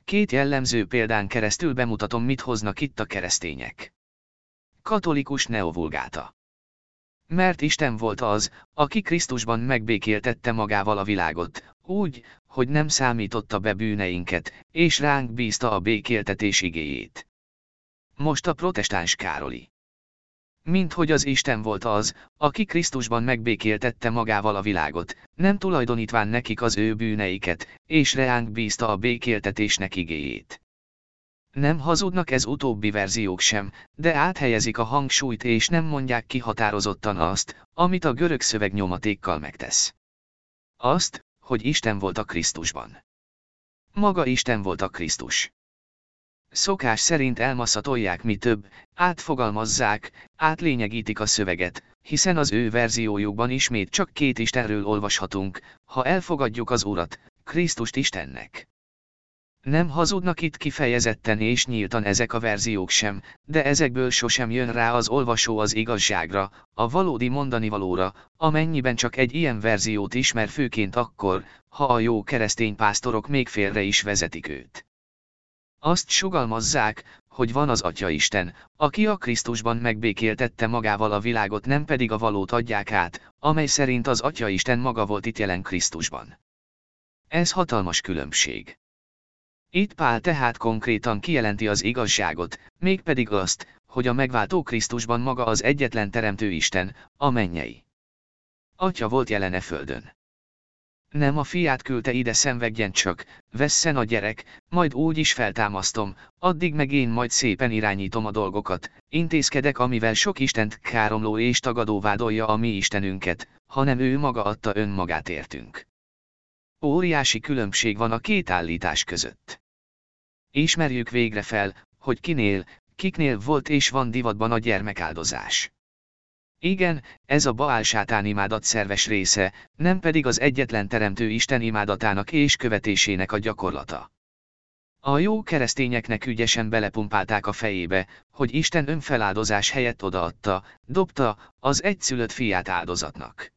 Két jellemző példán keresztül bemutatom mit hoznak itt a keresztények. Katolikus neovulgáta. Mert Isten volt az, aki Krisztusban megbékéltette magával a világot, úgy, hogy nem számította be bűneinket, és ránk bízta a békéltetés igéjét. Most a protestáns Károli. Mint hogy az Isten volt az, aki Krisztusban megbékéltette magával a világot, nem tulajdonítván nekik az ő bűneiket, és reánk bízta a békéltetésnek igéjét. Nem hazudnak ez utóbbi verziók sem, de áthelyezik a hangsúlyt és nem mondják ki határozottan azt, amit a görög szöveg nyomatékkal megtesz. Azt, hogy Isten volt a Krisztusban. Maga Isten volt a Krisztus. Szokás szerint elmaszatolják mi több, átfogalmazzák, átlényegítik a szöveget, hiszen az ő verziójukban ismét csak két Istenről olvashatunk, ha elfogadjuk az Urat, Krisztust Istennek. Nem hazudnak itt kifejezetten és nyíltan ezek a verziók sem, de ezekből sosem jön rá az olvasó az igazságra, a valódi mondani valóra, amennyiben csak egy ilyen verziót ismer főként akkor, ha a jó keresztény pásztorok még félre is vezetik őt. Azt sugalmazzák, hogy van az Atya Isten, aki a Krisztusban megbékéltette magával a világot nem pedig a valót adják át, amely szerint az Atya Isten maga volt itt jelen Krisztusban. Ez hatalmas különbség. Itt Pál tehát konkrétan kijelenti az igazságot, mégpedig azt, hogy a megváltó Krisztusban maga az egyetlen teremtő Isten, a mennyei. Atya volt jelene földön. Nem a fiát küldte ide szenvedjen csak, vesszen a gyerek, majd úgy is feltámasztom, addig meg én majd szépen irányítom a dolgokat, intézkedek amivel sok Istent káromló és tagadó vádolja a mi Istenünket, hanem ő maga adta önmagát értünk. Óriási különbség van a két állítás között. Ismerjük végre fel, hogy kinél, kiknél volt és van divatban a gyermekáldozás. Igen, ez a Baál sátán imádat szerves része, nem pedig az egyetlen teremtő Isten imádatának és követésének a gyakorlata. A jó keresztényeknek ügyesen belepumpálták a fejébe, hogy Isten önfeláldozás helyett odaadta, dobta, az egyszülött fiát áldozatnak.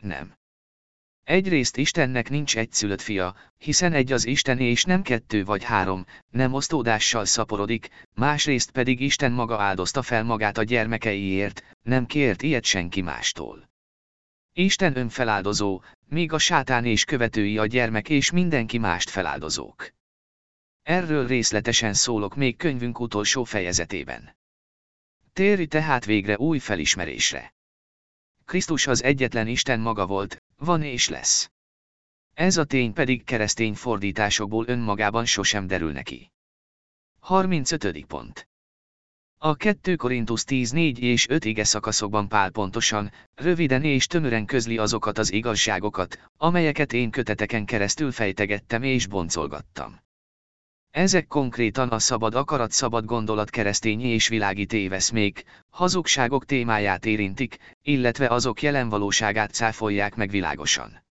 Nem. Egyrészt Istennek nincs egyszülött fia, hiszen egy az Isten és nem kettő vagy három, nem osztódással szaporodik, másrészt pedig Isten maga áldozta fel magát a gyermekeiért, nem kért ilyet senki mástól. Isten önfeláldozó, míg a sátán és követői a gyermek és mindenki mást feláldozók. Erről részletesen szólok még könyvünk utolsó fejezetében. Téri tehát végre új felismerésre. Krisztus az egyetlen Isten maga volt, van és lesz. Ez a tény pedig keresztény fordításokból önmagában sosem derül neki. 35. pont. A 2 Korintus 10.4 és 5 ige szakaszokban Pál pontosan, röviden és tömören közli azokat az igazságokat, amelyeket én köteteken keresztül fejtegettem és boncolgattam. Ezek konkrétan a szabad akarat szabad gondolat keresztény és világi téveszmék, hazugságok témáját érintik, illetve azok jelen valóságát cáfolják meg világosan.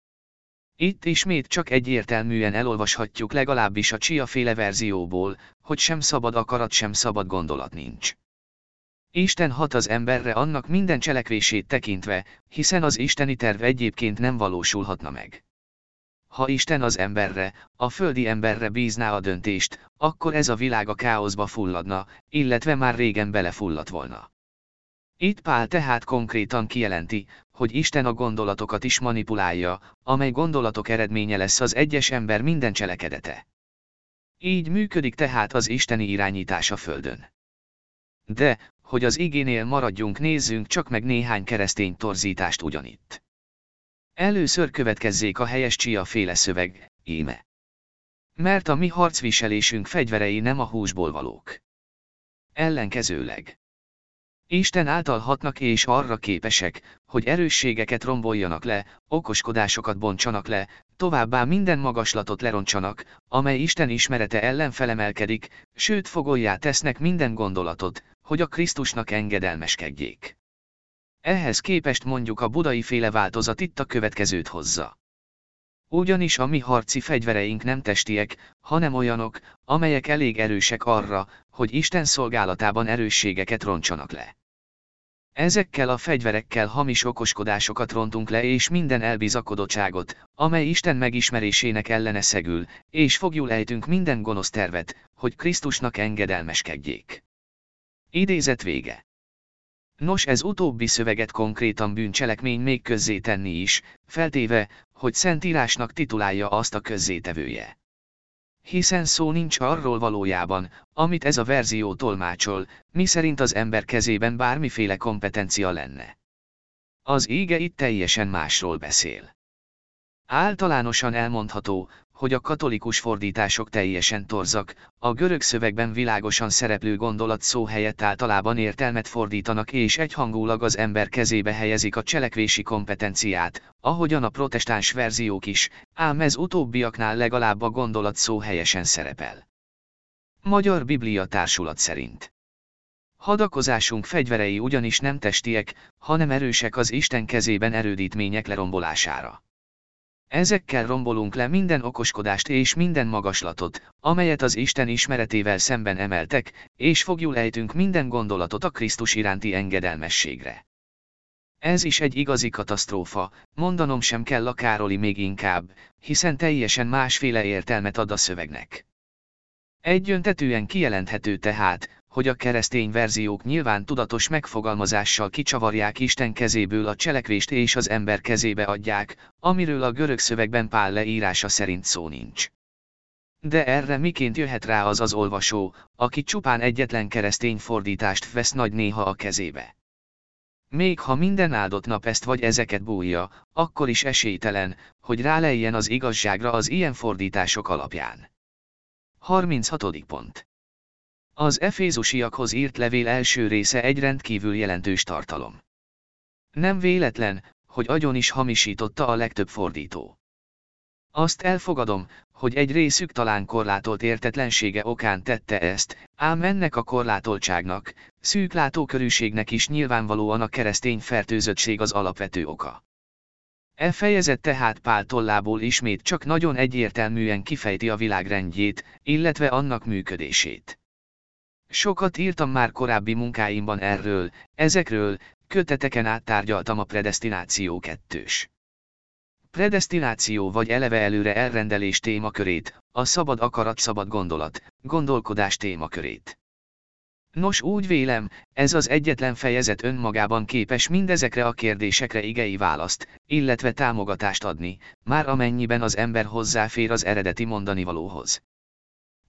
Itt ismét csak egyértelműen elolvashatjuk legalábbis a csia féle verzióból, hogy sem szabad akarat sem szabad gondolat nincs. Isten hat az emberre annak minden cselekvését tekintve, hiszen az isteni terv egyébként nem valósulhatna meg. Ha Isten az emberre, a földi emberre bízná a döntést, akkor ez a világ a káoszba fulladna, illetve már régen belefulladt volna. Itt Pál tehát konkrétan kijelenti, hogy Isten a gondolatokat is manipulálja, amely gondolatok eredménye lesz az egyes ember minden cselekedete. Így működik tehát az isteni irányítás a Földön. De, hogy az igénél maradjunk nézzünk csak meg néhány keresztény torzítást ugyanitt. Először következzék a helyes csia féle szöveg, íme. Mert a mi harcviselésünk fegyverei nem a húsból valók. Ellenkezőleg. Isten által hatnak és arra képesek, hogy erősségeket romboljanak le, okoskodásokat bontsanak le, továbbá minden magaslatot lerontsanak, amely Isten ismerete ellen felemelkedik, sőt fogoljá tesznek minden gondolatot, hogy a Krisztusnak engedelmeskedjék. Ehhez képest mondjuk a budai féle változat itt a következőt hozza. Ugyanis a mi harci fegyvereink nem testiek, hanem olyanok, amelyek elég erősek arra, hogy Isten szolgálatában erősségeket roncsanak le. Ezekkel a fegyverekkel hamis okoskodásokat rontunk le és minden elbizakodottságot, amely Isten megismerésének ellene szegül, és fogjul ejtünk minden gonosz tervet, hogy Krisztusnak engedelmeskedjék. Idézet vége. Nos ez utóbbi szöveget konkrétan bűncselekmény még közzétenni is, feltéve, hogy Szentírásnak titulálja azt a közzétevője. Hiszen szó nincs arról valójában, amit ez a verzió tolmácsol, miszerint az ember kezében bármiféle kompetencia lenne. Az ége itt teljesen másról beszél. Általánosan elmondható, hogy a katolikus fordítások teljesen torzak, a görög szövegben világosan szereplő gondolat szó helyett általában értelmet fordítanak és egyhangulag az ember kezébe helyezik a cselekvési kompetenciát, ahogyan a protestáns verziók is, ám ez utóbbiaknál legalább a gondolat szó helyesen szerepel. Magyar Biblia társulat szerint. Hadakozásunk fegyverei ugyanis nem testiek, hanem erősek az Isten kezében erődítmények lerombolására. Ezekkel rombolunk le minden okoskodást és minden magaslatot, amelyet az Isten ismeretével szemben emeltek, és fogjul ejtünk minden gondolatot a Krisztus iránti engedelmességre. Ez is egy igazi katasztrófa, mondanom sem kell a Károli még inkább, hiszen teljesen másféle értelmet ad a szövegnek. Egyöntetően kijelenthető tehát, hogy a keresztény verziók nyilván tudatos megfogalmazással kicsavarják Isten kezéből a cselekvést és az ember kezébe adják, amiről a görög szövegben Pál leírása szerint szó nincs. De erre miként jöhet rá az az olvasó, aki csupán egyetlen keresztény fordítást vesz nagy néha a kezébe? Még ha minden áldott nap ezt vagy ezeket bújja, akkor is esélytelen, hogy rálejjen az igazságra az ilyen fordítások alapján. 36. pont az Efézusiakhoz írt levél első része egy rendkívül jelentős tartalom. Nem véletlen, hogy agyon is hamisította a legtöbb fordító. Azt elfogadom, hogy egy részük talán korlátolt értetlensége okán tette ezt, ám ennek a korlátoltságnak, szűk látókörűségnek is nyilvánvalóan a keresztény fertőzöttség az alapvető oka. E fejezet tehát Pál tollából ismét csak nagyon egyértelműen kifejti a világrendjét, illetve annak működését. Sokat írtam már korábbi munkáimban erről, ezekről, köteteken áttárgyaltam a predestináció kettős. Predestináció vagy eleve előre elrendelés témakörét, a szabad akarat szabad gondolat, gondolkodás témakörét. Nos úgy vélem, ez az egyetlen fejezet önmagában képes mindezekre a kérdésekre igei választ, illetve támogatást adni, már amennyiben az ember hozzáfér az eredeti mondani valóhoz.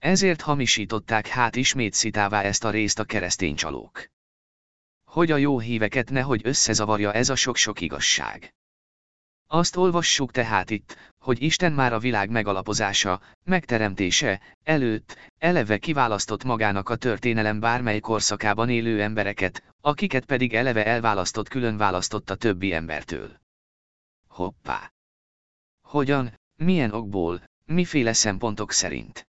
Ezért hamisították hát ismét szitává ezt a részt a keresztény csalók. Hogy a jó híveket nehogy összezavarja ez a sok-sok igazság. Azt olvassuk tehát itt, hogy Isten már a világ megalapozása, megteremtése, előtt, eleve kiválasztott magának a történelem bármely korszakában élő embereket, akiket pedig eleve elválasztott külön választott a többi embertől. Hoppá! Hogyan, milyen okból, miféle szempontok szerint?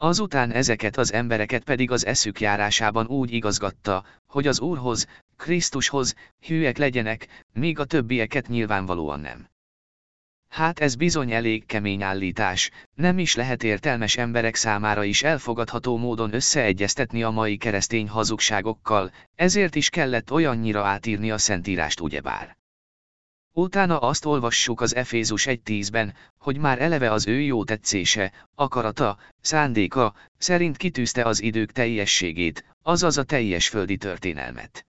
Azután ezeket az embereket pedig az eszük járásában úgy igazgatta, hogy az Úrhoz, Krisztushoz, hűek legyenek, míg a többieket nyilvánvalóan nem. Hát ez bizony elég kemény állítás, nem is lehet értelmes emberek számára is elfogadható módon összeegyeztetni a mai keresztény hazugságokkal, ezért is kellett olyannyira átírni a Szentírást ugyebár. Utána azt olvassuk az Efézus 1.10-ben, hogy már eleve az ő jó tetszése, akarata, szándéka, szerint kitűzte az idők teljességét, azaz a teljes földi történelmet.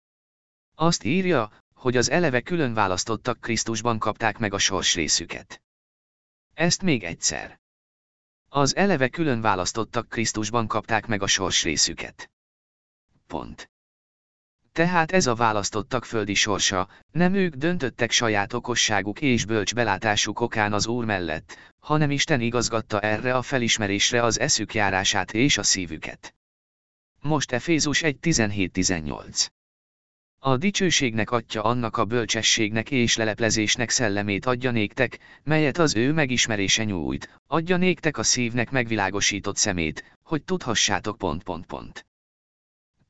Azt írja, hogy az eleve külön választottak Krisztusban kapták meg a sorsrészüket. Ezt még egyszer. Az eleve külön választottak Krisztusban kapták meg a sorsrészüket. Pont. Tehát ez a választottak földi sorsa, nem ők döntöttek saját okosságuk és bölcs belátásuk okán az Úr mellett, hanem Isten igazgatta erre a felismerésre az eszük járását és a szívüket. Most Efézus 1.17-18 A dicsőségnek atya annak a bölcsességnek és leleplezésnek szellemét adja néktek, melyet az ő megismerése nyújt, adja néktek a szívnek megvilágosított szemét, hogy tudhassátok pont pont pont.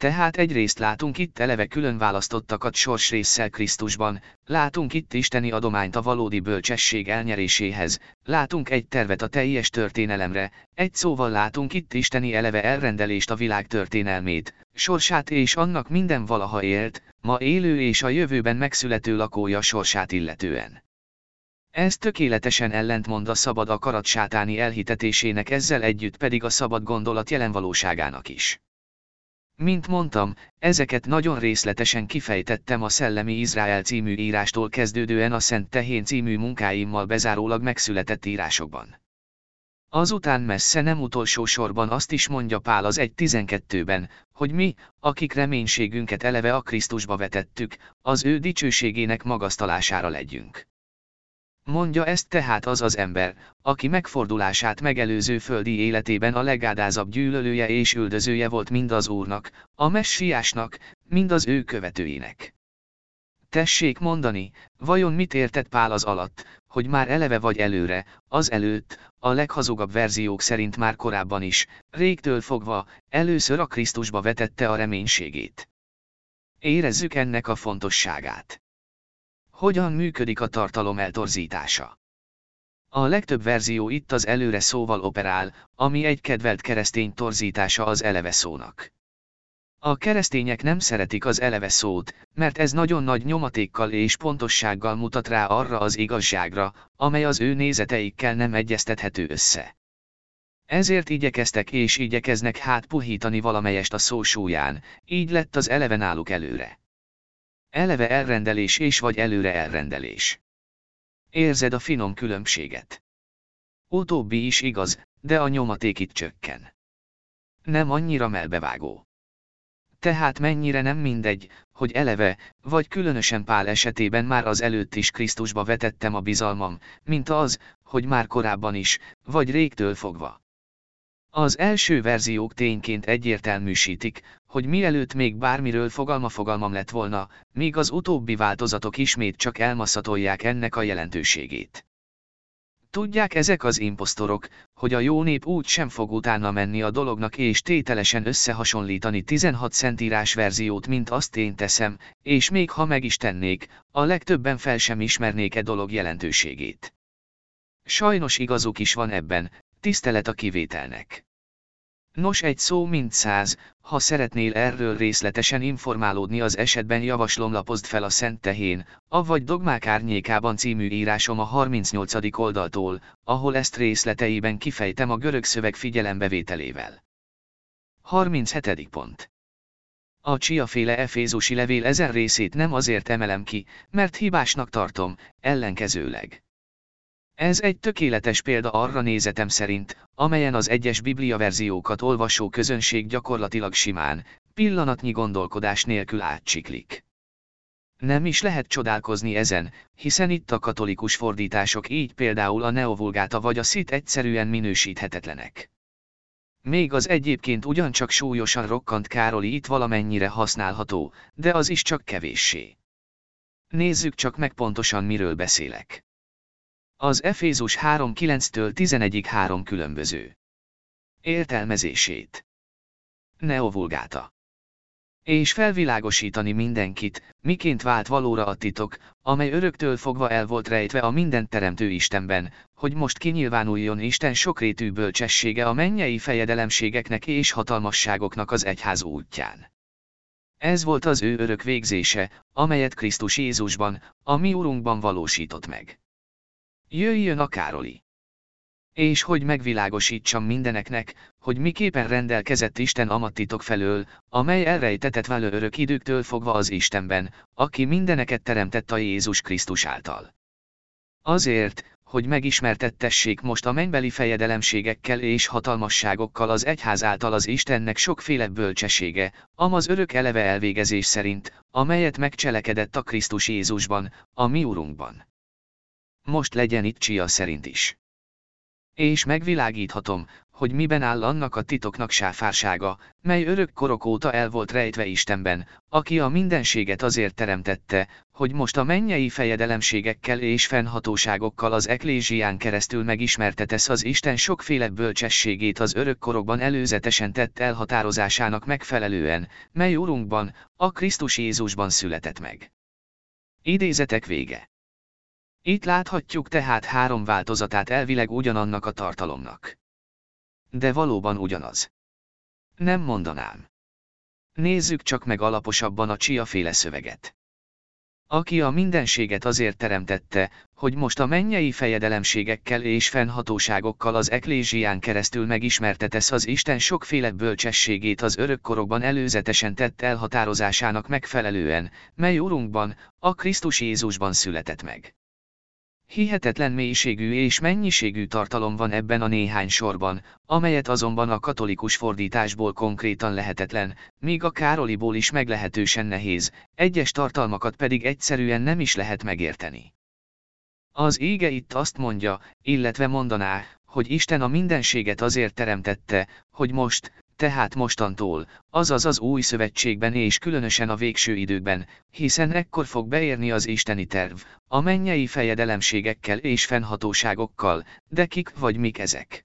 Tehát egyrészt látunk itt eleve külön választottakat sorsrészsel Krisztusban, látunk itt isteni adományt a valódi bölcsesség elnyeréséhez, látunk egy tervet a teljes történelemre, egy szóval látunk itt isteni eleve elrendelést a világ történelmét, sorsát és annak minden valaha élt, ma élő és a jövőben megszülető lakója sorsát illetően. Ez tökéletesen ellentmond a szabad akarat sátáni elhitetésének ezzel együtt pedig a szabad gondolat jelenvalóságának is. Mint mondtam, ezeket nagyon részletesen kifejtettem a Szellemi Izrael című írástól kezdődően a Szent Tehén című munkáimmal bezárólag megszületett írásokban. Azután messze nem utolsó sorban azt is mondja Pál az 1.12-ben, hogy mi, akik reménységünket eleve a Krisztusba vetettük, az ő dicsőségének magasztalására legyünk. Mondja ezt tehát az az ember, aki megfordulását megelőző földi életében a legádázabb gyűlölője és üldözője volt mind az Úrnak, a messiásnak, mind az ő követőinek. Tessék mondani, vajon mit értett Pál az alatt, hogy már eleve vagy előre, az előtt, a leghazugabb verziók szerint már korábban is, régtől fogva, először a Krisztusba vetette a reménységét. Érezzük ennek a fontosságát. Hogyan működik a tartalom eltorzítása? A legtöbb verzió itt az előre szóval operál, ami egy kedvelt keresztény torzítása az eleve szónak. A keresztények nem szeretik az eleve szót, mert ez nagyon nagy nyomatékkal és pontossággal mutat rá arra az igazságra, amely az ő nézeteikkel nem egyeztethető össze. Ezért igyekeztek és igyekeznek hát puhítani valamelyest a szó súlyán, így lett az eleve náluk előre. Eleve elrendelés és vagy előre elrendelés. Érzed a finom különbséget. Utóbbi is igaz, de a nyomaték itt csökken. Nem annyira melbevágó. Tehát mennyire nem mindegy, hogy eleve, vagy különösen Pál esetében már az előtt is Krisztusba vetettem a bizalmam, mint az, hogy már korábban is, vagy régtől fogva. Az első verziók tényként egyértelműsítik, hogy mielőtt még bármiről fogalma-fogalmam lett volna, míg az utóbbi változatok ismét csak elmasszatolják ennek a jelentőségét. Tudják ezek az imposztorok, hogy a jó nép úgy sem fog utána menni a dolognak és tételesen összehasonlítani 16 szentírás verziót, mint azt én teszem, és még ha meg is tennék, a legtöbben fel sem ismernék e dolog jelentőségét. Sajnos igazuk is van ebben, tisztelet a kivételnek. Nos egy szó mint száz, ha szeretnél erről részletesen informálódni az esetben javaslom lapozd fel a Szent Tehén, avagy Dogmák árnyékában című írásom a 38. oldaltól, ahol ezt részleteiben kifejtem a görög szöveg figyelembevételével. 37. pont. A csiaféle efézusi levél ezen részét nem azért emelem ki, mert hibásnak tartom, ellenkezőleg. Ez egy tökéletes példa arra nézetem szerint, amelyen az egyes bibliaverziókat olvasó közönség gyakorlatilag simán, pillanatnyi gondolkodás nélkül átcsiklik. Nem is lehet csodálkozni ezen, hiszen itt a katolikus fordítások így például a neovulgáta vagy a szit egyszerűen minősíthetetlenek. Még az egyébként ugyancsak súlyosan rokkant Károli itt valamennyire használható, de az is csak kevéssé. Nézzük csak meg pontosan miről beszélek. Az Efézus 3.9-től 11-ig három különböző. Értelmezését. Neovulgáta. És felvilágosítani mindenkit, miként vált valóra a titok, amely öröktől fogva el volt rejtve a mindent teremtő Istenben, hogy most kinyilvánuljon Isten sokrétű bölcsessége a mennyei fejedelemségeknek és hatalmasságoknak az egyház útján. Ez volt az ő örök végzése, amelyet Krisztus Jézusban, a mi Urunkban valósított meg. Jöjjön a Károli! És hogy megvilágosítsam mindeneknek, hogy miképpen rendelkezett Isten amattitok felől, amely elrejtetett vele örök időktől fogva az Istenben, aki mindeneket teremtett a Jézus Krisztus által. Azért, hogy megismertettessék most a mennybeli fejedelemségekkel és hatalmasságokkal az egyház által az Istennek sokféle bölcsessége, amaz örök eleve elvégezés szerint, amelyet megcselekedett a Krisztus Jézusban, a mi Urunkban. Most legyen itt Csia szerint is. És megvilágíthatom, hogy miben áll annak a titoknak sáfársága, mely örök korok óta el volt rejtve Istenben, aki a mindenséget azért teremtette, hogy most a mennyei fejedelemségekkel és fennhatóságokkal az eklézsián keresztül megismertetesz az Isten sokféle bölcsességét az örök korokban előzetesen tett elhatározásának megfelelően, mely Urunkban, a Krisztus Jézusban született meg. Idézetek vége. Itt láthatjuk tehát három változatát elvileg ugyanannak a tartalomnak. De valóban ugyanaz. Nem mondanám. Nézzük csak meg alaposabban a csiaféle szöveget. Aki a mindenséget azért teremtette, hogy most a mennyei fejedelemségekkel és fennhatóságokkal az eklézsián keresztül megismertetesz az Isten sokféle bölcsességét az örökkorokban előzetesen tett elhatározásának megfelelően, mely Urunkban, a Krisztus Jézusban született meg. Hihetetlen mélységű és mennyiségű tartalom van ebben a néhány sorban, amelyet azonban a katolikus fordításból konkrétan lehetetlen, míg a Károliból is meglehetősen nehéz, egyes tartalmakat pedig egyszerűen nem is lehet megérteni. Az ége itt azt mondja, illetve mondaná, hogy Isten a mindenséget azért teremtette, hogy most, tehát mostantól, azaz az új szövetségben és különösen a végső időkben, hiszen ekkor fog beérni az isteni terv, a mennyei fejedelemségekkel és fennhatóságokkal, de kik vagy mik ezek?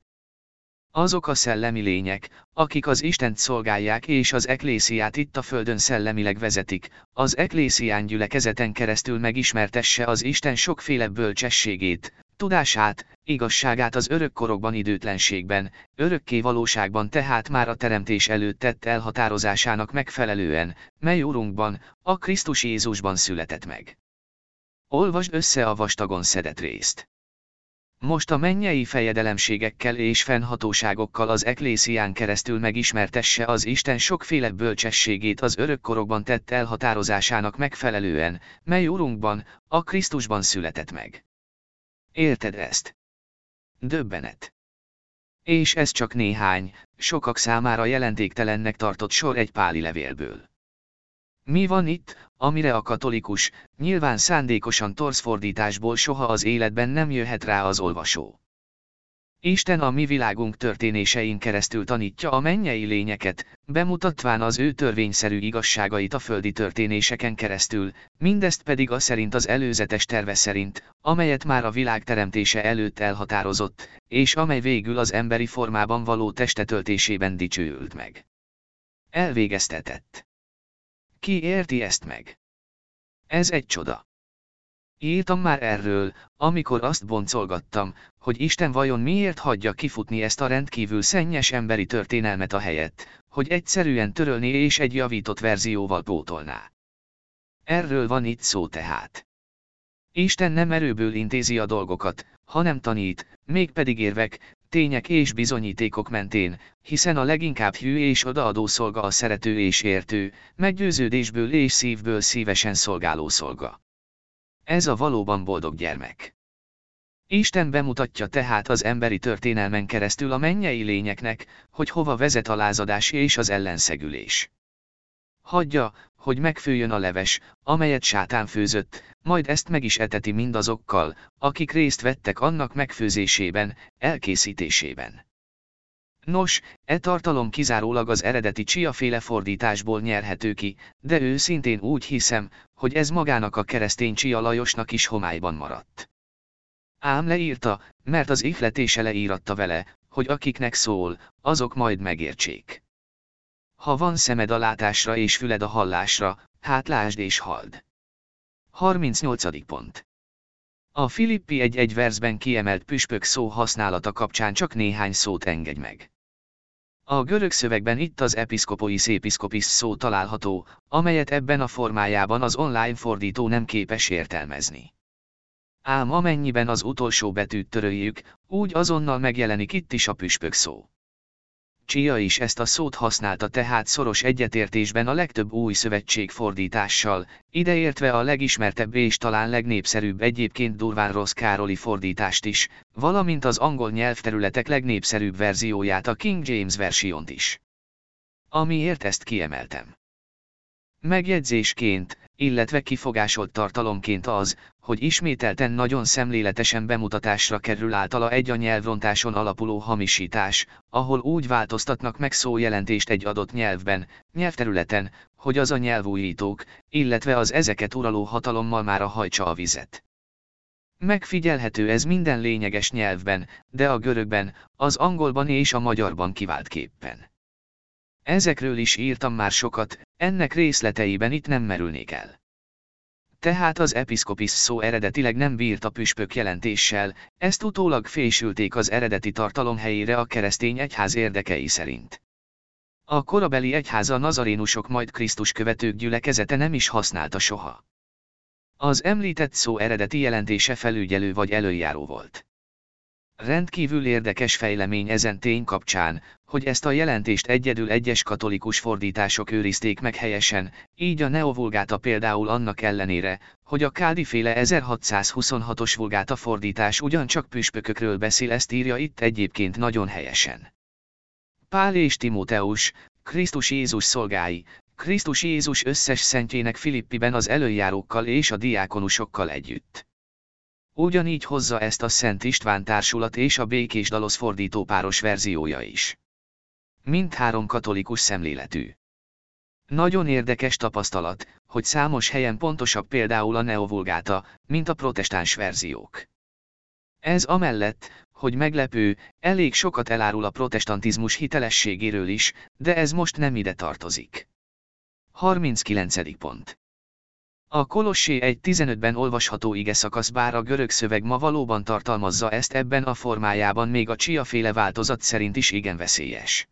Azok a szellemi lények, akik az Istent szolgálják és az eklésziát itt a földön szellemileg vezetik, az eklészián gyülekezeten keresztül megismertesse az Isten sokféle bölcsességét, tudását, igazságát az örökkorokban időtlenségben, örökké valóságban tehát már a teremtés előtt tett elhatározásának megfelelően, mely Urunkban, a Krisztus Jézusban született meg. Olvasd össze a vastagon szedett részt. Most a mennyei fejedelemségekkel és fennhatóságokkal az eklészián keresztül megismertesse az Isten sokféle bölcsességét az örökkorokban tett elhatározásának megfelelően, mely Urunkban, a Krisztusban született meg. Érted ezt? Döbbenet. És ez csak néhány, sokak számára jelentéktelennek tartott sor egy páli levélből. Mi van itt, amire a katolikus, nyilván szándékosan torszfordításból soha az életben nem jöhet rá az olvasó. Isten a mi világunk történésein keresztül tanítja a mennyei lényeket, bemutatván az ő törvényszerű igazságait a földi történéseken keresztül, mindezt pedig a szerint az előzetes terve szerint, amelyet már a világ teremtése előtt elhatározott, és amely végül az emberi formában való testetöltésében dicsőült meg. Elvégeztetett. Ki érti ezt meg? Ez egy csoda. Írtam már erről, amikor azt boncolgattam, hogy Isten vajon miért hagyja kifutni ezt a rendkívül szennyes emberi történelmet a helyet, hogy egyszerűen törölni és egy javított verzióval pótolná. Erről van itt szó tehát. Isten nem erőből intézi a dolgokat, hanem tanít, mégpedig érvek, tények és bizonyítékok mentén, hiszen a leginkább hű és odaadó szolga a szerető és értő, meggyőződésből és szívből szívesen szolgáló szolga. Ez a valóban boldog gyermek. Isten bemutatja tehát az emberi történelmen keresztül a mennyei lényeknek, hogy hova vezet a lázadás és az ellenszegülés. Hagyja, hogy megfőjön a leves, amelyet sátán főzött, majd ezt meg is eteti mindazokkal, akik részt vettek annak megfőzésében, elkészítésében. Nos, e tartalom kizárólag az eredeti csiaféle fordításból nyerhető ki, de ő szintén úgy hiszem, hogy ez magának a keresztény Csia Lajosnak is homályban maradt. Ám leírta, mert az ihletése leíratta vele, hogy akiknek szól, azok majd megértsék. Ha van szemed a látásra és füled a hallásra, hát lásd és hald. 38. pont. A Filippi egy-egy versben kiemelt püspök szó használata kapcsán csak néhány szót engedj meg. A görög szövegben itt az episzkopois episzkopis szó található, amelyet ebben a formájában az online fordító nem képes értelmezni. Ám amennyiben az utolsó betűt töröljük, úgy azonnal megjelenik itt is a püspök szó. Csia is ezt a szót használta tehát szoros egyetértésben a legtöbb új szövetség fordítással, ideértve a legismertebb és talán legnépszerűbb egyébként durván rossz Károli fordítást is, valamint az angol nyelvterületek legnépszerűbb verzióját a King James versiont is. Amiért ezt kiemeltem. Megjegyzésként, illetve kifogásolt tartalomként az, hogy ismételten nagyon szemléletesen bemutatásra kerül általa egy a nyelvrontáson alapuló hamisítás, ahol úgy változtatnak meg szójelentést egy adott nyelvben, nyelvterületen, hogy az a nyelvújítók, illetve az ezeket uraló hatalommal már a hajtsa a vizet. Megfigyelhető ez minden lényeges nyelvben, de a görögben, az angolban és a magyarban kiváltképpen. Ezekről is írtam már sokat, ennek részleteiben itt nem merülnék el. Tehát az episzkopis szó eredetileg nem bírt a püspök jelentéssel, ezt utólag fésülték az eredeti tartalom helyére a keresztény egyház érdekei szerint. A korabeli egyháza a nazarénusok majd Krisztus követők gyülekezete nem is használta soha. Az említett szó eredeti jelentése felügyelő vagy előjáró volt. Rendkívül érdekes fejlemény ezen tény kapcsán, hogy ezt a jelentést egyedül egyes katolikus fordítások őrizték meg helyesen, így a neovulgáta például annak ellenére, hogy a Kádiféle 1626-os vulgáta fordítás ugyancsak püspökökről beszél ezt írja itt egyébként nagyon helyesen. Pál és Timóteus, Krisztus Jézus szolgái, Krisztus Jézus összes szentjének Filippiben az előjárókkal és a diákonusokkal együtt. Ugyanígy hozza ezt a Szent István társulat és a Békés Dalosz fordító páros verziója is. Mindhárom katolikus szemléletű. Nagyon érdekes tapasztalat, hogy számos helyen pontosabb például a neovulgáta, mint a protestáns verziók. Ez amellett, hogy meglepő, elég sokat elárul a protestantizmus hitelességéről is, de ez most nem ide tartozik. 39. pont. A Kolossé 1.15-ben olvasható ige szakasz bár a görög szöveg ma valóban tartalmazza ezt ebben a formájában még a csiaféle változat szerint is igen veszélyes.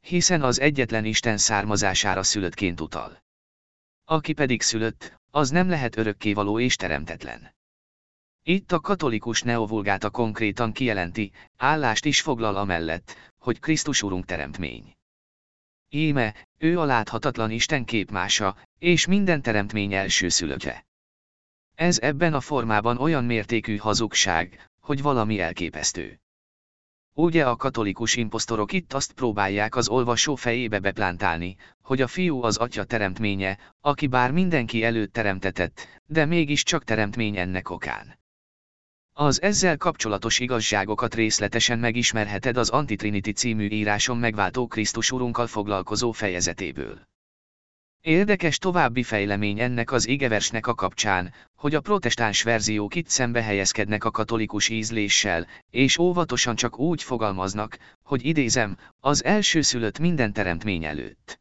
Hiszen az egyetlen Isten származására szülöttként utal. Aki pedig szülött, az nem lehet örökkévaló és teremtetlen. Itt a katolikus neovulgáta konkrétan kijelenti, állást is foglal amellett, hogy Krisztus Urunk teremtmény. Íme, ő a láthatatlan Isten képmása, és minden teremtmény első szülöttje. Ez ebben a formában olyan mértékű hazugság, hogy valami elképesztő. Ugye a katolikus imposztorok itt azt próbálják az olvasó fejébe beplántálni, hogy a fiú az atya teremtménye, aki bár mindenki előtt teremtetett, de mégiscsak teremtmény ennek okán. Az ezzel kapcsolatos igazságokat részletesen megismerheted az Antitrinity című íráson megváltó Krisztus Urunkkal foglalkozó fejezetéből. Érdekes további fejlemény ennek az igeversnek a kapcsán, hogy a protestáns verziók itt szembe helyezkednek a katolikus ízléssel, és óvatosan csak úgy fogalmaznak, hogy idézem, az elsőszülött minden teremtmény előtt.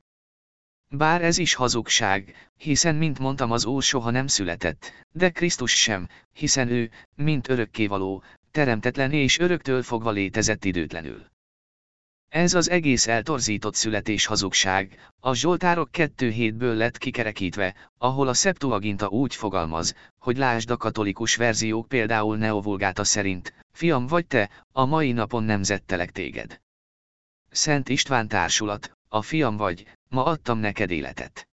Bár ez is hazugság, hiszen mint mondtam az Úr soha nem született, de Krisztus sem, hiszen ő, mint örökkévaló, teremtetlen és öröktől fogva létezett időtlenül. Ez az egész eltorzított születés hazugság, a Zsoltárok 2.7-ből lett kikerekítve, ahol a Septuaginta úgy fogalmaz, hogy lásd a katolikus verziók például Neovulgáta szerint, fiam vagy te, a mai napon nemzettelek téged. Szent István társulat, a fiam vagy, ma adtam neked életet.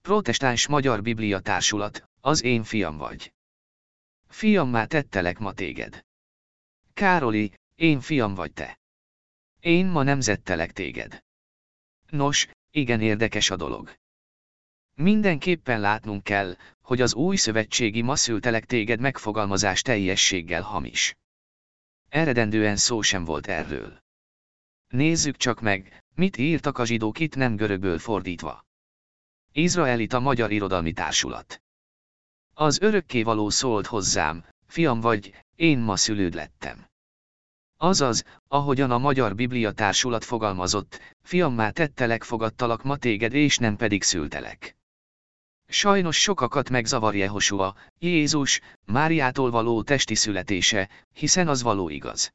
Protestáns Magyar Biblia Társulat, az én fiam vagy. már tettelek ma téged. Károli, én fiam vagy te. Én ma nemzettelek téged. Nos, igen érdekes a dolog. Mindenképpen látnunk kell, hogy az új szövetségi ma szültelek téged megfogalmazás teljességgel hamis. Eredendően szó sem volt erről. Nézzük csak meg, mit írtak a zsidók itt nem görögből fordítva. Izraelita Magyar Irodalmi Társulat. Az örökkévaló szólt hozzám, fiam vagy, én ma szülőd lettem. Azaz, ahogyan a Magyar Biblia Társulat fogalmazott, fiammá tettelek fogadtalak ma téged és nem pedig szültelek. Sajnos sokakat megzavar Jehosua, Jézus, Máriától való testi születése, hiszen az való igaz.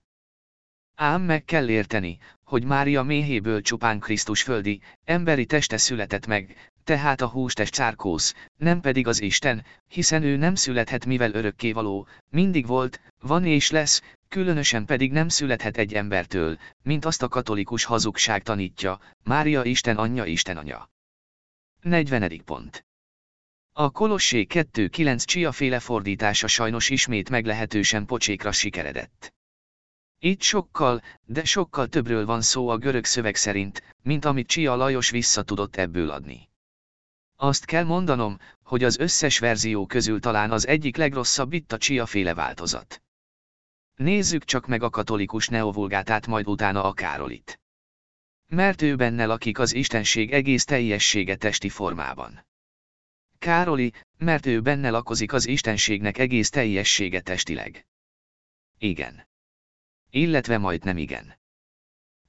Ám meg kell érteni, hogy Mária méhéből csupán Krisztus földi, emberi teste született meg, tehát a hústest csárkósz, nem pedig az Isten, hiszen ő nem születhet mivel örökkévaló, mindig volt, van és lesz, különösen pedig nem születhet egy embertől, mint azt a katolikus hazugság tanítja, Mária Isten anyja Isten anya. 40. pont. A Kolossé 2.9 csiaféle fordítása sajnos ismét meglehetősen pocsékra sikeredett. Itt sokkal, de sokkal többről van szó a görög szöveg szerint, mint amit Csia Lajos vissza tudott ebből adni. Azt kell mondanom, hogy az összes verzió közül talán az egyik legrosszabb itt a csia féle változat. Nézzük csak meg a katolikus neovulgátát majd utána a Károlit. Mert ő benne lakik az Istenség egész teljessége testi formában. Károli, mert ő benne lakozik az Istenségnek egész teljessége testileg. Igen. Illetve majd nem igen.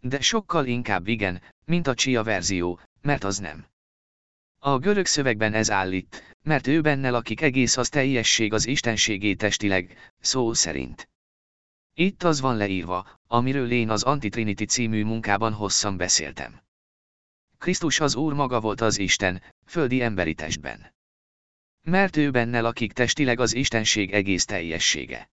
De sokkal inkább igen, mint a csia verzió, mert az nem. A görög szövegben ez állít, mert ő benne lakik egész az teljesség az istenségé testileg, szó szerint. Itt az van leírva, amiről én az Antitrinity című munkában hosszan beszéltem. Krisztus az Úr maga volt az Isten, földi emberi testben. Mert ő benne lakik testileg az Istenség egész teljessége.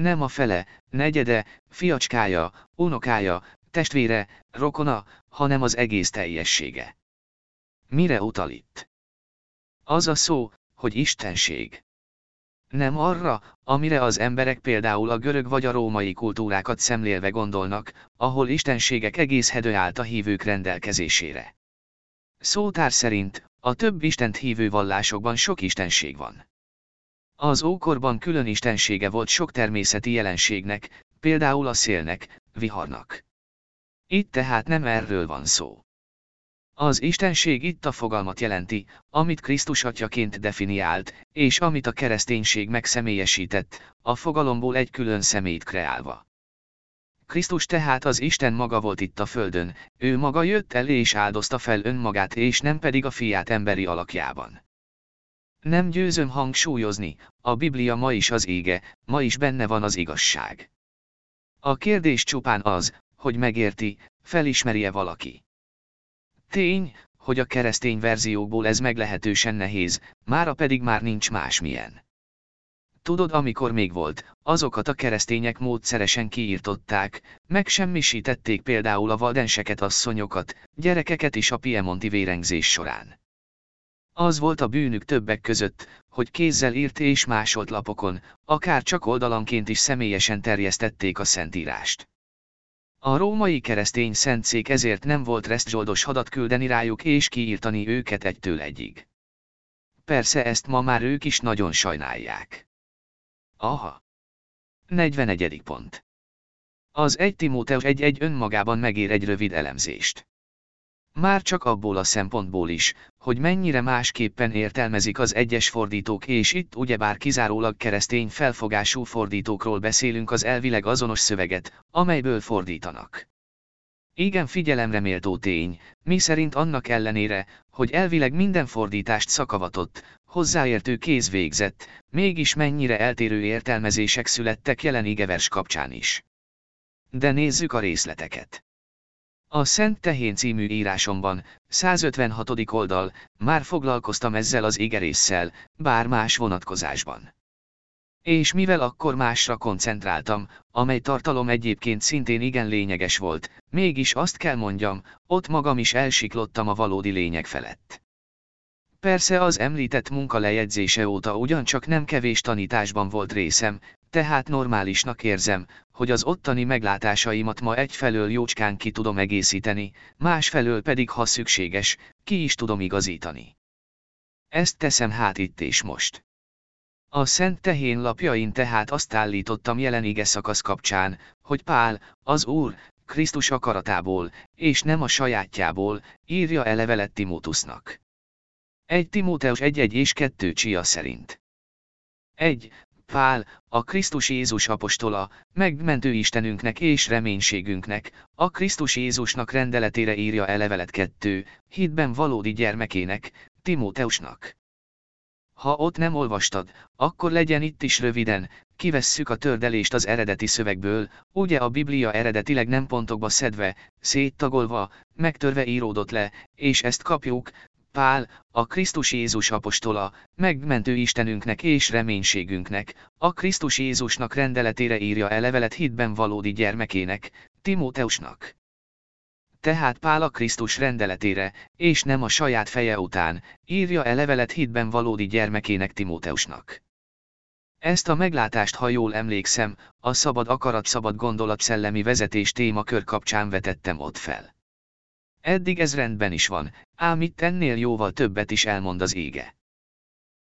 Nem a fele, negyede, fiacskája, unokája, testvére, rokona, hanem az egész teljessége. Mire utal itt? Az a szó, hogy istenség. Nem arra, amire az emberek például a görög vagy a római kultúrákat szemlélve gondolnak, ahol istenségek egész hedő állt a hívők rendelkezésére. Szótár szerint, a több istent hívő vallásokban sok istenség van. Az ókorban külön istensége volt sok természeti jelenségnek, például a szélnek, viharnak. Itt tehát nem erről van szó. Az Istenség itt a fogalmat jelenti, amit Krisztus atyaként definiált, és amit a kereszténység megszemélyesített, a fogalomból egy külön szemét kreálva. Krisztus tehát az Isten maga volt itt a földön, ő maga jött el és áldozta fel önmagát és nem pedig a fiát emberi alakjában. Nem győzöm hangsúlyozni, a Biblia ma is az ége, ma is benne van az igazság. A kérdés csupán az, hogy megérti, felismeri-e valaki. Tény, hogy a keresztény verziókból ez meglehetősen nehéz, mára pedig már nincs másmilyen. Tudod, amikor még volt, azokat a keresztények módszeresen kiírtották, megsemmisítették például a valdenseket asszonyokat, gyerekeket is a piemonti vérengzés során. Az volt a bűnük többek között, hogy kézzel írt és másolt lapokon, akár csak oldalanként is személyesen terjesztették a szentírást. A római keresztény szentszék ezért nem volt resztzsoldos hadat küldeni rájuk és kiírtani őket egytől egyig. Persze ezt ma már ők is nagyon sajnálják. Aha. 41. pont. Az 1 Timóteus 1.1 önmagában megér egy rövid elemzést. Már csak abból a szempontból is, hogy mennyire másképpen értelmezik az egyes fordítók és itt ugyebár kizárólag keresztény felfogású fordítókról beszélünk az elvileg azonos szöveget, amelyből fordítanak. Igen figyelemre méltó tény, mi szerint annak ellenére, hogy elvileg minden fordítást szakavatott, hozzáértő kéz végzett, mégis mennyire eltérő értelmezések születtek jelen igevers kapcsán is. De nézzük a részleteket. A Szent Tehén című írásomban, 156. oldal, már foglalkoztam ezzel az igerésszel, bár más vonatkozásban. És mivel akkor másra koncentráltam, amely tartalom egyébként szintén igen lényeges volt, mégis azt kell mondjam, ott magam is elsiklottam a valódi lényeg felett. Persze az említett munka lejegyzése óta ugyancsak nem kevés tanításban volt részem, tehát normálisnak érzem, hogy az ottani meglátásaimat ma egyfelől jócskán ki tudom egészíteni, másfelől pedig ha szükséges, ki is tudom igazítani. Ezt teszem hát itt és most. A Szent Tehén lapjain tehát azt állítottam jelen ige szakasz kapcsán, hogy Pál, az Úr, Krisztus akaratából, és nem a sajátjából, írja e levelet Timótusznak. 1 Timóteus 1.1 és 2 Csia szerint. 1. Pál, a Krisztus Jézus apostola, megmentő Istenünknek és reménységünknek, a Krisztus Jézusnak rendeletére írja e levelet 2, hitben valódi gyermekének, Timóteusnak. Ha ott nem olvastad, akkor legyen itt is röviden, kivesszük a tördelést az eredeti szövegből, ugye a Biblia eredetileg nem pontokba szedve, széttagolva, megtörve íródott le, és ezt kapjuk, Pál, a Krisztus Jézus apostola, megmentő Istenünknek és reménységünknek, a Krisztus Jézusnak rendeletére írja el levelet hitben valódi gyermekének, Timóteusnak. Tehát Pál a Krisztus rendeletére, és nem a saját feje után, írja el levelet hitben valódi gyermekének Timóteusnak. Ezt a meglátást, ha jól emlékszem, a szabad akarat szabad gondolat szellemi vezetés témakör kapcsán vetettem ott fel. Eddig ez rendben is van, ám itt ennél jóval többet is elmond az ége.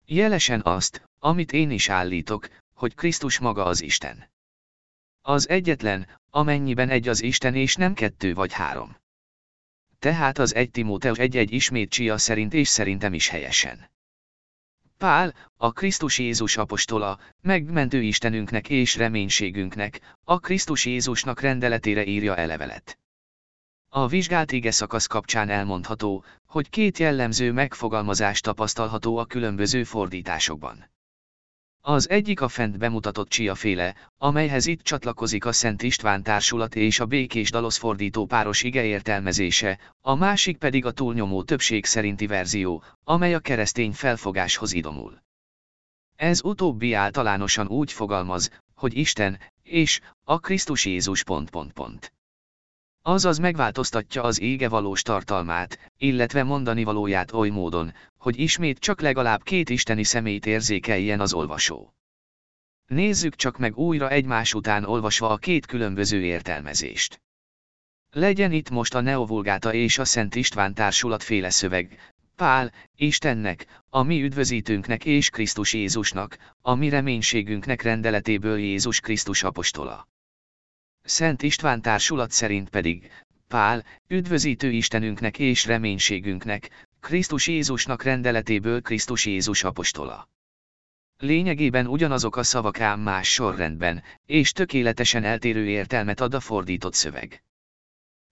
Jelesen azt, amit én is állítok, hogy Krisztus maga az Isten. Az egyetlen, amennyiben egy az Isten és nem kettő vagy három. Tehát az egy Timóteus egy-egy ismét csia szerint és szerintem is helyesen. Pál, a Krisztus Jézus apostola, megmentő Istenünknek és reménységünknek, a Krisztus Jézusnak rendeletére írja elevelet. A vizsgált ige szakasz kapcsán elmondható, hogy két jellemző megfogalmazás tapasztalható a különböző fordításokban. Az egyik a fent bemutatott csiaféle, amelyhez itt csatlakozik a Szent István társulat és a békés dalosz fordító páros ige értelmezése, a másik pedig a túlnyomó többség szerinti verzió, amely a keresztény felfogáshoz idomul. Ez utóbbi általánosan úgy fogalmaz, hogy Isten, és, a Krisztus Jézus pont pont pont. Azaz megváltoztatja az ége valós tartalmát, illetve mondani valóját oly módon, hogy ismét csak legalább két isteni szemét érzékeljen az olvasó. Nézzük csak meg újra egymás után olvasva a két különböző értelmezést. Legyen itt most a Neovulgáta és a Szent István társulat féle szöveg, Pál, Istennek, a mi üdvözítőnknek és Krisztus Jézusnak, a mi reménységünknek rendeletéből Jézus Krisztus apostola. Szent István társulat szerint pedig, Pál, üdvözítő Istenünknek és reménységünknek, Krisztus Jézusnak rendeletéből Krisztus Jézus apostola. Lényegében ugyanazok a szavak ám más sorrendben, és tökéletesen eltérő értelmet ad a fordított szöveg.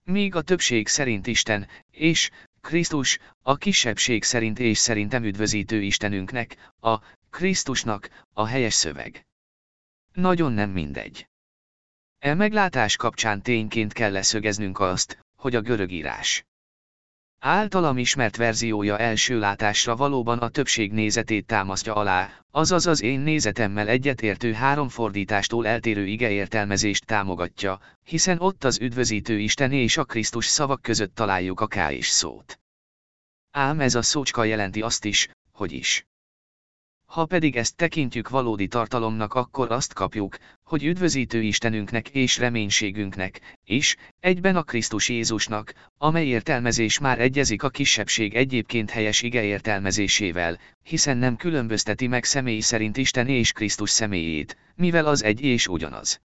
Míg a többség szerint Isten, és Krisztus, a kisebbség szerint és szerintem üdvözítő Istenünknek, a Krisztusnak, a helyes szöveg. Nagyon nem mindegy. E meglátás kapcsán tényként kell leszögeznünk azt, hogy a görög írás általam ismert verziója első látásra valóban a többség nézetét támasztja alá, azaz az én nézetemmel egyetértő három fordítástól eltérő igeértelmezést támogatja, hiszen ott az üdvözítő Isten és a Krisztus szavak között találjuk a K és szót. Ám ez a szócska jelenti azt is, hogy is. Ha pedig ezt tekintjük valódi tartalomnak akkor azt kapjuk, hogy üdvözítő Istenünknek és reménységünknek, és, egyben a Krisztus Jézusnak, amely értelmezés már egyezik a kisebbség egyébként helyes ige értelmezésével, hiszen nem különbözteti meg személy szerint Isten és Krisztus személyét, mivel az egy és ugyanaz.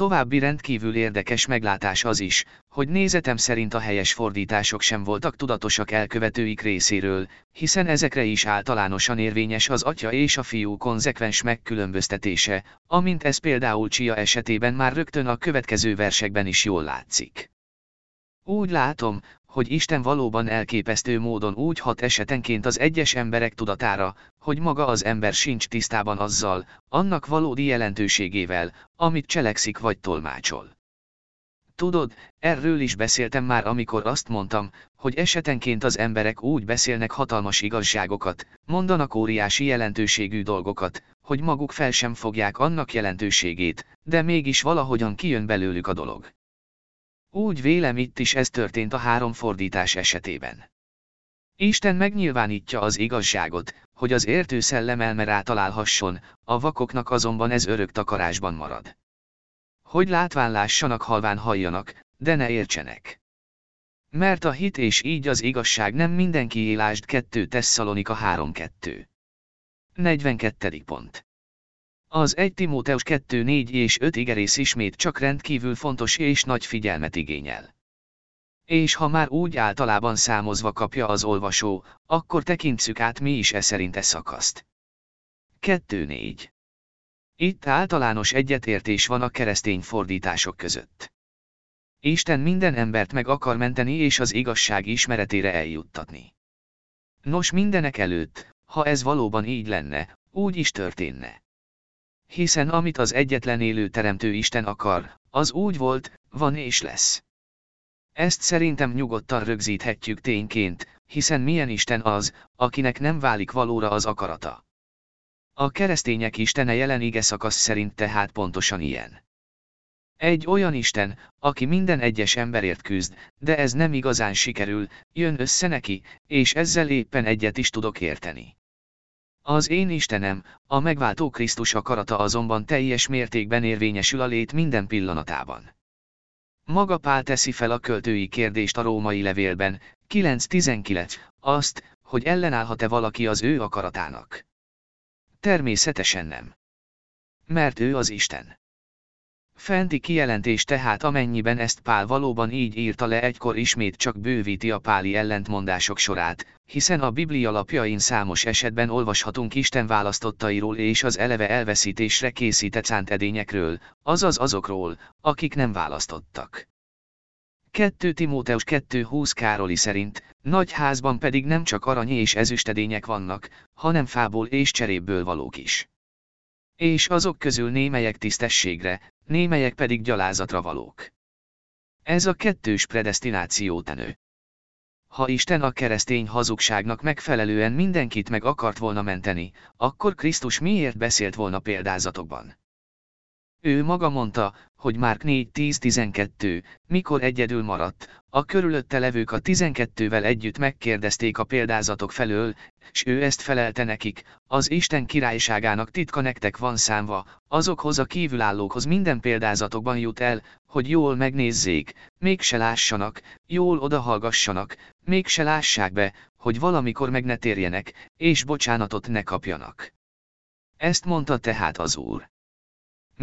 További rendkívül érdekes meglátás az is, hogy nézetem szerint a helyes fordítások sem voltak tudatosak elkövetőik részéről, hiszen ezekre is általánosan érvényes az atya és a fiú konzekvens megkülönböztetése, amint ez például Csia esetében már rögtön a következő versekben is jól látszik. Úgy látom, hogy Isten valóban elképesztő módon úgy hat esetenként az egyes emberek tudatára, hogy maga az ember sincs tisztában azzal, annak valódi jelentőségével, amit cselekszik vagy tolmácsol. Tudod, erről is beszéltem már amikor azt mondtam, hogy esetenként az emberek úgy beszélnek hatalmas igazságokat, mondanak óriási jelentőségű dolgokat, hogy maguk fel sem fogják annak jelentőségét, de mégis valahogyan kijön belőlük a dolog. Úgy vélem itt is ez történt a három fordítás esetében. Isten megnyilvánítja az igazságot, hogy az értő szellem elme rátalálhasson, a vakoknak azonban ez örök takarásban marad. Hogy látván lássanak halván halljanak, de ne értsenek. Mert a hit és így az igazság nem mindenki élásd 2 Tesszalonika 3-2. 42. pont. Az 1 Timóteus 2 4 és 5 igerész ismét csak rendkívül fontos és nagy figyelmet igényel. És ha már úgy általában számozva kapja az olvasó, akkor tekintsük át mi is e szerint e szakaszt. 2.4. Itt általános egyetértés van a keresztény fordítások között. Isten minden embert meg akar menteni és az igazság ismeretére eljuttatni. Nos mindenek előtt, ha ez valóban így lenne, úgy is történne. Hiszen amit az egyetlen élő teremtő Isten akar, az úgy volt, van és lesz. Ezt szerintem nyugodtan rögzíthetjük tényként, hiszen milyen Isten az, akinek nem válik valóra az akarata. A keresztények Istene jelen ige szakasz szerint tehát pontosan ilyen. Egy olyan Isten, aki minden egyes emberért küzd, de ez nem igazán sikerül, jön össze neki, és ezzel éppen egyet is tudok érteni. Az én Istenem, a megváltó Krisztus akarata azonban teljes mértékben érvényesül a lét minden pillanatában. Maga Pál teszi fel a költői kérdést a római levélben, 9.19, azt, hogy ellenállhat-e valaki az ő akaratának. Természetesen nem. Mert ő az Isten. Fenti kijelentés tehát amennyiben ezt Pál valóban így írta le egykor ismét csak bővíti a páli ellentmondások sorát, hiszen a Biblia lapjain számos esetben olvashatunk Isten választottairól és az eleve elveszítésre készített szántedényekről, azaz azokról, akik nem választottak. 2 Timóteus 2.20 Károli szerint, nagy házban pedig nem csak arany és ezüstedények vannak, hanem fából és cseréből valók is. És azok közül némelyek tisztességre, némelyek pedig gyalázatra valók. Ez a kettős predestináció tenő. Ha Isten a keresztény hazugságnak megfelelően mindenkit meg akart volna menteni, akkor Krisztus miért beszélt volna példázatokban? Ő maga mondta, hogy Márk 4.10.12, mikor egyedül maradt, a körülötte levők a 12-vel együtt megkérdezték a példázatok felől, s ő ezt felelte nekik, az Isten királyságának titka nektek van számva, azokhoz a kívülállókhoz minden példázatokban jut el, hogy jól megnézzék, mégse lássanak, jól odahallgassanak, mégse lássák be, hogy valamikor meg ne térjenek, és bocsánatot ne kapjanak. Ezt mondta tehát az Úr.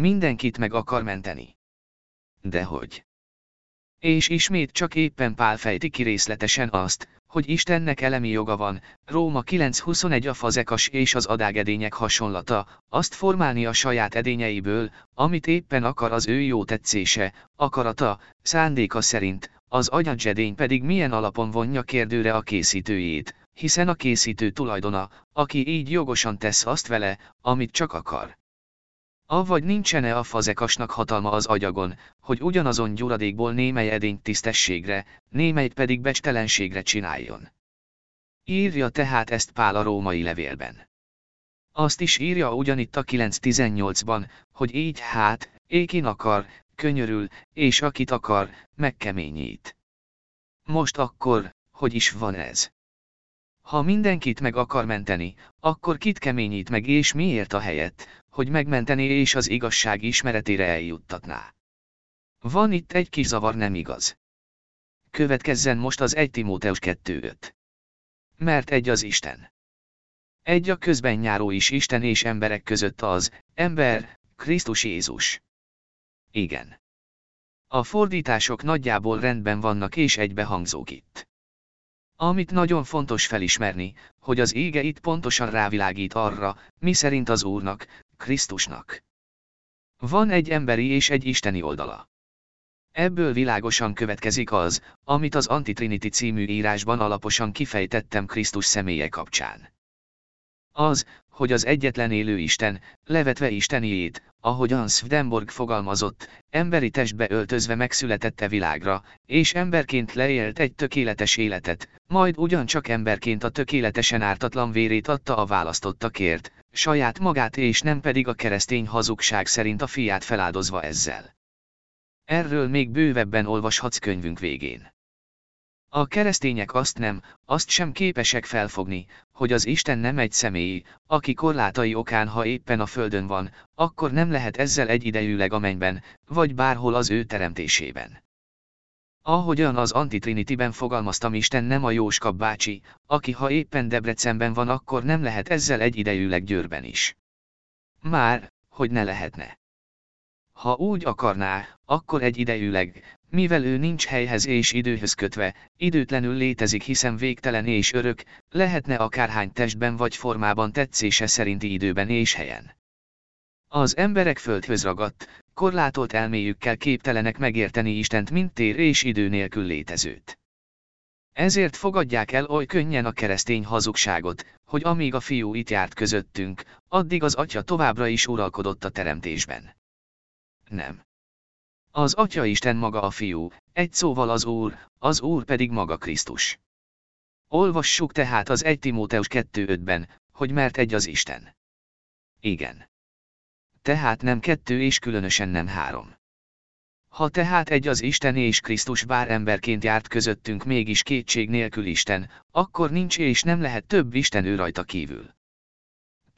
Mindenkit meg akar menteni. Dehogy. És ismét csak éppen Pál fejti ki részletesen azt, hogy Istennek elemi joga van, Róma 9.21 a fazekas és az adágedények hasonlata, azt formálni a saját edényeiből, amit éppen akar az ő jó tetszése, akarata, szándéka szerint, az agyadzsedény pedig milyen alapon vonja kérdőre a készítőjét, hiszen a készítő tulajdona, aki így jogosan tesz azt vele, amit csak akar. Avagy nincsene a fazekasnak hatalma az agyagon, hogy ugyanazon gyuradékból némely edényt tisztességre, némelyt pedig becstelenségre csináljon. Írja tehát ezt Pál a római levélben. Azt is írja ugyanitt a 9.18-ban, hogy így hát, ékin akar, könyörül, és akit akar, megkeményít. Most akkor, hogy is van ez? Ha mindenkit meg akar menteni, akkor kit keményít meg és miért a helyet, hogy megmenteni és az igazság ismeretére eljuttatná. Van itt egy kis zavar nem igaz. Következzen most az 1 Timóteus 2.5. Mert egy az Isten. Egy a közben nyáró is Isten és emberek között az, ember, Krisztus Jézus. Igen. A fordítások nagyjából rendben vannak és egybehangzók itt. Amit nagyon fontos felismerni, hogy az ége itt pontosan rávilágít arra, mi szerint az Úrnak, Krisztusnak. Van egy emberi és egy isteni oldala. Ebből világosan következik az, amit az Antitrinity című írásban alaposan kifejtettem Krisztus személye kapcsán. Az, hogy az egyetlen élő Isten, levetve Isteniét, ahogyan Swedenborg fogalmazott, emberi testbe öltözve megszületette világra, és emberként leélt egy tökéletes életet, majd ugyancsak emberként a tökéletesen ártatlan vérét adta a választottakért, saját magát és nem pedig a keresztény hazugság szerint a fiát feláldozva ezzel. Erről még bővebben olvashatsz könyvünk végén. A keresztények azt nem, azt sem képesek felfogni, hogy az Isten nem egy személy, aki korlátai okán ha éppen a földön van, akkor nem lehet ezzel egyidejűleg a mennyben, vagy bárhol az ő teremtésében. Ahogyan az Antitrinityben fogalmaztam Isten nem a Jóska bácsi, aki ha éppen Debrecenben van akkor nem lehet ezzel egyidejűleg Győrben is. Már, hogy ne lehetne. Ha úgy akarná, akkor egyidejűleg, mivel ő nincs helyhez és időhöz kötve, időtlenül létezik hiszen végtelen és örök, lehetne akárhány testben vagy formában tetszése szerinti időben és helyen. Az emberek földhöz ragadt, korlátolt elméjükkel képtelenek megérteni Istent mint tér és idő nélkül létezőt. Ezért fogadják el oly könnyen a keresztény hazugságot, hogy amíg a fiú itt járt közöttünk, addig az atya továbbra is uralkodott a teremtésben. Nem. Az Atya Isten maga a fiú, egy szóval az Úr, az Úr pedig maga Krisztus. Olvassuk tehát az 1 Timóteus 2.5-ben, hogy mert egy az Isten. Igen. Tehát nem kettő és különösen nem három. Ha tehát egy az Isten és Krisztus bár emberként járt közöttünk mégis kétség nélkül Isten, akkor nincs és nem lehet több Isten ő rajta kívül.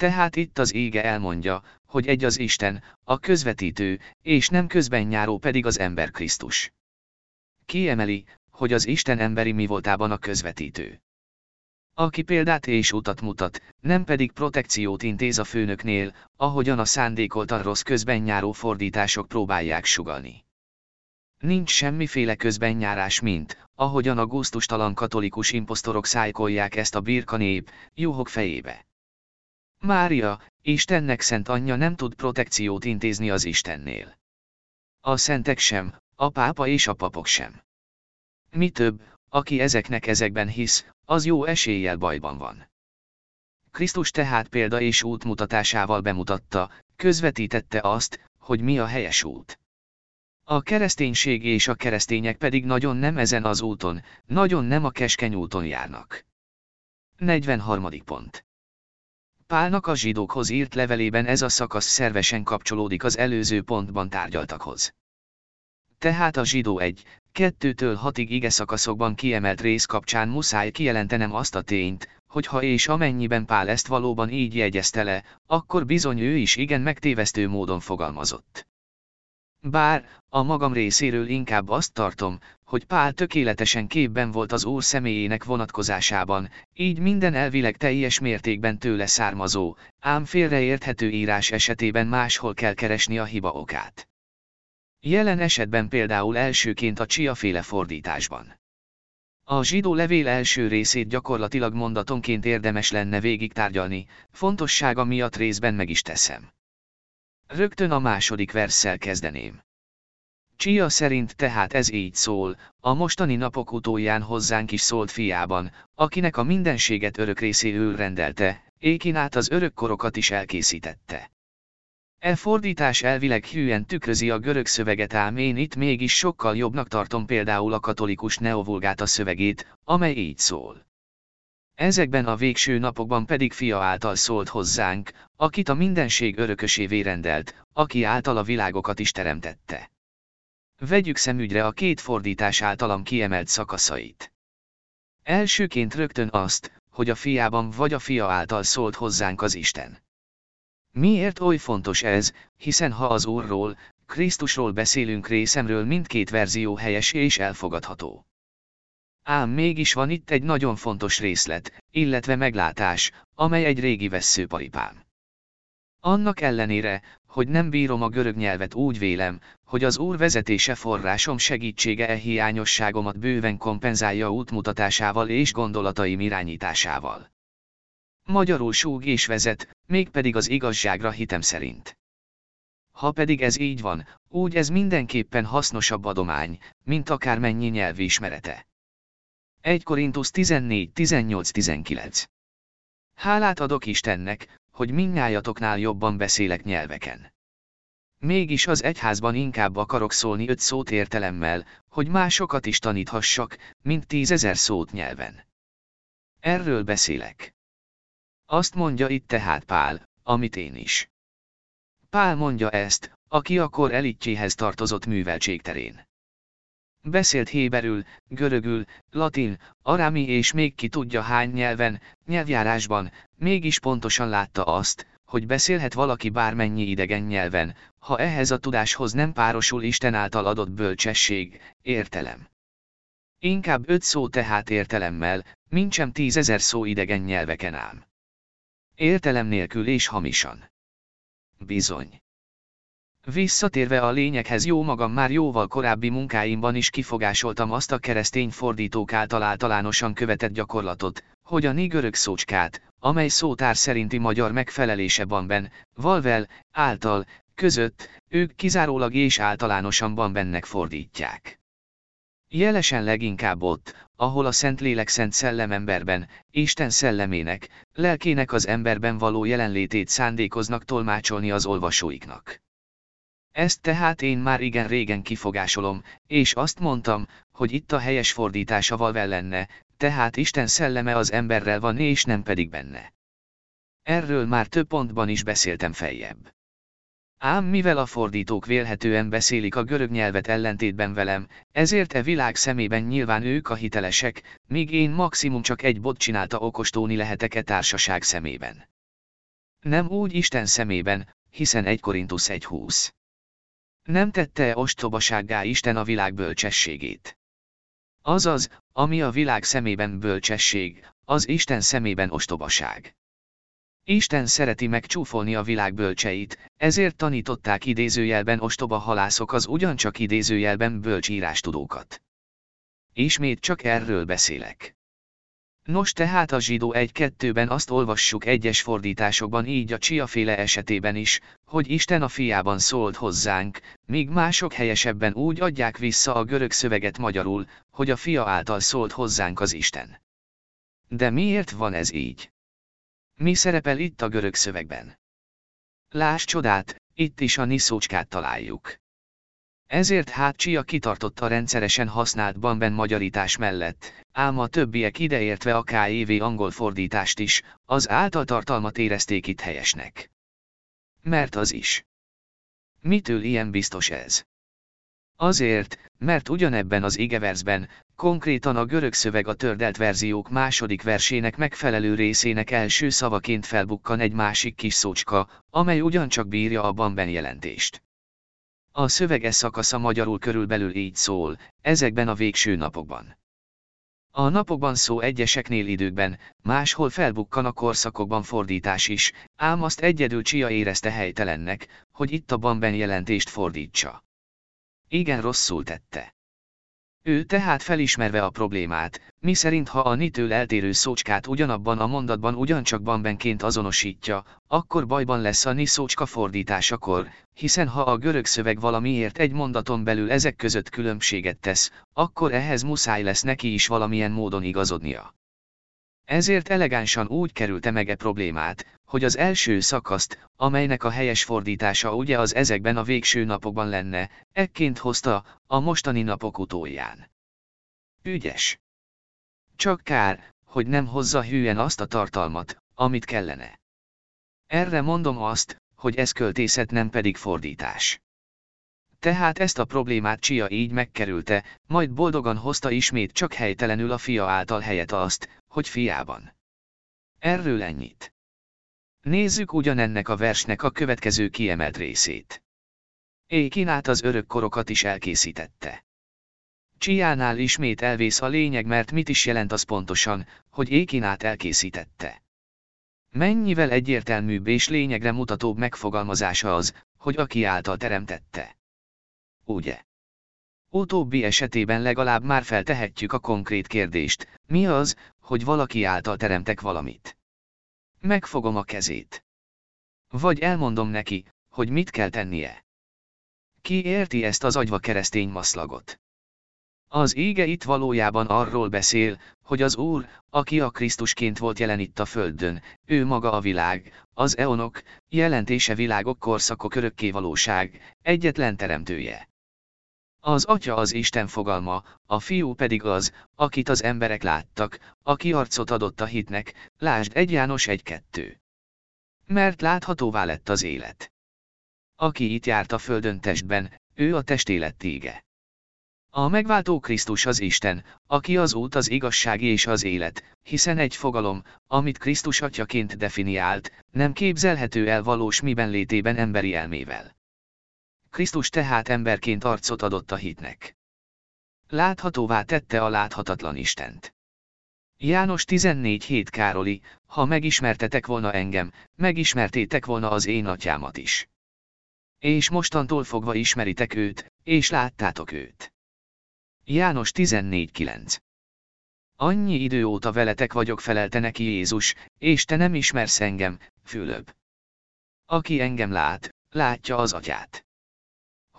Tehát itt az ége elmondja, hogy egy az Isten, a közvetítő, és nem közben nyáró pedig az ember Krisztus. kiemeli, hogy az Isten emberi mi voltában a közvetítő. Aki példát és utat mutat, nem pedig protekciót intéz a főnöknél, ahogyan a szándékoltan rossz közben nyáró fordítások próbálják sugalni. Nincs semmiféle közbenjárás mint, ahogyan a gusztustalan katolikus imposztorok szájkolják ezt a birka nép, juhok fejébe. Mária, Istennek szent anyja nem tud protekciót intézni az Istennél. A szentek sem, a pápa és a papok sem. Mi több, aki ezeknek ezekben hisz, az jó eséllyel bajban van. Krisztus tehát példa és útmutatásával bemutatta, közvetítette azt, hogy mi a helyes út. A kereszténység és a keresztények pedig nagyon nem ezen az úton, nagyon nem a keskeny úton járnak. 43. pont. Pálnak a zsidókhoz írt levelében ez a szakasz szervesen kapcsolódik az előző pontban tárgyaltakhoz. Tehát a zsidó egy, kettőtől hatig ige szakaszokban kiemelt rész kapcsán muszáj kijelentenem azt a tényt, hogy ha és amennyiben Pál ezt valóban így jegyezte le, akkor bizony ő is igen megtévesztő módon fogalmazott. Bár, a magam részéről inkább azt tartom, hogy Pál tökéletesen képben volt az Úr személyének vonatkozásában, így minden elvileg teljes mértékben tőle származó, ám félreérthető írás esetében máshol kell keresni a hiba okát. Jelen esetben például elsőként a csiaféle fordításban. A zsidó levél első részét gyakorlatilag mondatonként érdemes lenne végig tárgyalni, fontossága miatt részben meg is teszem. Rögtön a második verszel kezdeném. Csia szerint tehát ez így szól, a mostani napok utóján hozzánk is szólt fiában, akinek a mindenséget örök részéül rendelte, ékin át az örök korokat is elkészítette. E fordítás elvileg hűen tükrözi a görög szöveget ám én itt mégis sokkal jobbnak tartom például a katolikus neovulgáta szövegét, amely így szól. Ezekben a végső napokban pedig fia által szólt hozzánk, akit a mindenség örökösévé rendelt, aki által a világokat is teremtette. Vegyük szemügyre a két fordítás általam kiemelt szakaszait. Elsőként rögtön azt, hogy a fiában vagy a fia által szólt hozzánk az Isten. Miért oly fontos ez, hiszen ha az Úrról, Krisztusról beszélünk részemről mindkét verzió helyes és elfogadható. Ám mégis van itt egy nagyon fontos részlet, illetve meglátás, amely egy régi vesszőparipám. Annak ellenére, hogy nem bírom a görög nyelvet úgy vélem, hogy az Úr vezetése forrásom segítsége e hiányosságomat bőven kompenzálja útmutatásával és gondolataim irányításával. Magyarul súg és vezet, mégpedig az igazságra hitem szerint. Ha pedig ez így van, úgy ez mindenképpen hasznosabb adomány, mint akármennyi nyelvi ismerete. 1 Korintus 14, 18, 19 Hálát adok Istennek, hogy minnyájatoknál jobban beszélek nyelveken. Mégis az egyházban inkább akarok szólni öt szót értelemmel, hogy másokat is taníthassak, mint tízezer szót nyelven. Erről beszélek. Azt mondja itt tehát Pál, amit én is. Pál mondja ezt, aki akkor elitjéhez tartozott műveltségterén. Beszélt héberül, görögül, latin, arámi és még ki tudja hány nyelven, nyelvjárásban, mégis pontosan látta azt, hogy beszélhet valaki bármennyi idegen nyelven, ha ehhez a tudáshoz nem párosul Isten által adott bölcsesség, értelem. Inkább öt szó tehát értelemmel, mintsem tízezer szó idegen nyelveken ám. Értelem nélkül és hamisan. Bizony. Visszatérve a lényeghez jó magam már jóval korábbi munkáimban is kifogásoltam azt a keresztény fordítók által általánosan követett gyakorlatot, hogy a nigörök szócskát, amely szótár szerinti magyar megfelelése van ben, valvel, által, között, ők kizárólag és általánosan bennek fordítják. Jelesen leginkább ott, ahol a Szentlélek Szent Szellem emberben, Isten szellemének, lelkének az emberben való jelenlétét szándékoznak tolmácsolni az olvasóiknak. Ezt tehát én már igen régen kifogásolom, és azt mondtam, hogy itt a helyes fordítása valvel lenne, tehát Isten szelleme az emberrel van és nem pedig benne. Erről már több pontban is beszéltem feljebb. Ám mivel a fordítók vélhetően beszélik a görög nyelvet ellentétben velem, ezért e világ szemében nyilván ők a hitelesek, míg én maximum csak egy bot csinálta okostóni lehetek-e társaság szemében. Nem úgy Isten szemében, hiszen 1 Korintus 1.20. Nem tette ostobasággá Isten a világ bölcsességét. Azaz, ami a világ szemében bölcsesség, az Isten szemében ostobaság. Isten szereti megcsúfolni a világ bölcseit, ezért tanították idézőjelben ostoba halászok az ugyancsak idézőjelben bölcsírástudókat. Ismét csak erről beszélek. Nos tehát a zsidó 1-2-ben azt olvassuk egyes fordításokban így a csiaféle esetében is, hogy Isten a fiában szólt hozzánk, míg mások helyesebben úgy adják vissza a görög szöveget magyarul, hogy a fia által szólt hozzánk az Isten. De miért van ez így? Mi szerepel itt a görög szövegben? Láss csodát, itt is a niszócskát találjuk. Ezért hát Csia kitartott a rendszeresen használt banben magyarítás mellett, ám a többiek ideértve a KEV angol fordítást is, az által tartalmat érezték itt helyesnek. Mert az is. Mitől ilyen biztos ez? Azért, mert ugyanebben az igeverzben, konkrétan a görög szöveg a tördelt verziók második versének megfelelő részének első szavaként felbukkan egy másik kis szócska, amely ugyancsak bírja a banben jelentést. A szövege szakasza magyarul körülbelül így szól, ezekben a végső napokban. A napokban szó egyeseknél időkben, máshol felbukkan a korszakokban fordítás is, ám azt egyedül Csia érezte helytelennek, hogy itt a banben jelentést fordítsa. Igen rosszul tette. Ő tehát felismerve a problémát, miszerint ha a nitől eltérő szócskát ugyanabban a mondatban ugyancsak banbenként azonosítja, akkor bajban lesz a ni szócska fordításakor, hiszen ha a görög szöveg valamiért egy mondaton belül ezek között különbséget tesz, akkor ehhez muszáj lesz neki is valamilyen módon igazodnia. Ezért elegánsan úgy kerülte meg e problémát, hogy az első szakaszt, amelynek a helyes fordítása ugye az ezekben a végső napokban lenne, ekként hozta, a mostani napok utóján. Ügyes. Csak kár, hogy nem hozza hűen azt a tartalmat, amit kellene. Erre mondom azt, hogy ez költészet nem pedig fordítás. Tehát ezt a problémát Csia így megkerülte, majd boldogan hozta ismét csak helytelenül a fia által helyet azt, hogy fiában. Erről ennyit. Nézzük ugyanennek a versnek a következő kiemelt részét. Ékinát az örök korokat is elkészítette. Csiánál ismét elvész a lényeg, mert mit is jelent az pontosan, hogy Ékinát elkészítette. Mennyivel egyértelműbb és lényegre mutatóbb megfogalmazása az, hogy aki által teremtette. Ugye? Utóbbi esetében legalább már feltehetjük a konkrét kérdést, mi az, hogy valaki által teremtek valamit. Megfogom a kezét. Vagy elmondom neki, hogy mit kell tennie. Ki érti ezt az agyva keresztény maszlagot? Az ége itt valójában arról beszél, hogy az Úr, aki a Krisztusként volt jelen itt a Földön, ő maga a világ, az eonok, jelentése világok korszakok örökké valóság, egyetlen teremtője. Az atya az Isten fogalma, a fiú pedig az, akit az emberek láttak, aki arcot adott a hitnek, lásd egy János egy-kettő. Mert láthatóvá lett az élet. Aki itt járt a földön testben, ő a testélet tége. A megváltó Krisztus az Isten, aki az út az igazság és az élet, hiszen egy fogalom, amit Krisztus atyaként definiált, nem képzelhető el valós miben létében emberi elmével. Krisztus tehát emberként arcot adott a hitnek. Láthatóvá tette a láthatatlan Istent. János 14 hét Károli, ha megismertetek volna engem, megismertétek volna az én atyámat is. És mostantól fogva ismeritek őt, és láttátok őt. János 14.9 Annyi idő óta veletek vagyok felelte neki Jézus, és te nem ismersz engem, Fülöp. Aki engem lát, látja az atyát.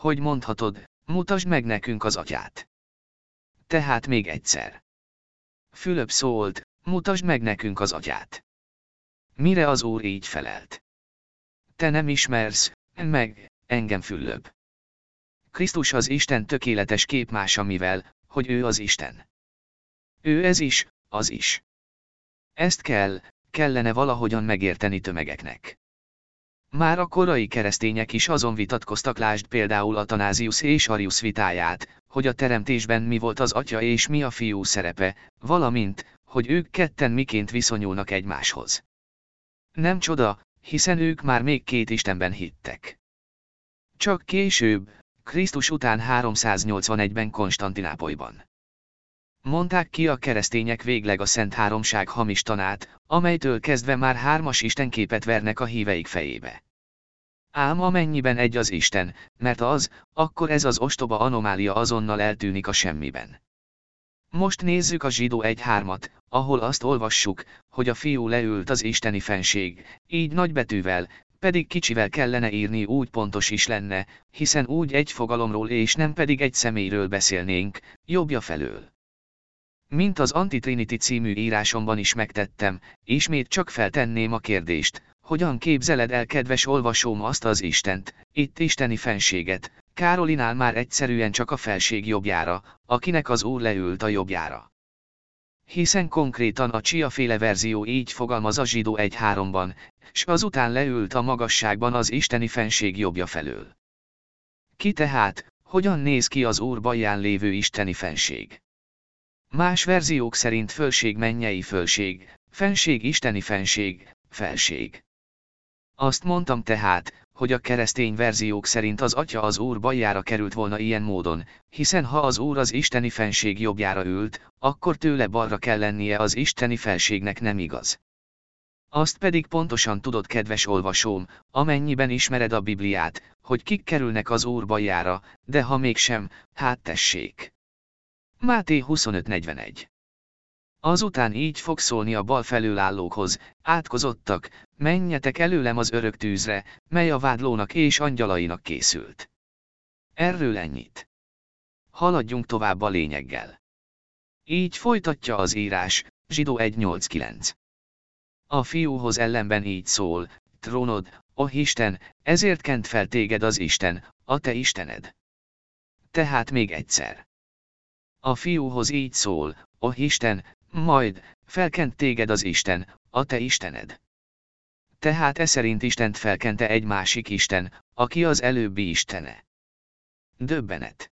Hogy mondhatod, mutasd meg nekünk az atyát. Tehát még egyszer. Fülöp szólt, mutasd meg nekünk az atyát. Mire az úr így felelt? Te nem ismersz, meg, engem Fülöp. Krisztus az Isten tökéletes képmása mivel, hogy ő az Isten. Ő ez is, az is. Ezt kell, kellene valahogyan megérteni tömegeknek. Már a korai keresztények is azon vitatkoztak lásd például Atanázius és Arius vitáját, hogy a teremtésben mi volt az atya és mi a fiú szerepe, valamint, hogy ők ketten miként viszonyulnak egymáshoz. Nem csoda, hiszen ők már még két Istenben hittek. Csak később, Krisztus után 381-ben Konstantinápolyban. Mondták ki a keresztények végleg a Szent Háromság hamis tanát, amelytől kezdve már hármas istenképet vernek a híveik fejébe. Ám amennyiben egy az Isten, mert az, akkor ez az ostoba anomália azonnal eltűnik a semmiben. Most nézzük a zsidó 1.3-at, ahol azt olvassuk, hogy a fiú leült az isteni fenség, így nagybetűvel, pedig kicsivel kellene írni úgy pontos is lenne, hiszen úgy egy fogalomról és nem pedig egy személyről beszélnénk, jobbja felől. Mint az Antitrinity című írásomban is megtettem, ismét csak feltenném a kérdést, hogyan képzeled el kedves olvasóm azt az Istent, itt isteni fenséget, Károlinál már egyszerűen csak a felség jobbjára, akinek az Úr leült a jobbjára. Hiszen konkrétan a csiaféle verzió így fogalmaz a zsidó 1.3-ban, s azután leült a magasságban az isteni fenség jobbja felől. Ki tehát, hogyan néz ki az Úr baján lévő isteni fenség? Más verziók szerint fölség mennyei fölség, fenség isteni fenség, felség. Azt mondtam tehát, hogy a keresztény verziók szerint az atya az Úr bajjára került volna ilyen módon, hiszen ha az Úr az isteni fenség jobbjára ült, akkor tőle balra kell lennie az isteni felségnek nem igaz. Azt pedig pontosan tudod kedves olvasóm, amennyiben ismered a Bibliát, hogy kik kerülnek az Úr bajjára, de ha mégsem, hát tessék. Máté 25.41 Azután így fog szólni a bal felől állókhoz, átkozottak, menjetek előlem az örök tűzre, mely a vádlónak és angyalainak készült. Erről ennyit. Haladjunk tovább a lényeggel. Így folytatja az írás, Zsidó 1.8.9. A fiúhoz ellenben így szól, trónod, ó Isten, ezért kent fel téged az Isten, a te Istened. Tehát még egyszer. A fiúhoz így szól, ó Isten, majd, felkent téged az Isten, a te Istened. Tehát e szerint Istent felkente egy másik Isten, aki az előbbi Istene. Döbbenet.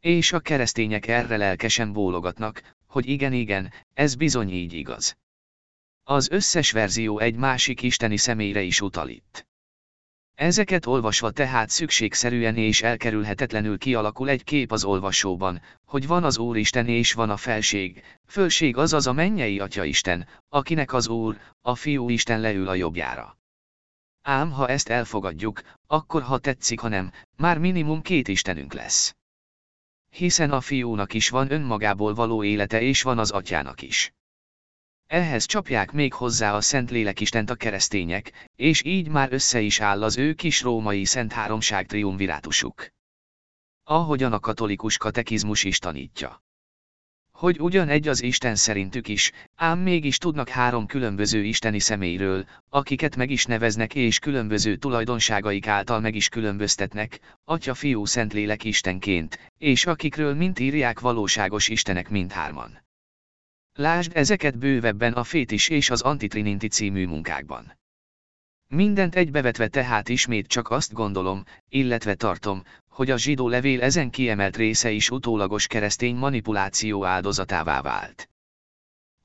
És a keresztények erre lelkesen bólogatnak, hogy igen igen, ez bizony így igaz. Az összes verzió egy másik isteni személyre is utal itt. Ezeket olvasva tehát szükségszerűen és elkerülhetetlenül kialakul egy kép az olvasóban, hogy van az Úristen és van a felség, fölség azaz a mennyei Atya Isten, akinek az Úr, a Fiú Isten leül a jobbjára. Ám ha ezt elfogadjuk, akkor ha tetszik, ha nem, már minimum két Istenünk lesz. Hiszen a fiúnak is van önmagából való élete és van az atyának is. Ehhez csapják még hozzá a Szentlélek Istent a keresztények, és így már össze is áll az ő kis római Szent Háromság triumvirátusuk. Ahogyan a katolikus katekizmus is tanítja. Hogy ugyanegy az Isten szerintük is, ám mégis tudnak három különböző isteni személyről, akiket meg is neveznek és különböző tulajdonságaik által meg is különböztetnek, Atya Fiú Szentlélek Istenként, és akikről mint írják valóságos Istenek mindhárman. Lásd ezeket bővebben a Fétis és az Antitrininti című munkákban. Mindent egybevetve tehát ismét csak azt gondolom, illetve tartom, hogy a zsidó levél ezen kiemelt része is utólagos keresztény manipuláció áldozatává vált.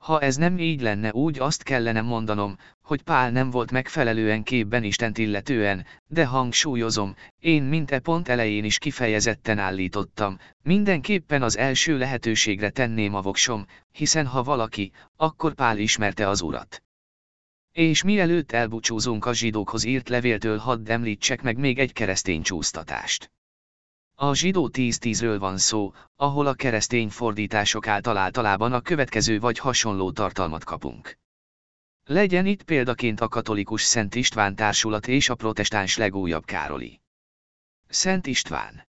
Ha ez nem így lenne úgy azt kellene mondanom, hogy Pál nem volt megfelelően képben Istent illetően, de hangsúlyozom, én mint e pont elején is kifejezetten állítottam, mindenképpen az első lehetőségre tenném a voksom, hiszen ha valaki, akkor Pál ismerte az urat. És mielőtt elbúcsúzunk a zsidókhoz írt levéltől hadd említsek meg még egy keresztény csúsztatást. A zsidó 10-10-ről van szó, ahol a keresztény fordítások által általában a következő vagy hasonló tartalmat kapunk. Legyen itt példaként a katolikus Szent István társulat és a protestáns legújabb Károli. Szent István.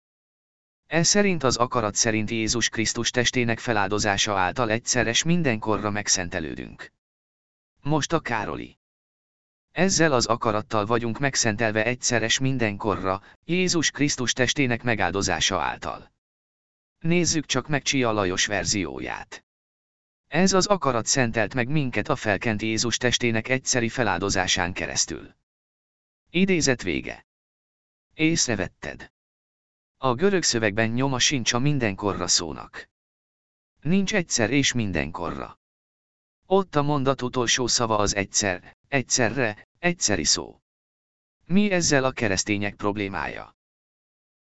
Ez szerint az akarat szerint Jézus Krisztus testének feláldozása által egyszeres mindenkorra megszentelődünk. Most a Károli. Ezzel az akarattal vagyunk megszentelve egyszeres mindenkorra, Jézus Krisztus testének megáldozása által. Nézzük csak meg Csia Lajos verzióját. Ez az akarat szentelt meg minket a felkent Jézus testének egyszeri feláldozásán keresztül. Idézet vége. Észrevetted. A görög szövegben nyoma sincs a mindenkorra szónak. Nincs egyszer és mindenkorra. Ott a mondat utolsó szava az egyszer, egyszerre, egyszeri szó. Mi ezzel a keresztények problémája?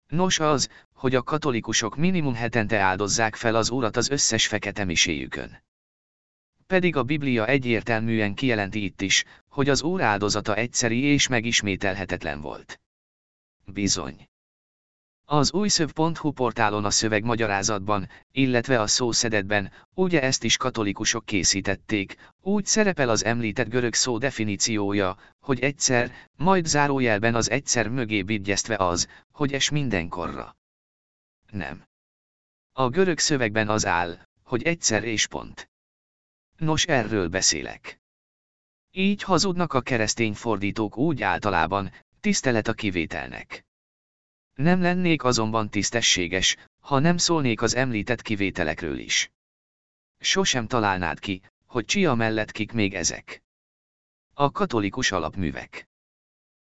Nos az, hogy a katolikusok minimum hetente áldozzák fel az Urat az összes fekete miséjükön. Pedig a Biblia egyértelműen kijelenti itt is, hogy az Úr áldozata egyszeri és megismételhetetlen volt. Bizony. Az újszöv.hu portálon a szöveg magyarázatban, illetve a szószedetben, ugye ezt is katolikusok készítették, úgy szerepel az említett görög szó definíciója, hogy egyszer, majd zárójelben az egyszer mögé bigyeztve az, hogy es mindenkorra. Nem. A görög szövegben az áll, hogy egyszer és pont. Nos erről beszélek. Így hazudnak a keresztény fordítók úgy általában, tisztelet a kivételnek. Nem lennék azonban tisztességes, ha nem szólnék az említett kivételekről is. Sosem találnád ki, hogy csia mellett kik még ezek. A katolikus alapművek.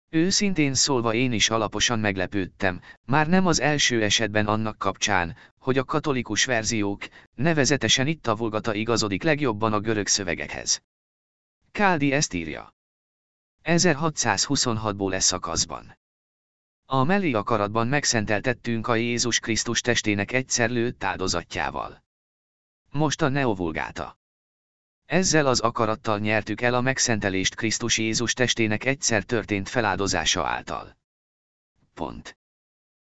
Őszintén szólva én is alaposan meglepődtem, már nem az első esetben annak kapcsán, hogy a katolikus verziók, nevezetesen itt a vulgata igazodik legjobban a görög szövegekhez. Káldi ezt írja. 1626-ból lesz szakaszban. A melli akaratban megszenteltettünk a Jézus Krisztus testének egyszer lőtt áldozatjával. Most a neovulgáta. Ezzel az akarattal nyertük el a megszentelést Krisztus Jézus testének egyszer történt feláldozása által. Pont.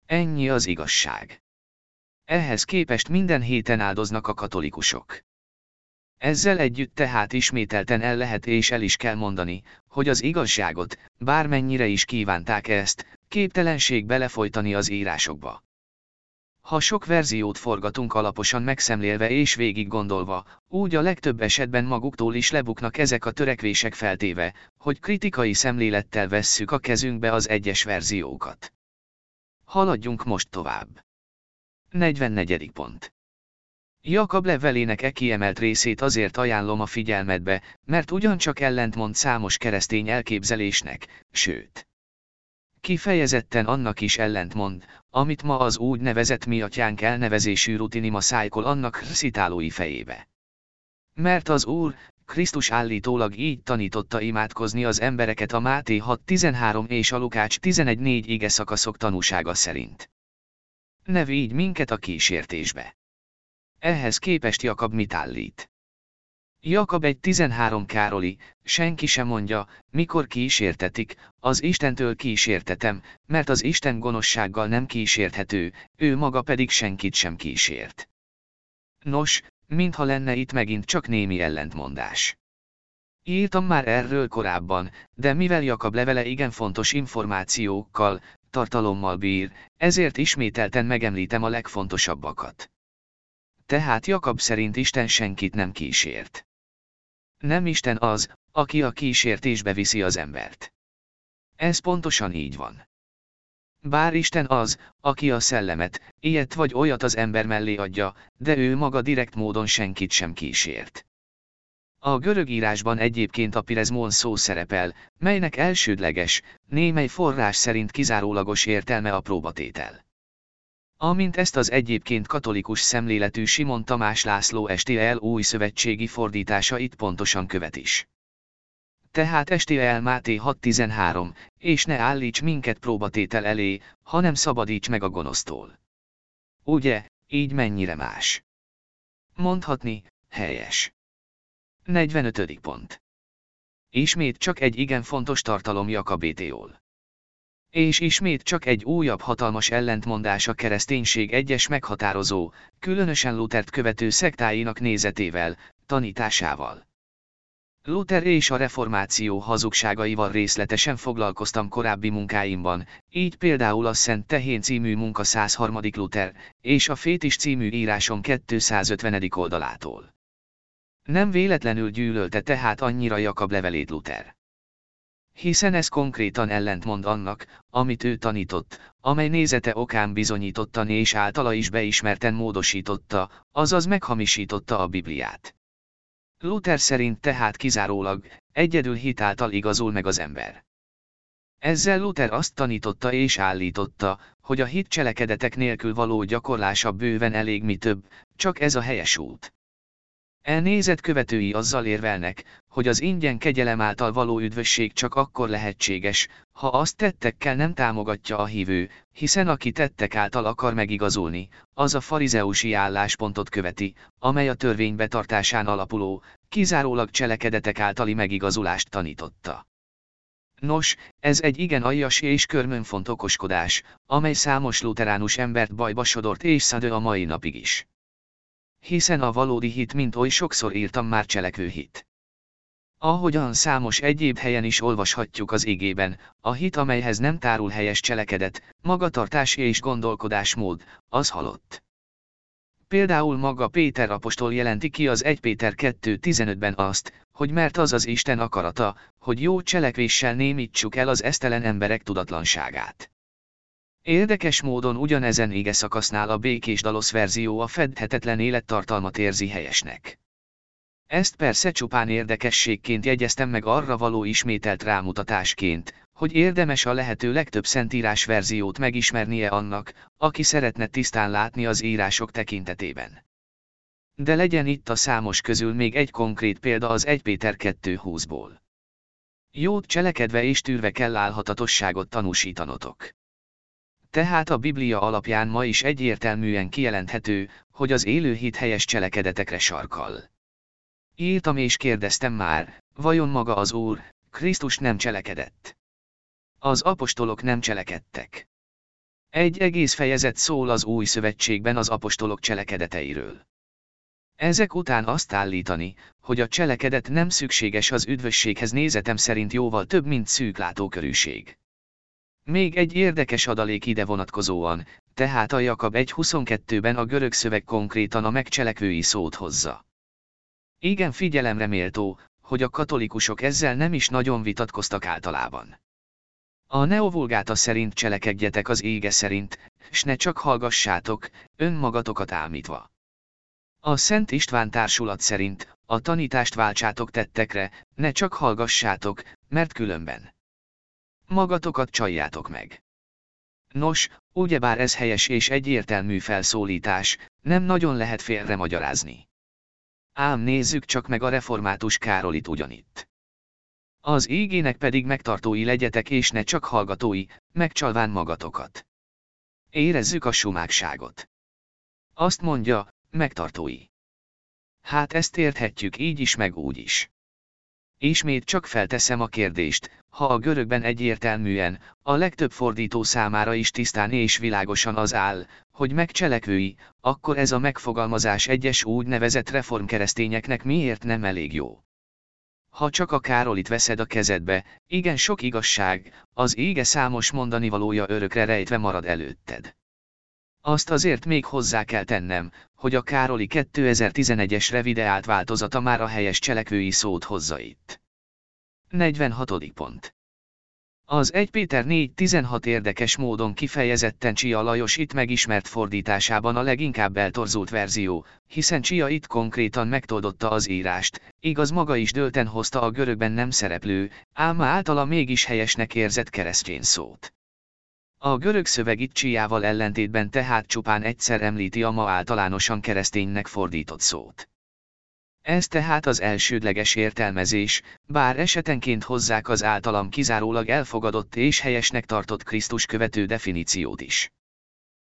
Ennyi az igazság. Ehhez képest minden héten áldoznak a katolikusok. Ezzel együtt tehát ismételten el lehet és el is kell mondani, hogy az igazságot, bármennyire is kívánták ezt, képtelenség belefolytani az írásokba. Ha sok verziót forgatunk alaposan megszemlélve és végig gondolva, úgy a legtöbb esetben maguktól is lebuknak ezek a törekvések feltéve, hogy kritikai szemlélettel vesszük a kezünkbe az egyes verziókat. Haladjunk most tovább. 44. pont. Jakab levelének e kiemelt részét azért ajánlom a figyelmedbe, mert ugyancsak ellentmond számos keresztény elképzelésnek, sőt. Kifejezetten annak is ellentmond, amit ma az úgy nevezett mi atyánk elnevezésű rutinima szájkol annak szitálói fejébe. Mert az Úr, Krisztus állítólag így tanította imádkozni az embereket a Máté 6.13 és a Lukács 11.4 ige szakaszok tanúsága szerint. Ne így minket a kísértésbe. Ehhez képest Jakab mit állít? Jakab egy 13 Károli, senki sem mondja, mikor kísértetik, az Istentől kísértetem, mert az Isten gonoszsággal nem kísérthető, ő maga pedig senkit sem kísért. Nos, mintha lenne itt megint csak némi ellentmondás. Írtam már erről korábban, de mivel Jakab levele igen fontos információkkal, tartalommal bír, ezért ismételten megemlítem a legfontosabbakat. Tehát Jakab szerint Isten senkit nem kísért. Nem Isten az, aki a kísértésbe viszi az embert. Ez pontosan így van. Bár Isten az, aki a szellemet, ilyet vagy olyat az ember mellé adja, de ő maga direkt módon senkit sem kísért. A görög írásban egyébként a pirezmon szó szerepel, melynek elsődleges, némely forrás szerint kizárólagos értelme a próbatétel. Amint ezt az egyébként katolikus szemléletű Simon Tamás László STL új szövetségi fordítása itt pontosan követ is. Tehát STL Máté 6.13, és ne állíts minket próbatétel elé, hanem szabadíts meg a gonosztól. Ugye, így mennyire más? Mondhatni, helyes. 45. pont. Ismét csak egy igen fontos tartalom Jakabétéól. És ismét csak egy újabb hatalmas ellentmondás a kereszténység egyes meghatározó, különösen Luthert követő szektáinak nézetével, tanításával. Luther és a reformáció hazugságaival részletesen foglalkoztam korábbi munkáimban, így például a Szent Tehén című munka 103. Luther, és a Fétis című írásom 250. oldalától. Nem véletlenül gyűlölte tehát annyira Jakab levelét Luther. Hiszen ez konkrétan ellentmond annak, amit ő tanított, amely nézete okán bizonyítottan és általa is beismerten módosította, azaz meghamisította a Bibliát. Luther szerint tehát kizárólag, egyedül hitáltal igazul meg az ember. Ezzel Luther azt tanította és állította, hogy a hit cselekedetek nélkül való gyakorlása bőven elég mi több, csak ez a helyes út. Elnézet követői azzal érvelnek, hogy az ingyen kegyelem által való üdvösség csak akkor lehetséges, ha azt tettekkel nem támogatja a hívő, hiszen aki tettek által akar megigazulni, az a farizeusi álláspontot követi, amely a törvény betartásán alapuló, kizárólag cselekedetek általi megigazulást tanította. Nos, ez egy igen aljas és körmönfont okoskodás, amely számos luteránus embert bajba sodort és szadő a mai napig is. Hiszen a valódi hit mint oly sokszor írtam már cselekvő hit. Ahogyan számos egyéb helyen is olvashatjuk az igében, a hit amelyhez nem tárul helyes cselekedet, magatartás és gondolkodásmód, az halott. Például maga Péter apostol jelenti ki az 1 Péter 2.15-ben azt, hogy mert az az Isten akarata, hogy jó cselekvéssel némítsuk el az esztelen emberek tudatlanságát. Érdekes módon ugyanezen ége szakasznál a békés dalosz verzió a fedhetetlen élettartalmat érzi helyesnek. Ezt persze csupán érdekességként jegyeztem meg arra való ismételt rámutatásként, hogy érdemes a lehető legtöbb szentírás verziót megismernie annak, aki szeretne tisztán látni az írások tekintetében. De legyen itt a számos közül még egy konkrét példa az 1 Péter 2.20-ból. Jót cselekedve és tűrve kell állhatatosságot tanúsítanotok. Tehát a Biblia alapján ma is egyértelműen kijelenthető, hogy az élő hit helyes cselekedetekre sarkal. Írtam és kérdeztem már, vajon maga az Úr, Krisztus nem cselekedett? Az apostolok nem cselekedtek. Egy egész fejezet szól az új szövetségben az apostolok cselekedeteiről. Ezek után azt állítani, hogy a cselekedet nem szükséges az üdvösséghez nézetem szerint jóval több, mint szűk látókörűség. Még egy érdekes adalék ide vonatkozóan, tehát a Jakab 1.22-ben a görög szöveg konkrétan a megcselekvői szót hozza. Igen figyelemre méltó, hogy a katolikusok ezzel nem is nagyon vitatkoztak általában. A neovulgáta szerint cselekedjetek az ége szerint, s ne csak hallgassátok, önmagatokat álmítva. A Szent István társulat szerint, a tanítást váltsátok tettekre, ne csak hallgassátok, mert különben. Magatokat csaljátok meg. Nos, ugyebár ez helyes és egyértelmű felszólítás, nem nagyon lehet félre magyarázni. Ám nézzük csak meg a református Károlit ugyanitt. Az ígének pedig megtartói legyetek és ne csak hallgatói, megcsalván magatokat. Érezzük a sumákságot. Azt mondja, megtartói. Hát ezt érthetjük így is meg úgy is. Ismét csak felteszem a kérdést, ha a görögben egyértelműen, a legtöbb fordító számára is tisztán és világosan az áll, hogy megcselekvői, akkor ez a megfogalmazás egyes úgynevezett reformkeresztényeknek miért nem elég jó. Ha csak a Károlit veszed a kezedbe, igen sok igazság, az ége számos mondani valója örökre rejtve marad előtted. Azt azért még hozzá kell tennem, hogy a Károli 2011-es revideált változata már a helyes cselekvői szót hozza itt. 46. pont. Az 1 Péter 4.16 érdekes módon kifejezetten Csia Lajos itt megismert fordításában a leginkább eltorzult verzió, hiszen Csia itt konkrétan megtoldotta az írást, igaz maga is dölten hozta a görögben nem szereplő, ám általa mégis helyesnek érzett keresztény szót. A görög szöveg itt Csiával ellentétben tehát csupán egyszer említi a ma általánosan kereszténynek fordított szót. Ez tehát az elsődleges értelmezés, bár esetenként hozzák az általam kizárólag elfogadott és helyesnek tartott Krisztus követő definíciót is.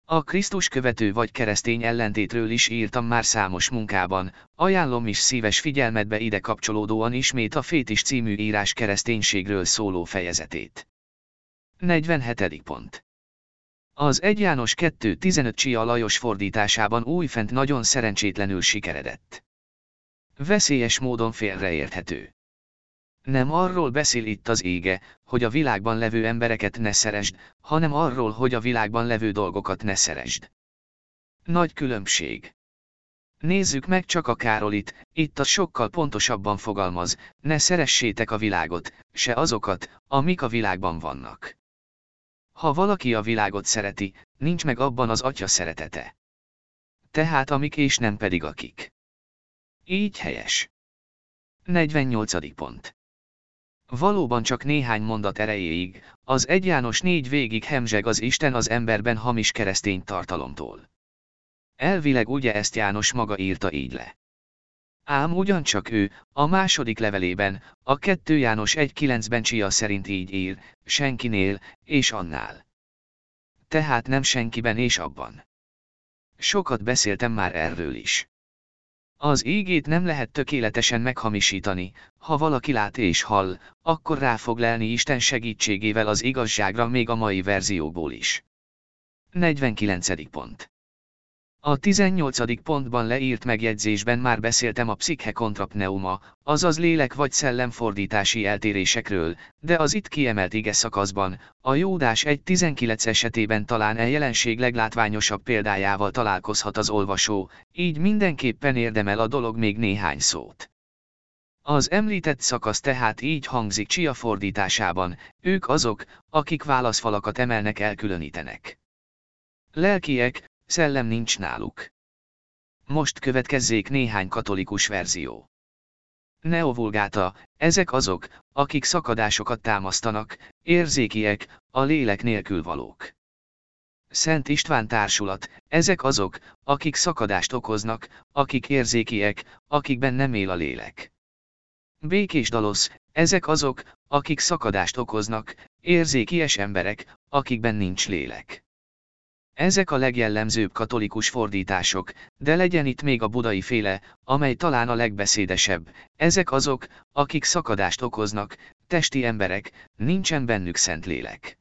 A Krisztus követő vagy keresztény ellentétről is írtam már számos munkában, ajánlom is szíves figyelmetbe ide kapcsolódóan ismét a Fétis című írás kereszténységről szóló fejezetét. 47. pont. Az 1 János 2.15 Csia Lajos fordításában újfent nagyon szerencsétlenül sikeredett. Veszélyes módon félreérthető. Nem arról beszél itt az ége, hogy a világban levő embereket ne szeresd, hanem arról, hogy a világban levő dolgokat ne szeresd. Nagy különbség. Nézzük meg csak a Károlit, itt a sokkal pontosabban fogalmaz, ne szeressétek a világot, se azokat, amik a világban vannak. Ha valaki a világot szereti, nincs meg abban az atya szeretete. Tehát amik és nem pedig akik. Így helyes. 48. pont. Valóban csak néhány mondat erejéig, az egy János négy végig hemzseg az Isten az emberben hamis keresztény tartalomtól. Elvileg ugye ezt János maga írta így le. Ám ugyancsak ő, a második levelében, a 2 János 1.9-ben Csia szerint így ír, senkinél, és annál. Tehát nem senkiben és abban. Sokat beszéltem már erről is. Az ígét nem lehet tökéletesen meghamisítani, ha valaki lát és hall, akkor rá fog lelni Isten segítségével az igazságra még a mai verzióból is. 49. pont a 18. pontban leírt megjegyzésben már beszéltem a psziche kontrapneuma, azaz lélek vagy szellem fordítási eltérésekről, de az itt kiemelt ige szakaszban, a Jódás 1.19 esetében talán e jelenség leglátványosabb példájával találkozhat az olvasó, így mindenképpen érdemel a dolog még néhány szót. Az említett szakasz tehát így hangzik Csia fordításában, ők azok, akik válaszfalakat emelnek elkülönítenek. Lelkiek, Szellem nincs náluk. Most következzék néhány katolikus verzió. Neovulgáta, ezek azok, akik szakadásokat támasztanak, érzékiek, a lélek nélkül valók. Szent István társulat, ezek azok, akik szakadást okoznak, akik érzékiek, akikben nem él a lélek. Békés Dalosz, ezek azok, akik szakadást okoznak, érzékies emberek, akikben nincs lélek. Ezek a legjellemzőbb katolikus fordítások, de legyen itt még a budai féle, amely talán a legbeszédesebb. Ezek azok, akik szakadást okoznak, testi emberek, nincsen bennük szent lélek.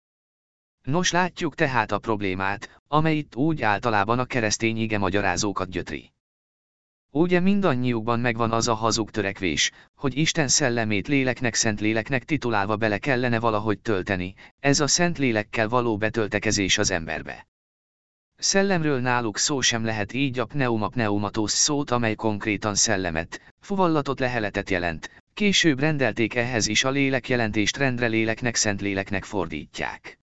Nos látjuk tehát a problémát, amely itt úgy általában a keresztény ige magyarázókat gyötri. Ugye mindannyiukban megvan az a hazug törekvés, hogy Isten szellemét léleknek szent léleknek titulálva bele kellene valahogy tölteni, ez a szent lélekkel való betöltekezés az emberbe. Szellemről náluk szó sem lehet így a pneuma pneumatos szót, amely konkrétan szellemet, fuvallatot leheletet jelent. Később rendelték ehhez is a lélek jelentést rendre léleknek szent léleknek fordítják.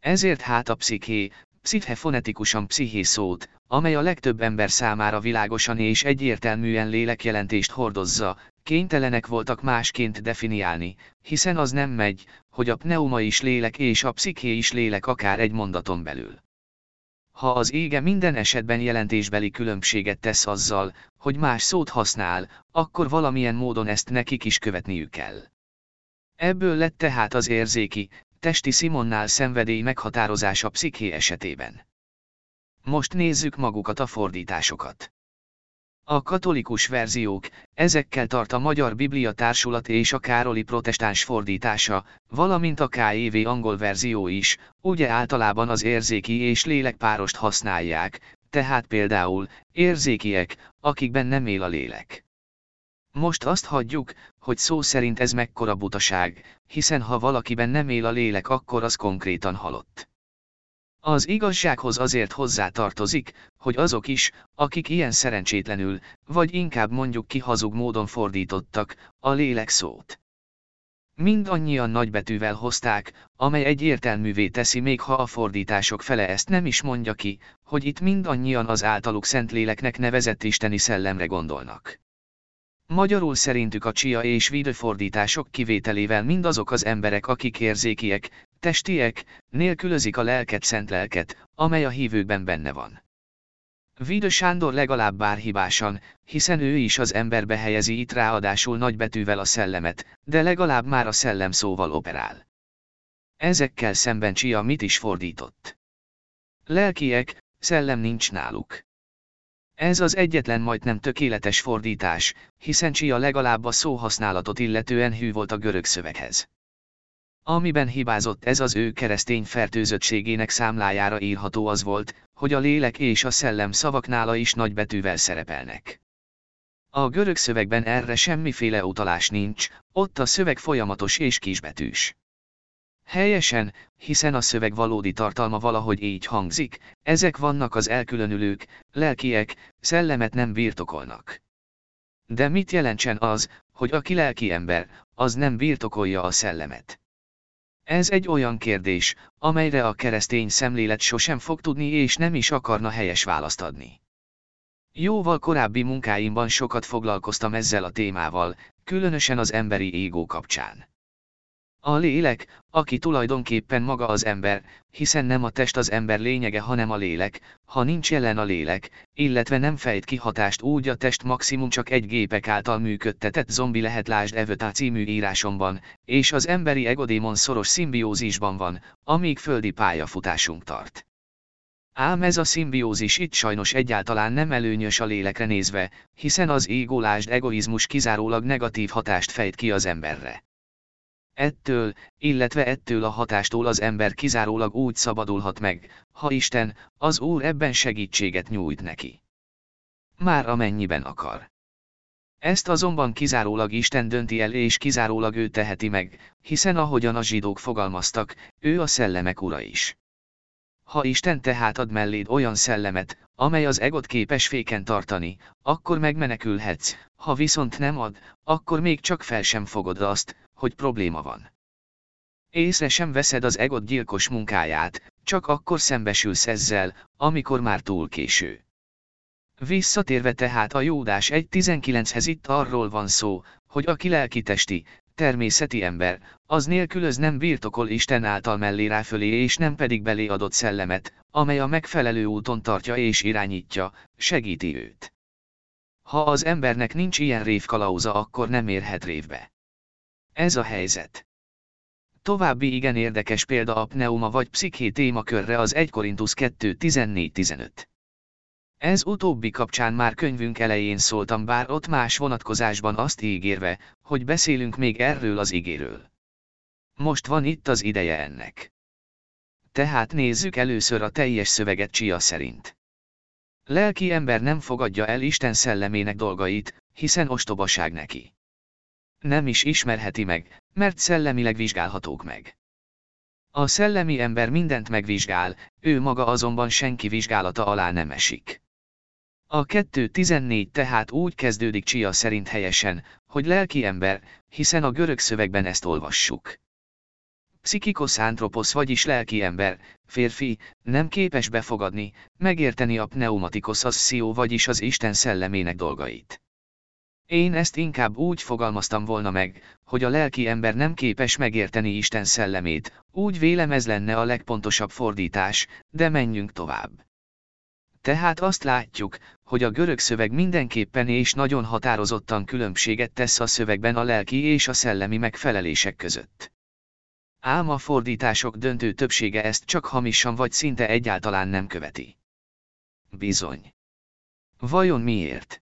Ezért hát a psziché, psziche fonetikusan psziché szót, amely a legtöbb ember számára világosan és egyértelműen lélekjelentést hordozza, kénytelenek voltak másként definiálni, hiszen az nem megy, hogy a pneuma is lélek és a psziché is lélek akár egy mondaton belül. Ha az ége minden esetben jelentésbeli különbséget tesz azzal, hogy más szót használ, akkor valamilyen módon ezt nekik is követniük kell. Ebből lett tehát az érzéki, testi Simonnál szenvedély meghatározása psziché esetében. Most nézzük magukat a fordításokat. A katolikus verziók, ezekkel tart a Magyar Biblia Társulat és a Károli protestáns fordítása, valamint a KEV angol verzió is, ugye általában az érzéki és lélekpárost használják, tehát például, érzékiek, akikben nem él a lélek. Most azt hagyjuk, hogy szó szerint ez mekkora butaság, hiszen ha valakiben nem él a lélek akkor az konkrétan halott. Az igazsághoz azért hozzá tartozik, hogy azok is, akik ilyen szerencsétlenül, vagy inkább mondjuk ki hazug módon fordítottak, a lélek szót. Mindannyian nagybetűvel hozták, amely egyértelművé teszi még ha a fordítások fele ezt nem is mondja ki, hogy itt mindannyian az általuk Szentléleknek nevezett isteni szellemre gondolnak. Magyarul szerintük a csia és videófordítások kivételével mindazok az emberek akik érzékiek, testiek, nélkülözik a lelket szent lelket, amely a hívőkben benne van. Vide Sándor legalább bár hibásan, hiszen ő is az emberbe helyezi itt ráadásul nagybetűvel a szellemet, de legalább már a szellem szóval operál. Ezekkel szemben Csia mit is fordított? Lelkiek, szellem nincs náluk. Ez az egyetlen majdnem tökéletes fordítás, hiszen Csia legalább a szóhasználatot illetően hű volt a görög szöveghez. Amiben hibázott ez az ő keresztény fertőzöttségének számlájára írható az volt, hogy a lélek és a szellem szavak nála is nagybetűvel szerepelnek. A görög szövegben erre semmiféle utalás nincs, ott a szöveg folyamatos és kisbetűs. Helyesen, hiszen a szöveg valódi tartalma valahogy így hangzik, ezek vannak az elkülönülők, lelkiek, szellemet nem birtokolnak. De mit jelentsen az, hogy aki lelki ember, az nem birtokolja a szellemet? Ez egy olyan kérdés, amelyre a keresztény szemlélet sosem fog tudni és nem is akarna helyes választ adni. Jóval korábbi munkáimban sokat foglalkoztam ezzel a témával, különösen az emberi égó kapcsán. A lélek, aki tulajdonképpen maga az ember, hiszen nem a test az ember lényege, hanem a lélek, ha nincs jelen a lélek, illetve nem fejt ki hatást úgy a test maximum csak egy gépek által működtetett zombi lehet lásd Evötá című írásomban, és az emberi egodémon szoros szimbiózisban van, amíg földi pályafutásunk tart. Ám ez a szimbiózis itt sajnos egyáltalán nem előnyös a lélekre nézve, hiszen az égólásd egoizmus kizárólag negatív hatást fejt ki az emberre. Ettől, illetve ettől a hatástól az ember kizárólag úgy szabadulhat meg, ha Isten, az Úr ebben segítséget nyújt neki. Már amennyiben akar. Ezt azonban kizárólag Isten dönti el és kizárólag ő teheti meg, hiszen ahogyan a zsidók fogalmaztak, ő a szellemek ura is. Ha Isten tehát ad melléd olyan szellemet, amely az egot képes féken tartani, akkor megmenekülhetsz, ha viszont nem ad, akkor még csak fel sem fogod azt, hogy probléma van. Észre sem veszed az egot gyilkos munkáját, csak akkor szembesülsz ezzel, amikor már túl késő. Visszatérve tehát a Jódás 1.19-hez itt arról van szó, hogy aki lelkitesti, természeti ember, az nélkülöz nem birtokol Isten által mellé ráfölé és nem pedig belé adott szellemet, amely a megfelelő úton tartja és irányítja, segíti őt. Ha az embernek nincs ilyen révkalauza akkor nem érhet révbe. Ez a helyzet. További igen érdekes példa a pneuma vagy psziché témakörre az 1 Korintus 2.14-15. Ez utóbbi kapcsán már könyvünk elején szóltam bár ott más vonatkozásban azt ígérve, hogy beszélünk még erről az ígéről. Most van itt az ideje ennek. Tehát nézzük először a teljes szöveget Csia szerint. Lelki ember nem fogadja el Isten szellemének dolgait, hiszen ostobaság neki. Nem is ismerheti meg, mert szellemileg vizsgálhatók meg. A szellemi ember mindent megvizsgál, ő maga azonban senki vizsgálata alá nem esik. A 2.14 tehát úgy kezdődik Csia szerint helyesen, hogy lelki ember, hiszen a görög szövegben ezt olvassuk. Pszichikos anthropos vagyis lelki ember, férfi, nem képes befogadni, megérteni a pneumatikos asszió vagyis az Isten szellemének dolgait. Én ezt inkább úgy fogalmaztam volna meg, hogy a lelki ember nem képes megérteni Isten szellemét, úgy vélem ez lenne a legpontosabb fordítás, de menjünk tovább. Tehát azt látjuk, hogy a görög szöveg mindenképpen és nagyon határozottan különbséget tesz a szövegben a lelki és a szellemi megfelelések között. Ám a fordítások döntő többsége ezt csak hamisan vagy szinte egyáltalán nem követi. Bizony. Vajon miért?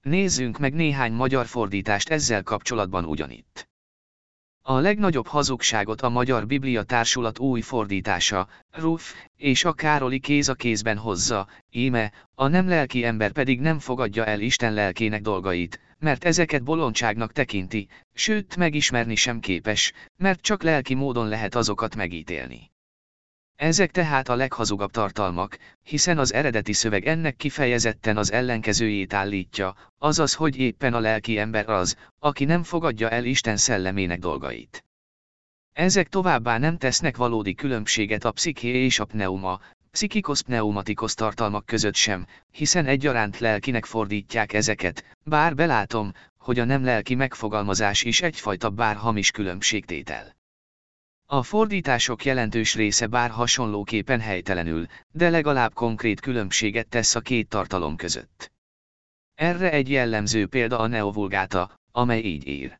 Nézzünk meg néhány magyar fordítást ezzel kapcsolatban ugyanitt. A legnagyobb hazugságot a Magyar Biblia Társulat új fordítása, Ruf, és a Károli kéz a kézben hozza, íme, a nem lelki ember pedig nem fogadja el Isten lelkének dolgait, mert ezeket bolondságnak tekinti, sőt megismerni sem képes, mert csak lelki módon lehet azokat megítélni. Ezek tehát a leghazugabb tartalmak, hiszen az eredeti szöveg ennek kifejezetten az ellenkezőjét állítja, azaz hogy éppen a lelki ember az, aki nem fogadja el Isten szellemének dolgait. Ezek továbbá nem tesznek valódi különbséget a psziché és a pneuma, pszichikos pneumatikos tartalmak között sem, hiszen egyaránt lelkinek fordítják ezeket, bár belátom, hogy a nem lelki megfogalmazás is egyfajta bár hamis különbségtétel. A fordítások jelentős része bár hasonlóképpen helytelenül, de legalább konkrét különbséget tesz a két tartalom között. Erre egy jellemző példa a neovulgáta, amely így ír.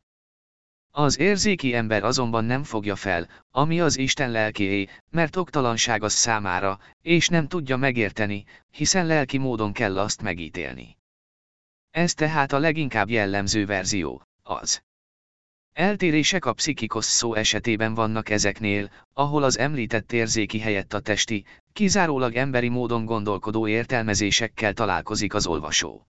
Az érzéki ember azonban nem fogja fel, ami az Isten lelkéé, mert oktalanság az számára, és nem tudja megérteni, hiszen lelki módon kell azt megítélni. Ez tehát a leginkább jellemző verzió, az. Eltérések a pszichikos szó esetében vannak ezeknél, ahol az említett érzéki helyett a testi, kizárólag emberi módon gondolkodó értelmezésekkel találkozik az olvasó.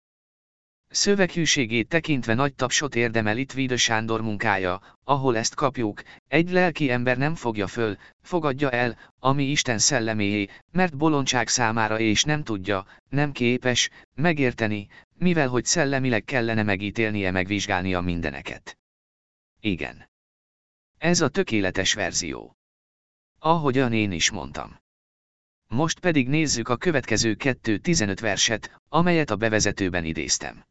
Szöveghűségét tekintve nagy tapsot érdemel itt Vide Sándor munkája, ahol ezt kapjuk, egy lelki ember nem fogja föl, fogadja el, ami Isten szelleméjé, mert bolondság számára és nem tudja, nem képes, megérteni, mivel hogy szellemileg kellene megítélnie megvizsgálnia mindeneket. Igen. Ez a tökéletes verzió. Ahogyan én is mondtam. Most pedig nézzük a következő 2.15 verset, amelyet a bevezetőben idéztem.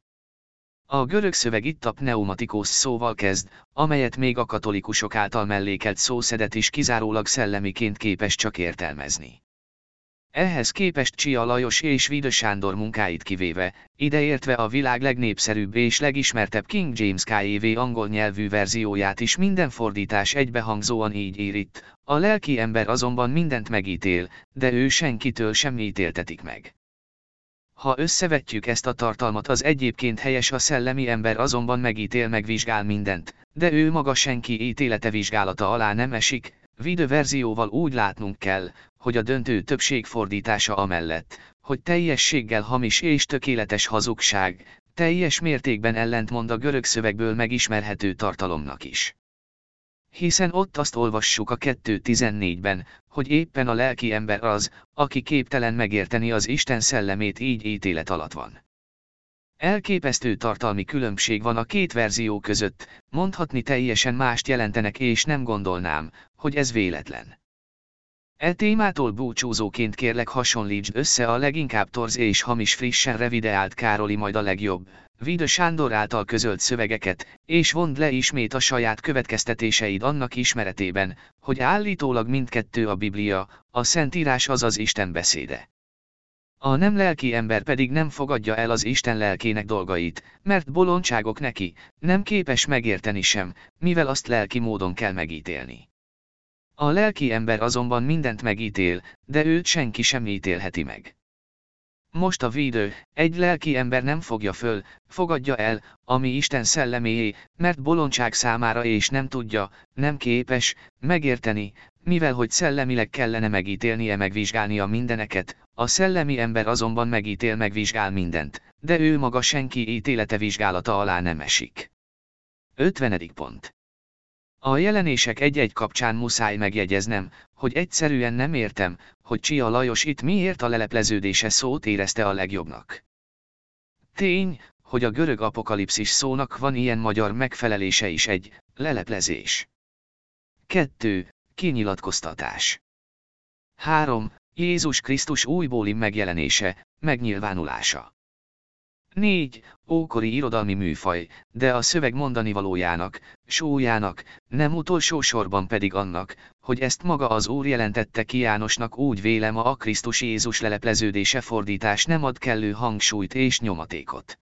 A görög szöveg itt a pneumatikos szóval kezd, amelyet még a katolikusok által mellékelt szószedet is kizárólag szellemiként képes csak értelmezni. Ehhez képest Csia Lajos és Vida Sándor munkáit kivéve, ideértve a világ legnépszerűbb és legismertebb King James KEV angol nyelvű verzióját is minden fordítás egybehangzóan így ír itt, a lelki ember azonban mindent megítél, de ő senkitől sem ítéltetik meg. Ha összevetjük ezt a tartalmat az egyébként helyes a szellemi ember azonban megítél megvizsgál mindent, de ő maga senki ítélete vizsgálata alá nem esik, Video verzióval úgy látnunk kell, hogy a döntő többség fordítása amellett, hogy teljességgel hamis és tökéletes hazugság, teljes mértékben ellentmond a görög szövegből megismerhető tartalomnak is. Hiszen ott azt olvassuk a 2.14-ben, hogy éppen a lelki ember az, aki képtelen megérteni az Isten szellemét így ítélet alatt van. Elképesztő tartalmi különbség van a két verzió között, mondhatni teljesen mást jelentenek és nem gondolnám, hogy ez véletlen. E témától búcsúzóként kérlek hasonlítsd össze a leginkább torz és hamis frissen revideált Károli majd a legjobb, Vida Sándor által közölt szövegeket, és vond le ismét a saját következtetéseid annak ismeretében, hogy állítólag mindkettő a Biblia, a Szentírás az Isten beszéde. A nem lelki ember pedig nem fogadja el az Isten lelkének dolgait, mert bolondságok neki, nem képes megérteni sem, mivel azt lelki módon kell megítélni. A lelki ember azonban mindent megítél, de őt senki sem ítélheti meg. Most a védő, egy lelki ember nem fogja föl, fogadja el, ami Isten szelleméjé, mert bolondság számára és nem tudja, nem képes, megérteni, mivel hogy szellemileg kellene megítélnie megvizsgálnia mindeneket, a szellemi ember azonban megítél megvizsgál mindent, de ő maga senki ítélete vizsgálata alá nem esik. 50. pont. A jelenések egy-egy kapcsán muszáj megjegyeznem, hogy egyszerűen nem értem, hogy Csia Lajos itt miért a lelepleződése szót érezte a legjobbnak. Tény, hogy a görög apokalipszis szónak van ilyen magyar megfelelése is egy, leleplezés. 2. Kinyilatkoztatás. 3. Jézus Krisztus újbóli megjelenése, megnyilvánulása. 4. Ókori irodalmi műfaj, de a szöveg mondani valójának, súlyának, nem utolsó sorban pedig annak, hogy ezt maga az Úr jelentette ki Jánosnak úgy vélem a Krisztus Jézus lelepleződése fordítás nem ad kellő hangsúlyt és nyomatékot.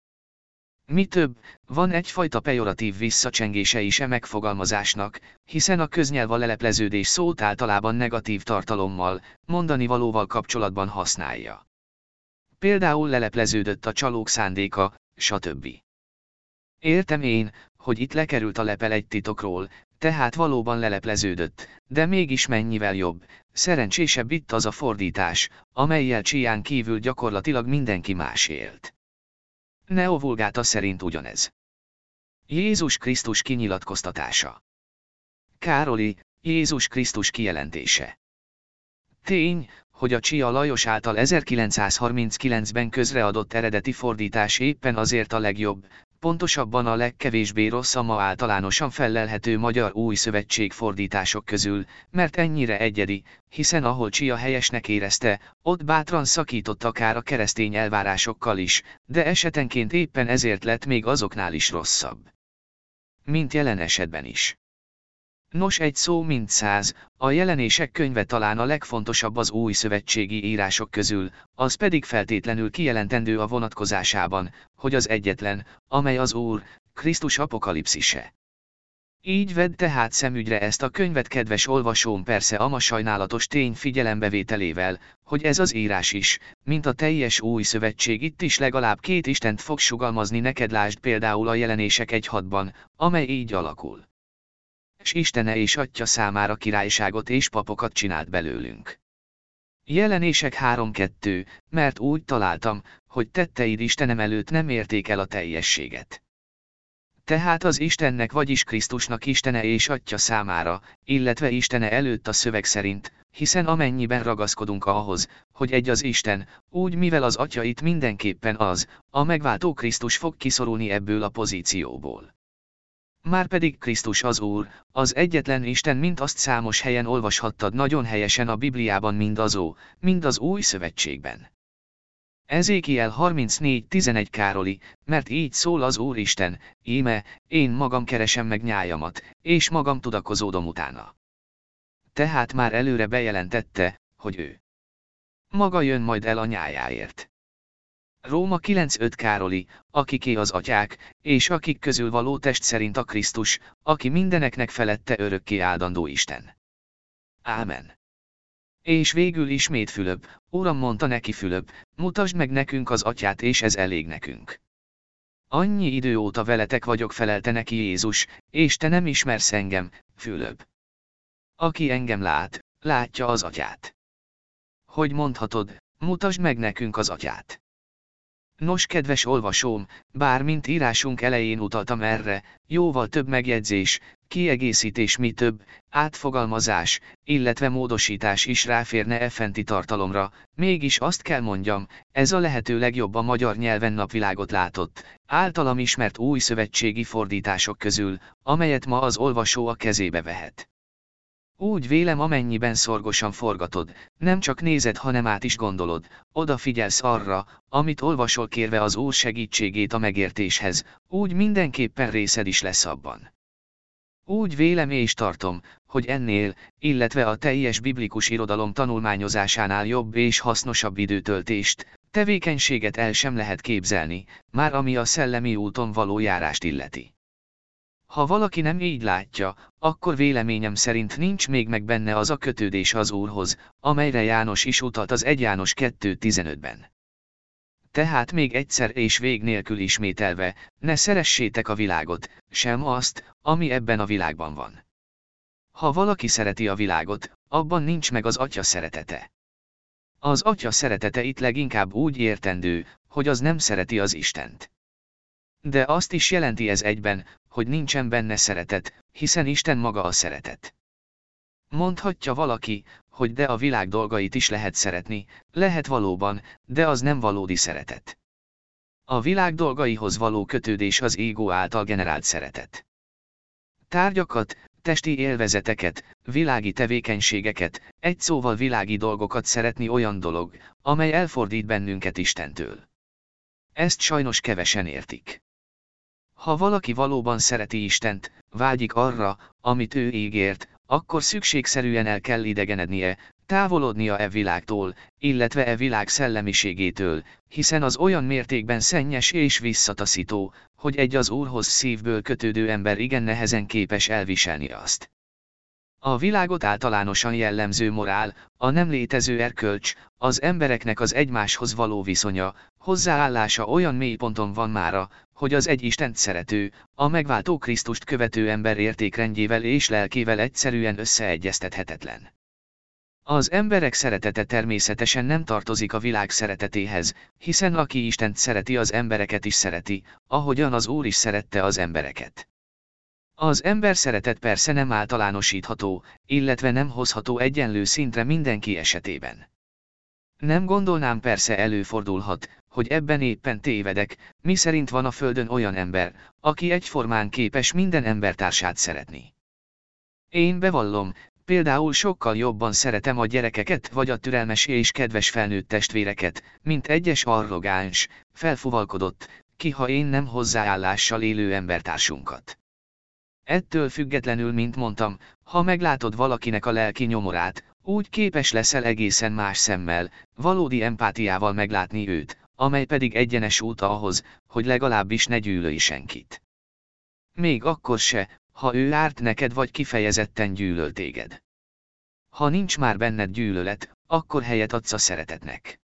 Mi több, van egyfajta pejoratív visszacsengése is e megfogalmazásnak, hiszen a köznyelv lelepleződés szót általában negatív tartalommal, mondani valóval kapcsolatban használja. Például lelepleződött a csalók szándéka, stb. Értem én, hogy itt lekerült a lepel egy titokról, tehát valóban lelepleződött, de mégis mennyivel jobb, szerencsésebb itt az a fordítás, amelyel Csián kívül gyakorlatilag mindenki más élt. Neovulgáta szerint ugyanez. Jézus Krisztus kinyilatkoztatása. Károli, Jézus Krisztus kijelentése. Tény, hogy a Csia Lajos által 1939-ben közreadott eredeti fordítás éppen azért a legjobb, pontosabban a legkevésbé rossz a ma általánosan fellelhető magyar új szövetség fordítások közül, mert ennyire egyedi, hiszen ahol Csia helyesnek érezte, ott bátran szakított akár a keresztény elvárásokkal is, de esetenként éppen ezért lett még azoknál is rosszabb. Mint jelen esetben is. Nos egy szó mint száz, a jelenések könyve talán a legfontosabb az új szövetségi írások közül, az pedig feltétlenül kijelentendő a vonatkozásában, hogy az egyetlen, amely az Úr, Krisztus apokalipszise. Így vedd tehát szemügyre ezt a könyvet kedves olvasóm persze ama sajnálatos tény figyelembevételével, hogy ez az írás is, mint a teljes új szövetség itt is legalább két Istent fog sugalmazni neked lásd például a jelenések egy hatban, amely így alakul s Istene és Atya számára királyságot és papokat csinált belőlünk. Jelenések 3.2, mert úgy találtam, hogy tetteid Istenem előtt nem érték el a teljességet. Tehát az Istennek vagyis Krisztusnak Istene és Atya számára, illetve Istene előtt a szöveg szerint, hiszen amennyiben ragaszkodunk ahhoz, hogy egy az Isten, úgy mivel az Atya itt mindenképpen az, a megváltó Krisztus fog kiszorulni ebből a pozícióból. Márpedig Krisztus az Úr, az egyetlen Isten mint azt számos helyen olvashattad nagyon helyesen a Bibliában mind azó, mind az új szövetségben. Ezékiel 34.11 Károli, mert így szól az Úristen, íme, én magam keresem meg nyájamat, és magam tudakozódom utána. Tehát már előre bejelentette, hogy ő maga jön majd el a nyájáért. Róma 9.5 Károli, akiké az atyák, és akik közül való test szerint a Krisztus, aki mindeneknek felette örökké áldandó Isten. Ámen. És végül ismét Fülöp, Uram mondta neki Fülöp, mutasd meg nekünk az atyát és ez elég nekünk. Annyi idő óta veletek vagyok felelte neki Jézus, és te nem ismersz engem, Fülöp. Aki engem lát, látja az atyát. Hogy mondhatod, mutasd meg nekünk az atyát. Nos kedves olvasóm, bár mint írásunk elején utaltam erre, jóval több megjegyzés, kiegészítés mi több, átfogalmazás, illetve módosítás is ráférne e fenti tartalomra, mégis azt kell mondjam, ez a lehető legjobb a magyar nyelven napvilágot látott, általam ismert új szövetségi fordítások közül, amelyet ma az olvasó a kezébe vehet. Úgy vélem amennyiben szorgosan forgatod, nem csak nézed hanem át is gondolod, odafigyelsz arra, amit olvasol kérve az Úr segítségét a megértéshez, úgy mindenképpen részed is lesz abban. Úgy vélem és tartom, hogy ennél, illetve a teljes biblikus irodalom tanulmányozásánál jobb és hasznosabb időtöltést, tevékenységet el sem lehet képzelni, már ami a szellemi úton való járást illeti. Ha valaki nem így látja, akkor véleményem szerint nincs még meg benne az a kötődés az Úrhoz, amelyre János is utalt az 1 János 2.15-ben. Tehát még egyszer és vég nélkül ismételve, ne szeressétek a világot, sem azt, ami ebben a világban van. Ha valaki szereti a világot, abban nincs meg az atya szeretete. Az atya szeretete itt leginkább úgy értendő, hogy az nem szereti az Istent. De azt is jelenti ez egyben, hogy nincsen benne szeretet, hiszen Isten maga a szeretet. Mondhatja valaki, hogy de a világ dolgait is lehet szeretni, lehet valóban, de az nem valódi szeretet. A világ dolgaihoz való kötődés az égó által generált szeretet. Tárgyakat, testi élvezeteket, világi tevékenységeket, egy szóval világi dolgokat szeretni olyan dolog, amely elfordít bennünket Istentől. Ezt sajnos kevesen értik. Ha valaki valóban szereti Istent, vágyik arra, amit ő ígért, akkor szükségszerűen el kell idegenednie, távolodnia e világtól, illetve e világ szellemiségétől, hiszen az olyan mértékben szennyes és visszataszító, hogy egy az Úrhoz szívből kötődő ember igen nehezen képes elviselni azt. A világot általánosan jellemző morál, a nem létező erkölcs, az embereknek az egymáshoz való viszonya, hozzáállása olyan mélyponton van mára, hogy az egy Istent szerető, a megváltó Krisztust követő ember értékrendjével és lelkével egyszerűen összeegyeztethetetlen. Az emberek szeretete természetesen nem tartozik a világ szeretetéhez, hiszen aki Istent szereti az embereket is szereti, ahogyan az Úr is szerette az embereket. Az ember szeretet persze nem általánosítható, illetve nem hozható egyenlő szintre mindenki esetében. Nem gondolnám persze előfordulhat, hogy ebben éppen tévedek, mi szerint van a Földön olyan ember, aki egyformán képes minden embertársát szeretni. Én bevallom, például sokkal jobban szeretem a gyerekeket vagy a türelmes és kedves felnőtt testvéreket, mint egyes arrogáns, felfuvalkodott, ki ha én nem hozzáállással élő embertársunkat. Ettől függetlenül, mint mondtam, ha meglátod valakinek a lelki nyomorát, úgy képes leszel egészen más szemmel, valódi empátiával meglátni őt, amely pedig egyenes út ahhoz, hogy legalábbis ne gyűlölj senkit. Még akkor se, ha ő árt neked vagy kifejezetten gyűlöl téged. Ha nincs már benned gyűlölet, akkor helyet adsz a szeretetnek.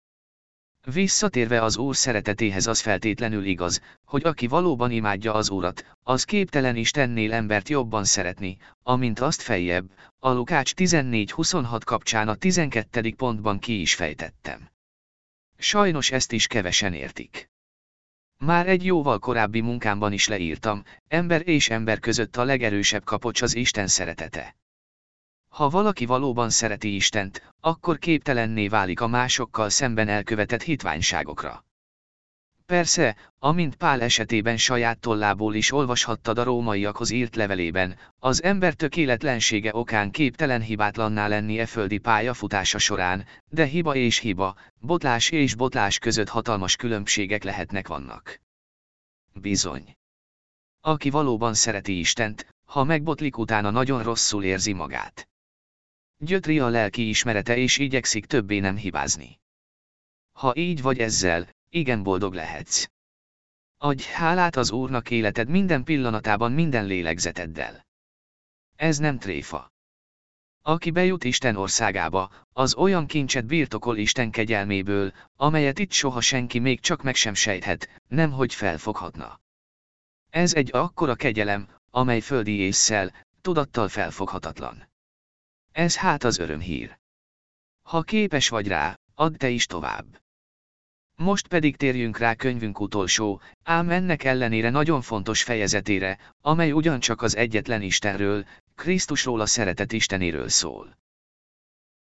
Visszatérve az Úr szeretetéhez az feltétlenül igaz, hogy aki valóban imádja az Úrat, az képtelen Istennél embert jobban szeretni, amint azt feljebb, a Lukács 14.26 kapcsán a 12. pontban ki is fejtettem. Sajnos ezt is kevesen értik. Már egy jóval korábbi munkámban is leírtam, ember és ember között a legerősebb kapocs az Isten szeretete. Ha valaki valóban szereti Istent, akkor képtelenné válik a másokkal szemben elkövetett hitványságokra. Persze, amint Pál esetében saját tollából is olvashattad a rómaiakhoz írt levelében, az ember tökéletlensége okán képtelen hibátlanná lenni e földi pályafutása során, de hiba és hiba, botlás és botlás között hatalmas különbségek lehetnek vannak. Bizony. Aki valóban szereti Istent, ha megbotlik utána nagyon rosszul érzi magát. Gyötri a lelki ismerete és igyekszik többé nem hibázni. Ha így vagy ezzel, igen boldog lehetsz. Adj hálát az Úrnak életed minden pillanatában minden lélegzeteddel. Ez nem tréfa. Aki bejut Isten országába, az olyan kincset birtokol Isten kegyelméből, amelyet itt soha senki még csak meg sem sejthet, nemhogy felfoghatna. Ez egy akkora kegyelem, amely földi észszel, tudattal felfoghatatlan. Ez hát az örömhír. Ha képes vagy rá, add te is tovább. Most pedig térjünk rá könyvünk utolsó, ám ennek ellenére nagyon fontos fejezetére, amely ugyancsak az egyetlen Istenről, Krisztusról a szeretet Istenéről szól.